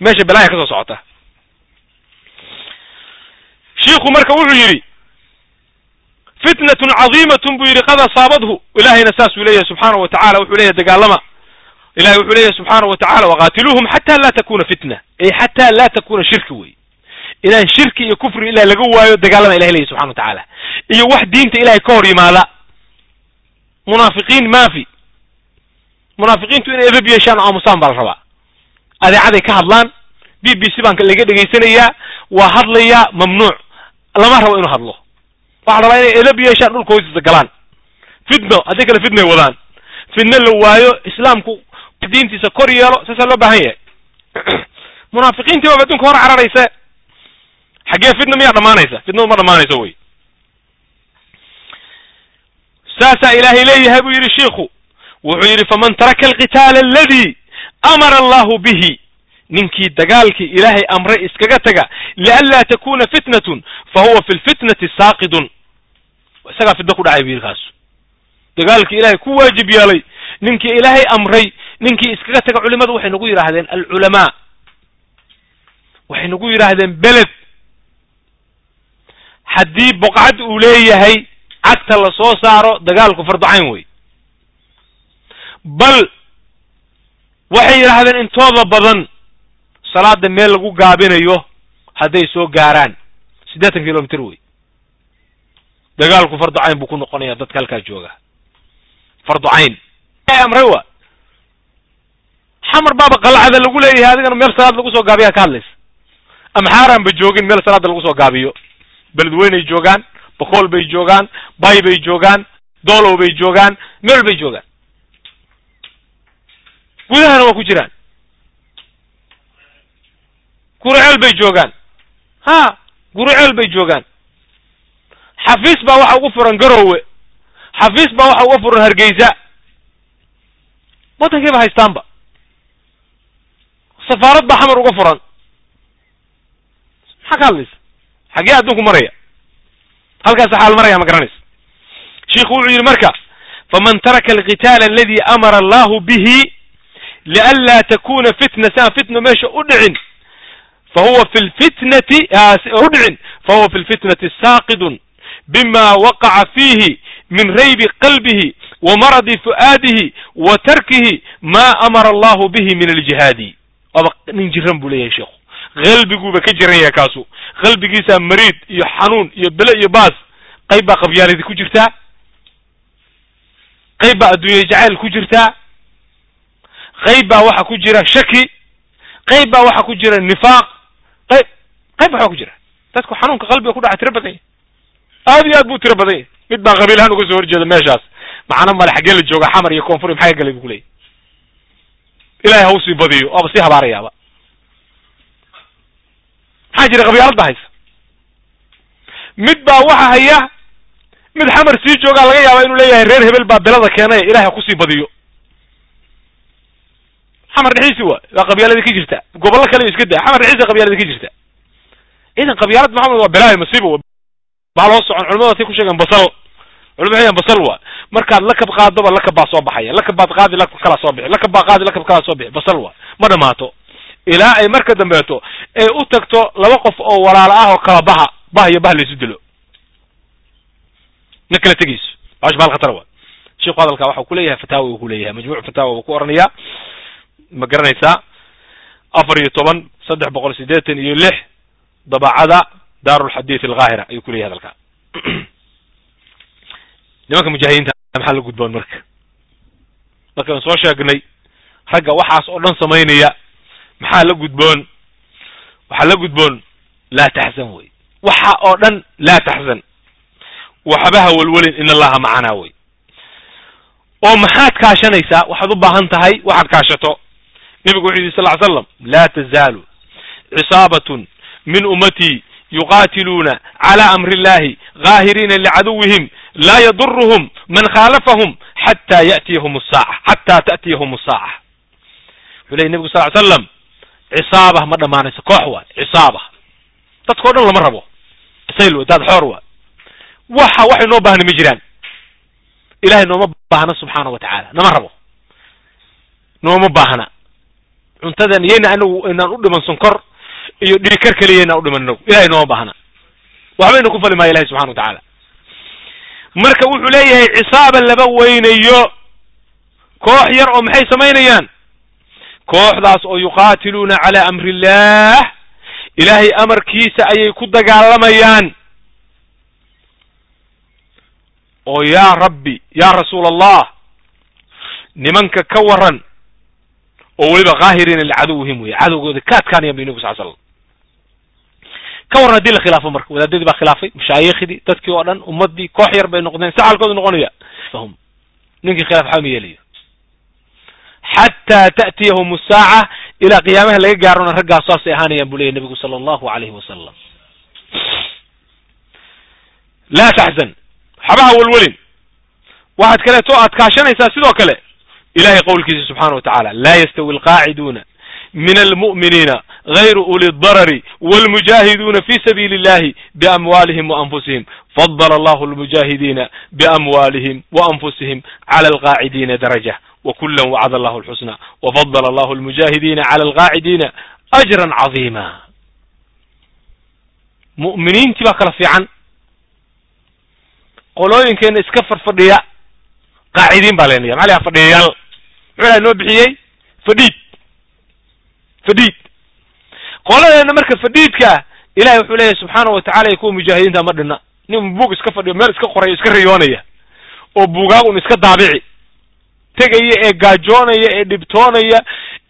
Meesha balaaya ka soo socota. Shiiku marka wuxuu yidhi fitnatun cadiimatun buu yidhi qad asaabadhu ilahayna saasuu leeyahay subxaanahu wa tacala wuxuu leeyahay dagaalama. Ilahay wuxuu leeyahay subxaanahu wa tacala waqaatiluuhum xata laa takuna fitna. Ay xata laa takuna shirki wey. Inaan shirki iyo kufri ilahay laga waayo dagaalama ilahay leeyahy subxana wa tacaala. Iyo wax diinta ilahay ka hor yimaada. Munaafiqiin maafi munaafiqiintu inay edab yeeshaan aamusaan baa la rabaa. Adeecaday ka hadlaan b b c baan laga dhegaysanayaa waa hadlayaa mamnuuc. Lama rabo inuu hadlo. Waxaa rabaa inay edab yeeshaan dhulka hoostiisa galaan. Fitno haddii kale fitnay wadaan. Fitno la waayo islaamku diintiisa kor yeelo saasaa loo baahan yahay. Munaafiqiintii baaba adduunka hor cararayse xaggee fitna miyaa dhamaanaysa fitnadu ma dhamaanayso wey saasaa ilaahay leeyahay buu yidhi shiiku wuxuu yidhi faman taraka alqitaala aladi amara allahu bihi. Ninkii dagaalkii ilaahay amray iskaga taga lianlaa takuna fitnatun fa huwa fi lfitnati saaqidun. Isagaa fitno ku dhacay bu yidhi kaasu dagaalkii ilaahay ku waajib yeelay ninkii ilaahay amray ninkii iskaga taga culimadu waxay nagu yidhaahdeen alculamaa. Waxay nagu yidhaahdeen beled. Haddii boqcad uu leeyahay cagta la soo saaro dagaalku farducayn wey bal waxay yidhaahdeen intooda badan salaada meel lagu gaabinayo hadday soo gaaraan. Siddeetan kilomitr wey. Dagaalku farducayn buu ku noqonaya dadka halkaa jooga. Farducayn amray wa? Xamar baaba qalacada lagu leeyahay adigana meel salaad lagu soo gaabiyaa ka hadlaysa. Ama xaaraan ba joogin meel salaada lagu soo gaabiyo. Beledweynay joogaan bakool bay joogaan bay bay joogaan doolow bay joogaan meel bay joogaan gudahana waa ku jiraan. Guruceel bay joogaan. Ha guruceel bay joogaan. Xafiis baa waxa ugu furan garowe xafiis baa waxa uga furan hargeysa. Waddankayba haystaanba. Safaarad baa xamar uga furan. Maxaa ka hadlaysa? Xaggee adduunku maraya. Halkaasa xaal maraya ma garanaysa shiiku wuxuu yidhi marka faman taraka alqitaala aladi amara allahu bihi lianlaa takuna fitna saan fitna meesha u dhicin fahuwa fi lfitnati u dhicin fahuwa fi lfitnati saaqidun bima waqaca fiihi min raybi qalbihi wa maradi fu'aadihi wa tarkihi ma amara allahu bihi min aljihaadi waaba nin jiran buu leeyahay sheikhu qalbiguuba ka jiran yahay kaasu qalbigiisaa mariid iyo xanuun iyo bele iyo baas qayb baa qabyaaladi ku jirtaa qayb baa adduunya qayb baa waxa ku jira shaki qayb baa waxa ku jira nifaaq qayb qayb waxbaa ku jira. Dadku xanuunka qalbiga ku dhaca tiro badan yahy aad iyo aad buu tiro badan yahy mid baan qabiil ahaan uga soo horjeeda meeshaas. Macna male xaggee la jooga xamar iyo koonfur maxaa ka galay bu kuleeyay ilahay ha u sii badiyo waaba sii habaarayaaba. Maxaa jira qabyaalad baa haysa? Mid baa waxa haya mid xamar sii joogaa laga yaaba inuu leeyahay reer hebel baa belada keenay ilahay ha ku sii badiyo xamar dhexdiisi wa waa qabyaaladii ka jirta. Gobollo kale iska daa xamar dhexdiisa qabyaaladii ka jirta. Idan qabyaalad maxamed waa belaayo masiiba baa loo socon culamada say ku sheegeen basal. Culamada waxay basal wa markaad lakab qaadoba lakab baa soo baxaya. Lakab baad qaadi lakab kalaa soo bixi. Lakab baa qaadi lakab kalaa soo bixi. Basal wa ma dhamaato ilaa ay marka dambeeto ay u tagto laba qof oo walaalo ah oo kala baha bah iyo bah laysu dilo. Na kala tegayso bash baal khatar wa sheikhu hadalka waxa ku leeyahay fataawa uu ku leeyahay majmuuc fataawa ku oranayaa ma garanaysaa afar iyo toban saddex boqol siddeetan iyo lix dabacada daarulxadiid alghaahira ayuu ku leeyahay hadalka nimanka mujaahidiinta maxaa la gudboon marka? Markaan soo sheegnay ragga waxaas oo dhan samaynaya maxaa la gudboon? Waxaa la gudboon laa taxzan wey. Waxa oo dhan laa taxzan. Waxbaha welwelin in allaha macanaa wey. Oo maxaad kaashanaysaa waxaad u baahan tahay waxaad kaashato nebigu wuxu yidhi sal ly slam laa tazaalu cisaabatun min ummatii yuqaatiluuna cala amri illahi gaahiriina licaduwihim laa yaduruhum man khaalafahum xata yatiyahum saaca xataa ta'tiyahum asaaca wuxuu leey nebigu sal ly slam cisaaba ma dhammaanayso koox waay cisaaba dadkao dhan lama rabo sayl wey daad xoor waay waxa waxay noo baahna ma jiraan ilahay nooma baahna subxaana wa tacaala nama rabo nooma baahna cuntadan yayna anagu inaan u dhiman sonkor iyo dhirikar keliya inaan u dhiman inagu. Ilahay nooma baahna. Waxbayna ku fali maayo ilahay subxana wa tacaala marka wuxuu leeyahay cisaaba laba weynayo. Koox yar oo maxay samaynayaan? Kooxdaas oo yuqaatiluuna cala amri illah ilaahay amarkiisa ayay ku dagaalamayaan. Oo yaa rabbi yaa rasuul allah nimanka ka waran oo weliba kaahiriina licaduwihim wey cadowgooda ka adkaanayan bu nebigu sal slam ka waran haddii la khilaafo marka wadaadadii baa khilaafay mashaayiikhdii dadkii oo dhan ummaddii koox yar bay noqdeen si xaalkooda noqonaya fahum. Ninkii khilaaf ma yeelayo. Xataa ta'tiyahum asaaca ilaa qiyaamaha laga gaarona raggaas saasay ahaanayaan buu leyahy nebigu sala allahu alayhi wasalam laa taxzan. Waxbaha welwelin waxaad kaleeto aad kaashanaysaa sidoo kale ilahay qowlkiisa subxana wa tacala laa yastawi alqaaciduuna min almu'miniina gayru uli darari walmujaahiduuna fi sabiili illahi biamwaalihim waanfusihim fadala allahu almujaahidiina biamwaalihim waanfusihim cala alqaacidiina daraja wkula wacd allahu alxusna wafadala allahu almujaahidiina cala alqaacidiina ajran cadiima mu'miniintii baa kala fiican qolooyinkeena iska fadfadhiya qaacidiin baa leenaya maxa laha fadhiyayaal muxuu laha noo bixiyey? Fadhiid. Fadhiid. Qoladeena marka fadhiidka ah ilahay wuxuu leeyahy subxaana wa tacala iyo kuwa mujaahidiinta ma dhinna nin buug iska fadhiyo meel iska qorayo iska riyoonaya. Oo buugaag un iska daabici. Tegaya ee gaajoonaya ee dhibtoonaya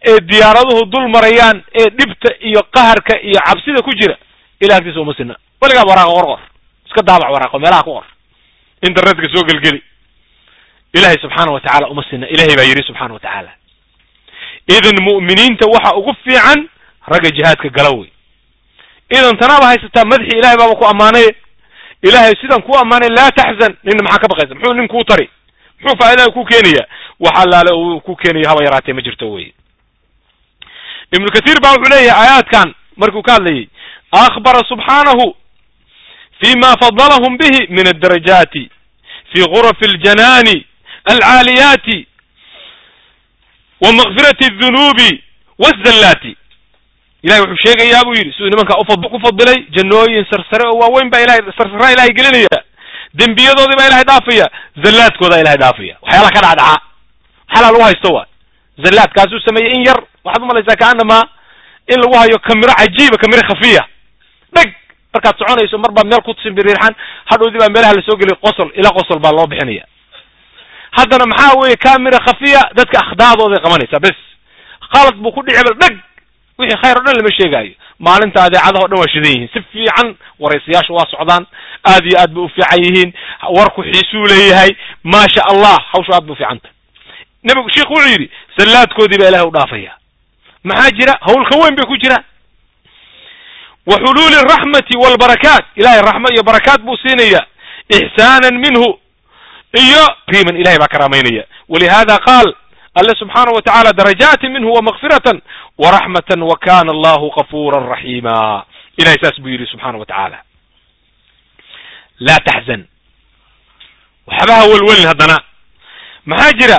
ee diyaaraduhu dul marayaan ee dhibta iyo qaharka iyo cabsida ku jira ilah agtiisa uma sina weligaaba waraaqa qor qor iska daabac waraaqo meelaha ku qor internetka soo gelgeli ilahay subxaana wa tacala uma sina ilahay baa yidhi subxana wa tacaala idan mu'miniinta waxa ugu fiican ragga jihaadka gala wey idan tanaaba haysataa madaxii ilahay baaba ku ammaanay. Ilahay sidan ku ammaanay laa taxzan. Nina maxaa ka baqaysa? Muxuu nin kuu tari. Muxuu faa'idaha ku keenaya? Wax allaale uu ku keenayo haba yaraatee ma jirto wey ibnu kathir baa wuxuu leeyahay aayaadkan markuu ka hadlayay akhbara subxaanahu fi ma fadalahum bihi min addarajaati fi gurafi aljanaani alcaaliyaati wa makfirati adunuubi wazallaati ilahay wuxuu sheegayaa buu yidhi siduu nimankaa ku fadilay jannooyin sarsare oo waaweyn baa ilahay sarsaraa ilahay gelinaya dembiyadoodii baa ilahay dhaafaya zallaadkoodaa ilahay dhaafaya waxyaala ka dhacdhaca waxyaala lagu haysto waay zallaadkaasuu sameeyey in yar waxaad umalaysaa kaanamaa in lagu hayo kamiro cajiiba kamiro khafiya dheg markaad soconayso mar baa meel ku simbiriirxan hadhowdii baa meelaha la soo geliy qosol ilaa qosol baa loo bixinaya haddana maxaa weeye kamira khafiya dadka akhdaaddooday qabanaysaa bes. Khalad buu ku dhici bal dheg wixii khayr o dhan lama sheegaayo. Maalinta adeecadaha o dhan waa shidan yihiin. Si fiican waraysayaasha waa socdaan aad iyo aad bay u fiican yihiin warku xiisuu leeyahay maasha allah hawshu aad bay u fiicanta nebigu sheikhu wuxuu yidhi sallaadkoodii baa ilahay u dhaafaya. Maxaa jira? Hawlka weyn bay ku jiraan wa xuluuli araxmati walbarakaat ilahay raxmo iyo barakaat buu siinaya ixsaanan minhu iyo riiman ilahay baa karaamaynaya walihada qaal alle subxaana wa tacala darajaati minhu wamakfiratan waraxmatan wa kana allahu gafuuran raxiima ilahay saas buu yidhi subxaana wa tacaala laa taxzan waxbaha welwelin haddana. Maxaa jira?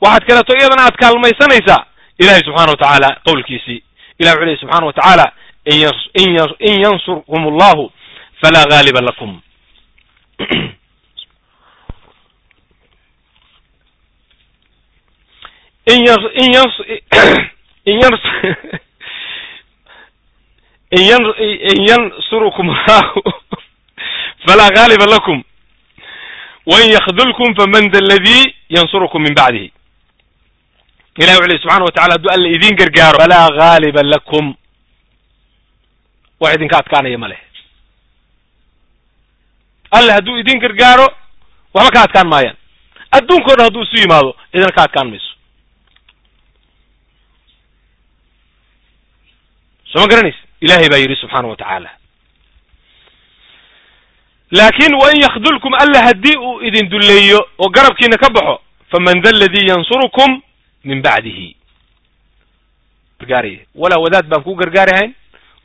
Waxaad kaleeto iyadana aad kaalmaysanaysaa. Ilahay subxana wa tacaala qowlkiisii. Ilah wuxu lehy subxana wa tacaala in yansurkum allahu falaa gaaliba lakum in y in yans in yans in yan in yansurukum allahu falaa gaaliba lakum. Wain yakdulkum faman da aladii yansurukum min bacdihi ilahi wuxu ley subxana wa tacala hadduu alla idin gargaaro. Falaa gaaliba lakum. Wax idinka adkaanaya ma leh. Alle hadduu idin gargaaro waxba ka adkaan maayaan adduunka o dhan hadduu isu yimaado idina ka adkaan mayso soo ma garanaysa ilahay baa yidhi subxaana wa tacaala laakin wain yakdulkum alla haddii uu idin dulleeyo oo garabkiina ka baxo faman da aladii yansurukum min bacdihi gargaaraya. Walaa wadaad baan kuu gargaarihayn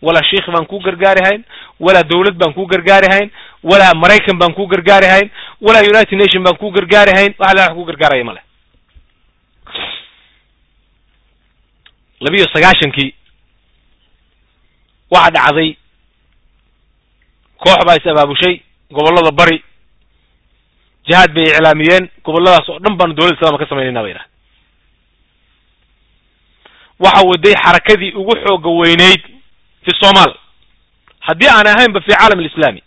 walaa sheikh baan kuu gargaarihayn walaa dawlad baan kuu gargaarihayn walaa maraykan baan kuu gargaarihayn walaa united nation baan kuu gargaarihayn wax la wax kuu gargaaraya ma leh. Labiyo sagaashankii waxaa dhacday koox baa is abaabushay gobollada bari. Jihaad bay iclaamiyeen gobolladaas oo dhan baanu dowladda islama ka samaynayna ba yidhaha waxa waday xarakadii ugu xooga weynayd fi somal haddii aan ahaynba fi caalam alislami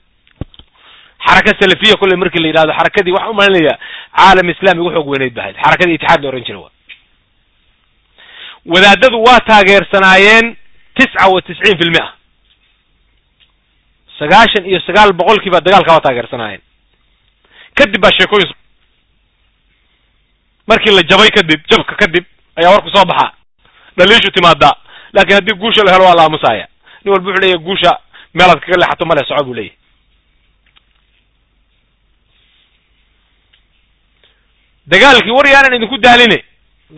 xaraka salafiya kolley markii la yidhahdo xarakadii waxaan u malinaya caalam islami ugu xoog weynayd ba ahayd xarakadii itixaad la ohan jira wa wadaadadu waa taageersanaayeen tisca wa tisciin fi lmia sagaashan iyo sagaal boqolkiiba dagaalka waa taageersanaayeen kadib baa sheekooyin markii la jabay kadib jabka kadib ayaa warku soo baxaa dhaliishu timaadaa laakin haddii guusha la helo waa la aamusaya nin walba wuxu leeyahy guusha meelaad kaga leexato male soco buu leeyahy dagaalkii war yaanan idinku daaline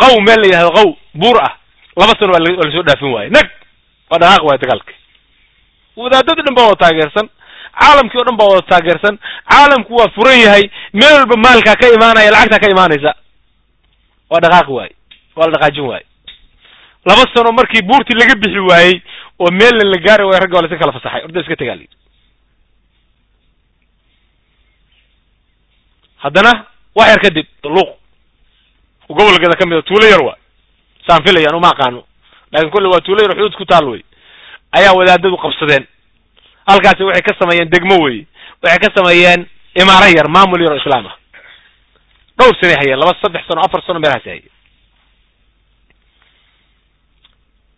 qaw meel la yidhahdo qaw buur ah laba sano waa waa la soo dhaafin waaye nag waa dhaqaaq waaye dagaalki wadaadadii dhan baa wada taageersan caalamkii o dhan baa wada taageersan caalamku waa furan yahay meel walba maalkaa ka imaanaya lacagtaa ka imaanaysa. Waa dhaqaaqi waaye waa la dhaqaajin waaye laba sano markii buurtii laga bixi waayey oo meelna la gaari waayo ragga waa la iska kala fasaxay orda iska tegaa layidhi haddana wax yar kadib luuq gobolkeeda ka mid a tuulo yar waa saan filayaan uma aqaano laakin kolle waa tuulo yar xuduud ku taal wey ayaa wadaadadu qabsadeen. Halkaasi waxay ka sameeyeen degmo wey waxay ka sameeyeen imaaro yar maamul yar oo islaam ah. Dhowr sanay hayeen laba saddex sano afar sano meelhaasi hayeen.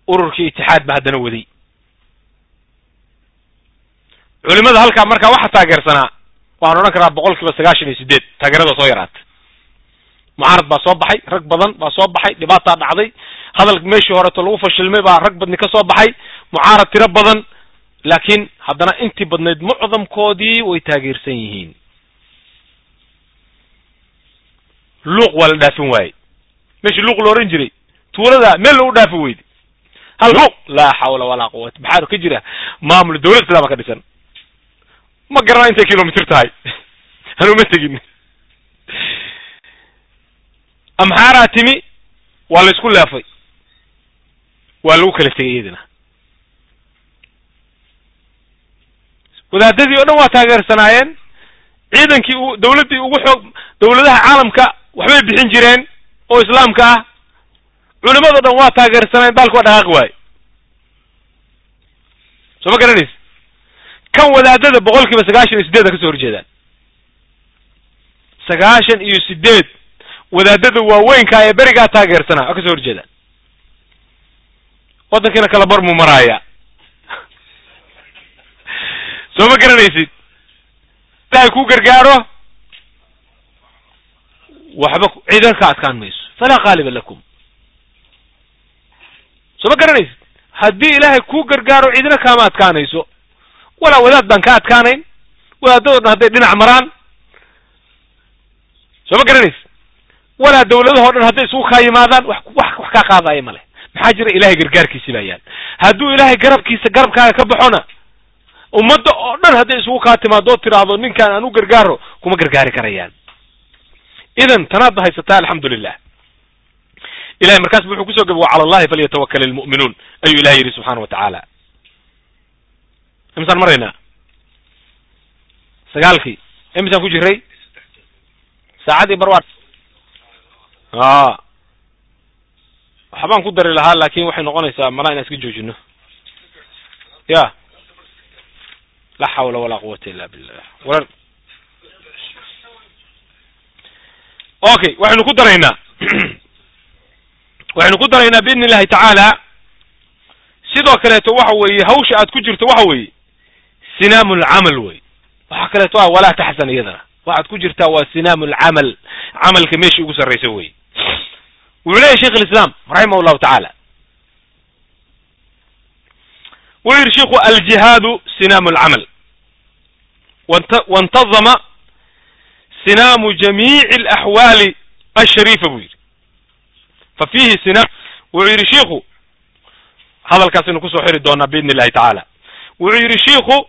Ururkii itixaad ba haddana waday. Culimada halkaa markaa waxa taageersanaa waxaan odhan karaa boqol kiiba sagaashan iyo sideed taageerada soo yaraata mucaarad baa soo baxay rag badan baa soo baxay dhibaataa dhacday hadal meeshii horeto lagu fashilmay baa rag badni ka soo baxay mucaarad tiro badan laakiin haddana intii badnayd mucdamkoodii way taageersan yihiin luuq waa la dhaafin waaye meeshii luuq la ohan jiray tuulada meel lagu dhaafi weyde hal luuq laa xawla walaa quwata maxaa ka jira maamul dawlad islaama ka dhisan ma garanaa intay kilomitr tahay anuma tegin amxaaraa timi waa la isku leefay waa lagu kala tegay iyadina wadaadadii o dhan waa taageersanaayeen ciidankii u dawladdii ugu xoog dawladaha caalamka waxbay bixin jireen oo islaamka ah. Culimado dhan waa taageersanaayeen baalku waa dhaqaaqi waaye. Soo ma garanaysa kan wadaadada boqol kiiba sagaashan iyo sideeda ka soo horjeedaan. Sagaashan iyo sideed wadaadada waaweynka ee berigaa taageersanaa waa ka soo horjeedaan waddankiina kala bar muu maraaya soo ma garanaysid ilahay ku gargaaro waxba ciidan ka adkaan mayso falaa qaaliba lakum soo ma garanaysid haddii ilaahay ku gargaaro ciidina kaama adkaanayso walaa wadaad baan ka adkaanayn wadaadadoo dhan hadday dhinac maraan soo ma garanaysid walaa dawladahoo dhan hadday isugu kaa yimaadaan wax wax wax kaa qaadaya ma leh maxaa jira ilahay gargaarkiisi baa yaal hadduu ilaahay garabkiisa garabkaaga ka baxona ummadda oo dhan hadday isugu kaa timaado oo tiraahdo ninkaan aan u gargaaro kuma gargaari karayaan. Idan tanaadba haysataa alxamdu lilah ilahay markaas wuxuu ku soo gabay wa cala allahi falyatawakal ilmu'minuun ayuu ilahay yidhi subxaana wa tacaala. Imisaan maraynaa sagaalkii imisaan ku jiray? Saacadii barwaar a waxbaan ku dari lahaa laakin waxay noqonaysaa malaa inaan iska joojino ya. La xawla walaa quwata illa billah warar okay waxaynu ku daraynaa. Waxaynu ku daraynaa biidni illahi tacaala. Sidoo kaleeto waxa weeye hawsha aad ku jirto waxa weeye sinaamu lcamal wey. Waxa kaleeto ah walaa taxsan iyadana. Waxaad ku jirtaa waa sinaamu lcamal camalka meeshii ugu sarraysa wey wuxuu leeyahy sheikh alislaam raximah llahu tacaala wuxuu yidhi shiku aljihaadu sinaamu lcamal wantazama sinaamu jamiici alaxwaali ashariifa buu yidhi fa fiihi sinaam wuxuu yidhi shiku hadalkaasaynu ku soo xiri doonaa biidni illahi tacaala wuxuu yidhi shiku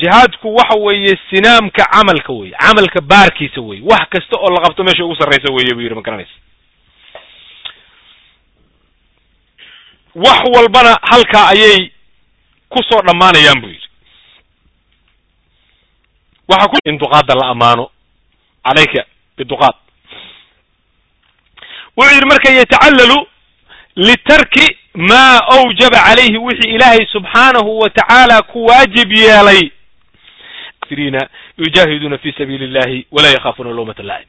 jihaadku waxa weeye sinaamka camalka weye camalka baarkiisa weye wax kasta oo la qabto meesha ugu sarraysa weye buu yidhi ma garanaysa wax walbana halkaa ayay ku soo dhammaanayaan buu yidhi. Waxa ku in duqaadda la ammaano calayka biduqaad. Wuxuu yidhi marka yatacallalu litarki maa awjaba calayhi wixii ilaahay subxaanahu wa tacaala ku waajib yeelay. Yujaahiduuna fi sabiili illahi walaa yakhaafuna lawmata laa'im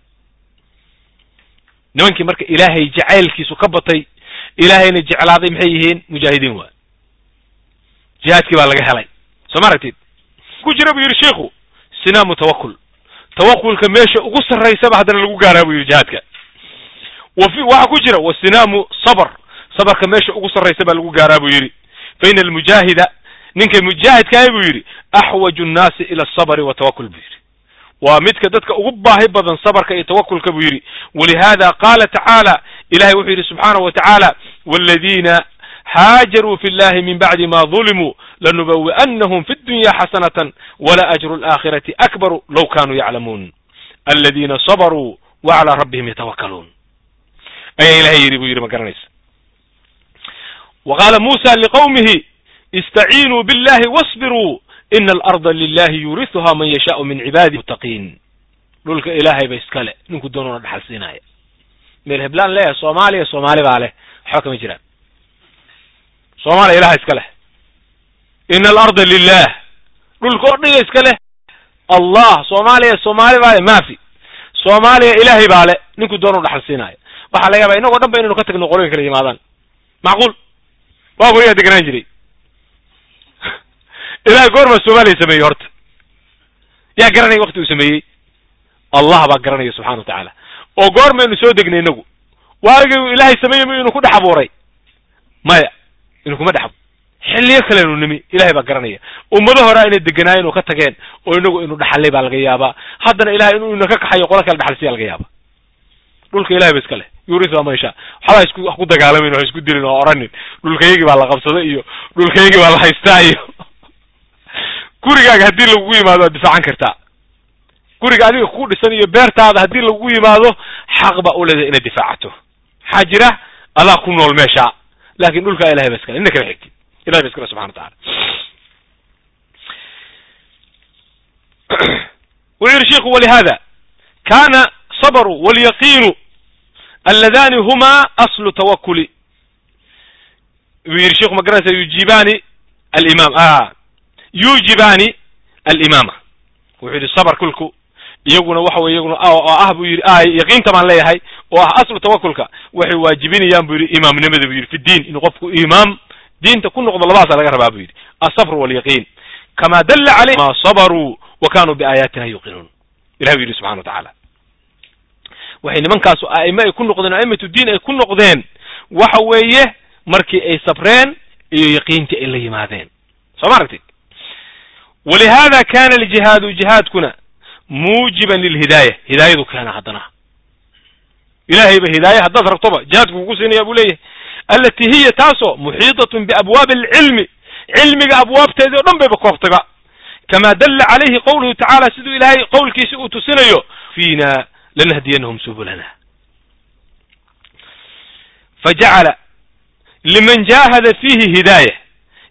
nimankii marka ilaahay jacaylkiisu ka batay ilaahayna jeclaaday maxay yihiin? Mujaahidiin waay jihaadkii baa laga helay. Soo ma ku jira buu yidhi shiku sinaamu tawakul tawakulka meesha ugu sarraysaba haddana lagu gaaraa buu yidhi jihaadka. Wa fi waxaa ku jira wa sinaamu sabr. Sabarka meesha ugu sarraysa baa lagu gaaraa buu yidhi. Fa ina almujaahida ninka mujaahidkaahi buu yidhi axwaju nnaasi ila asabri watawakul buu yidhi. Waa midka dadka ugu baahi badan sabarka iyo tawakulka buu yidhi. Walihada qaala tacaala ilahay wuxuu yidhi subxaanahu wa tacaala waladiina haajaruu fi llahi min bacdi ma dulimuu lanubawi'annahum fi dunya xasanatan wala ajru alaakhirati akbaru low kanuu yaclamuun aladiina sabaruu wa calaa rabbihim yatawakkaluun ayaa ilahay yidhi buu yidhi ma garanaysa wa qaala muusa liqawmihi istaciinuu billahi wasbiruu ina alarda lilahi yuurisuha man yashaau min cibaadihi mutaqiin dhulka ilaahay ba iskale ninku doonuna dhaxal siinaya meel heblaan leeyahay soomaaliya soomaali baa leh waxba kama jiraan soomaaliya ilaha iska leh. Ina alarda lilah dhulka oo dhiga iska leh. Allah soomaaliya soomaali baa le maafi. Soomaaliya ilaahay baa le ninku doonu dhaxal siinaya waxaa laga yaaba inagoo dhan ba inaynu ka tagno qoloyin kala yimaadaan. Macquul waa weligaa deganaan jiray. Ilahay goormaa soomaaliya sameeyey horta. Yaa garanaya wakti uu sameeyey? Allah baa garanaya subxana wa tacaala oo goormaynu soo degnay inagu. Waagii ilaahay sameeyey mu inu ku dhex abuuray? Maya inu kuma dhex xilliyo kalenu nimi ilahay baa garanaya. Ummado horaa inay deganaayeen oo ka tageen oo inagu inu dhaxallay baa laga yaabaa. Haddana ilahay inuu ina ka kaxayo qolo kale dhaxalsiya laga yaaba dhulka ilahay ba iska leh. Yuurisa mansha waxbaa isku wax ku dagaalamin oo isku dilin oo oranin. Dhulkayagii baa la qabsaday iyo dhulkayagii baa la haystaa iyo gurigaaga haddii lagugu yimaado waad difaacan kartaa guriga adiga ku dhisan iyo beertaada haddii lagugu yimaado xaq baa u leedahay inaad difaacato. Maxaa jira? Adaa ku nool meesha laakin dhulkaa ilahay ba iskale ina kala xigtid ilahay ba iskale subxana wa tacala wuxuu yihi sheiku walihada kana sabru walyaqiinu alladani huma aslu tawakuli wuu yihi sheiku ma garanaysa yujibaani alimam yujibaani alimaama. Wuxuu yidhi sabr kulku iyaguna waxa weye iyaguna oo ah buu yidhi yaqiinta baan leeyahay oo ah aslu tawakulka waxay waajibinayaan buu yidhi imaamnimada buu yidhi fi diin inuu qofku imaam diinta ku noqdo labadaasa laga rabaa buu yidhi. Asabr walyaqiin. Kama dalla caleyh ma sabaruu wa kanuu biaayaatina yuqinuun. Ilahi bu yidhi subxana wa tacaala. Waxay nimankaasu a'ime ay ku noqdeen a'imatu diin ay ku noqdeen waxa weeye markii ay sabreen iyo yaqiintii ay la yimaadeen. Soo ma aragtid? Walihada kana aljihaadu jihaadkuna muujiban lilhidaaya hidaayadu keena haddana ilahay ba hidaaya haddaad rabtoba jihaadku kugu siinaya buu leeyahay alati hiya taasoo muxiidatun biabwaabi alcilmi cilmiga abwaabteedii o dhan bayba koobtayba kama dalla calayhi qowluhu tacaala siduu ilahay qowlkiisi uu tusinayo fiina lanahdiyanahum subulana fajacala liman jahada fiihi hidaaya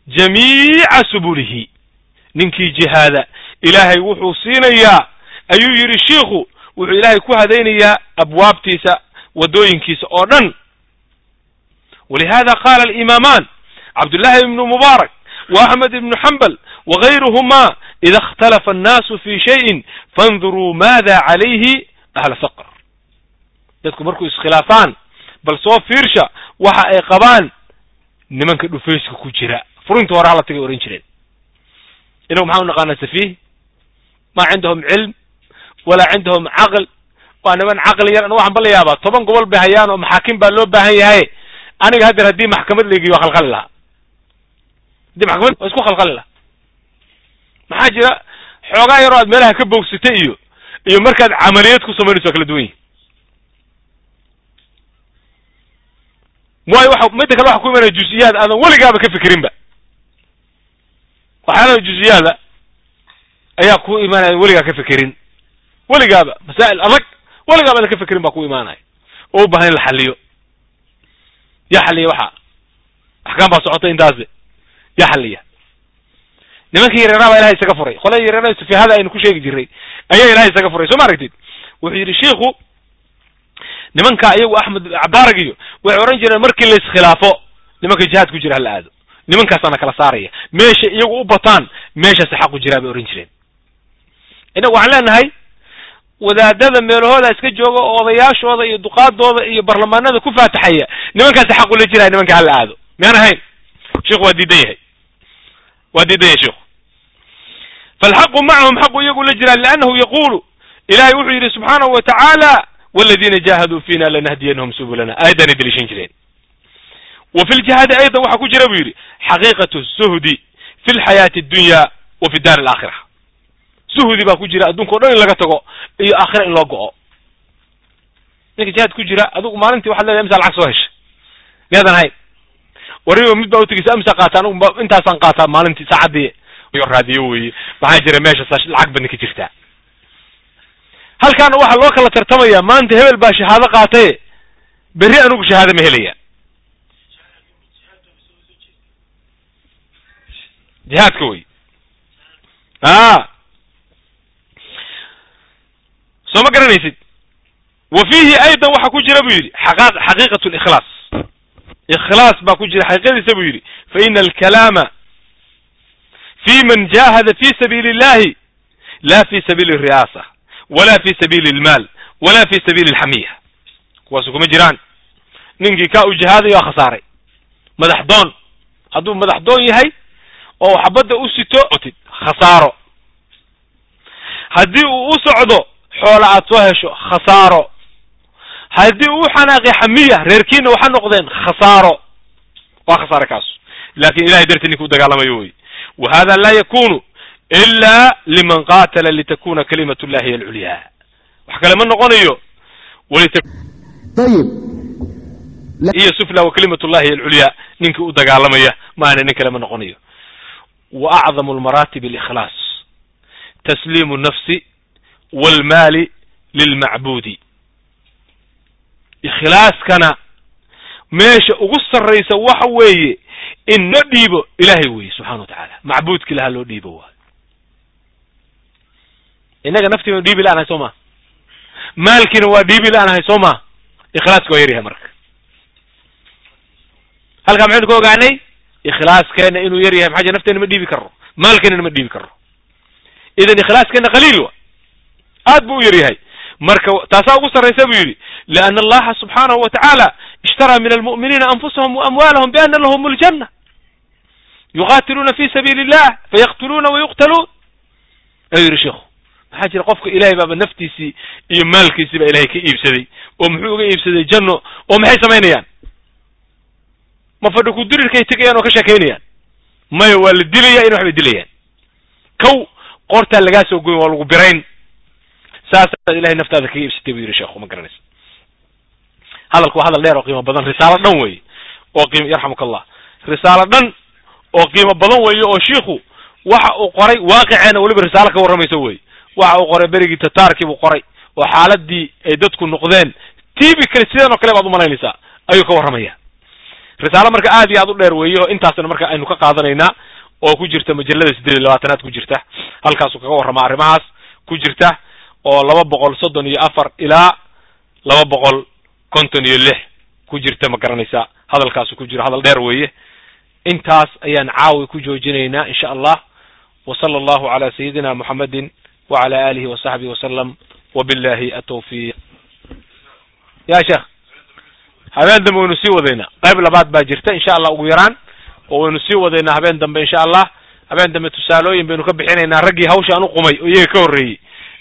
jamiica subulihi ninkii jihaada ilaahay wuxuu siinayaa ayuu yidhi shiikhu wuxuu ilaahay ku hadaynayaa abwaabtiisa waddooyinkiisa oo dhan. Walihada qaala alimamaan cabdullahi ibnu mubaarak wa axmed ibnu xambal wagayruhuma ida ikhtalafa annaasu fi shayin fanduruu maada calayhi ahla faqr. Dadku markuu iskhilaafaan bal soo fiirsha waxa ay qabaan nimanka dhufayska ku jira. Furinta hore hala tagay ohan jireen. Inagu maxaan u naqaanaa safiih ma cindahum cilm walaa cindahum caql waa niman caqli yar anu waxaan ba la yaabaa toban gobol bay hayaan oo maxaakim baa loo baahan yahay aniga haddeer haddii maxkamad laigiyo waa khalkhali lahaa haddii maxkamad waa isku khalkhali lahaa maxaa jira xoogaa yaroo aad meelaha ka boogsatay iyo iyo markaad camaliyad ku samaynayso waa kala duwan yihiin waayo waxa midda kale waxa ku imanaya jusiyaad aadan weligaaba ka fikirinba waxyaalaha jusiyaada ayaa ku imaanaya weligaa ka fikirin weligaaba masaa'il adag weligaaba adan ka fikirin baa ku imaanaya oo u baahan in la xaliyo. Yaa xaliya waxa axkaam baa socota intaasbe yaa xaliya. Nimankii yareeraa baa ilahay isaga furay. Qolada yareerada sufihada aynu ku sheegi jiray ayaa ilahay isaga furay. Soo ma aragtid? Wuxuu yidhi shiiku nimanka iyagu axmed cabaarag iyo waxay odhan jireen markii la iskhilaafo nimanka jihaad ku jira hala aado. Nimankaasaana kala saaraya. Meesha iyagu u bataan meeshaasi xaqu jiraa bay ohan jireen. Innagu waxaan leenahay wadaadada meelahooda iska jooga oo odayaashooda iyo duqaadooda iyo barlamaanada ku faataxaya. Nimankaasi xaqu la jiraya nimanka hala aado. Miyaan ahayn? Sheikhu waa diidan yahay. Waa diidan yahay sheikhu falxaqu macahum xaqu iyagu la jiraa liannahu yaqulu ilahay wuxuu yidhi subxaanahu wa tacaala waladiina jaahaduu fiina lanahdiyanahum subulana aayaddaanay deliishan jireen. Wa fi ljihaadi aydan waxaa ku jira buu yidhi xaqiiqatu suhdi fi lxayaati addunya wa fi daar alaakhira suhdi baa ku jira adduunka o dhan in laga tago iyo aakhira in loo go'o. Ninka jihaad ku jira adigu maalintii waxad leedahay imsa lacag soo hesha. Miyaadan ahayn wariba mid baa utegeysa imsa qaata anigu intaasaan qaataa maalintii saacadii raadiyo weeye maxaa jira meeshaas lacag badni ka jirtaa. Halkaana waxaa loo kala tartamaya maanta hebel baa shahaado qaataye berri anigu shahaado ma helaya jihaadka wey a soo ma garanaysid? Wa fiihi aydan waxaa ku jira buu yidhi aa xaqiiqatu likhlaas ikhlaas baa ku jira xaqiiqadiisa buu yidhi. Fa ina alkalaama fi man jahada fi sabiili illahi la fi sabiili riyaasa wala fi sabiili almaal wala fi sabiili alxamiya kuwaasu kuma jiraan. Ninkii kaa u jihaadayo waa khasaaray. Madax doon. Hadduu madax doon yahay oo xabadda u sito otid khasaaro. Haddii uu u socdo xoola aad soo hesho khasaaro. Haddii uu xanaaqi xamiya reerkiina waxa noqdeen khasaaro. Waa khasaare kaas. Lakin ilahay dartii ninka u dagaalamayo wey wa hada laa yakunu ila liman qatala litakuna kalimat llahi hiy alculyaa wax kale ma noqonayo. Iyo sufla wa kalimat llahi hiy alculyaa ninkii u dagaalamaya maana nin kale ma noqonayo. Wa acdamu lmaratib alikhlaas tasliimu nafsi walmaali lilmacbuudi ikhlaaskana meesha ugu sarraysa waxa weeye in loo dhiibo ilahay weeye subxana wa tacaala macbuudki laha loo dhiibo waayo innaga naftiina dhiibi la-nahay soo ma maalkiina waa dhiibi la-nahay soo ma ikhlaaska waa yaryahay marka halkaa maxaynu ka ogaanay ikhlaaskeena inuu yar yahay maxaa jir nafteena ma dhiibi karro maalkeenana ma dhiibi karro idan ikhlaaskeena qaliil wa aad buu u yar yahay. Marka taasaa ugu sarraysa buu yidhi lianna allaha subxaanahu wa tacaala ishtaraa min almu'miniina anfusahum wa amwaalahum biana lahum aljanna. Yuqaatiluuna fi sabiili illah fayaqtuluuna wayuqtaluun ayuu yidhi sheikhu maxaa jira qofka ilahay baaba naftiisii iyo maalkiisii baa ilahay ka iibsaday? Oo muxuu uga iibsaday janno? Oo maxay samaynayaan? Ma fadhi ku dirirkay tegayaan oo ka sheekaynayaan? Maya waa la dilaya in waxbay dilayaan. Kow qortaa lagaa soo goyn waa lagu birayn saasaad ilahay naftaada kaga iibsatay buu yidhi sheekhu ma garanaysa hadalku waa hadal dheer oo qiimo badan risaalo dhan weeye oo qiim yarxamuka allah risaalo dhan oo qiimo badan weeye oo shiikhu waxa uu qoray waaqiceena weliba risaalo ka warramaysa weye waxa uu qoray berigii tataarkii buu qoray oo xaaladii ay dadku noqdeen tibi kale sidan oo kale baad umalaynaysaa ayuu ka warramaya risaalo marka aad iyo aad u dheer weeye oo intaasna marka aynu ka qaadanaynaa oo ku jirta majalada siddeed iyo labaatanaad ku jirta halkaasuu kaga warramaa arrimahaas ku jirta oo laba boqol soddon iyo afar ilaa laba boqol konton iyo lix. Ku jirta ma garanaysa. Hadalkaasu ku jiro hadal dheer weeye. Intaas ayaan caawi ku joojinaynaa insha allah. Wa sala allahu cala sayidina muxamedin wacala alihi wa saxbihi wasalam wabillahi atawfiiq ya sheekh habeen dambe waynu sii wadaynaa. Qayb labaad baa jirta insha allah ugu yaraan. Oo waynu sii wadaynaa habeen dambe insha allah. Habeen dambe tusaalooyin baynu ka bixinaynaa. Raggii hawshaan u qumay oo iyaga ka horreeyey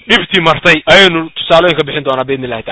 dhibtii martay ayaynu tusaalooyin ka bixin doonaa biidni illahi tacala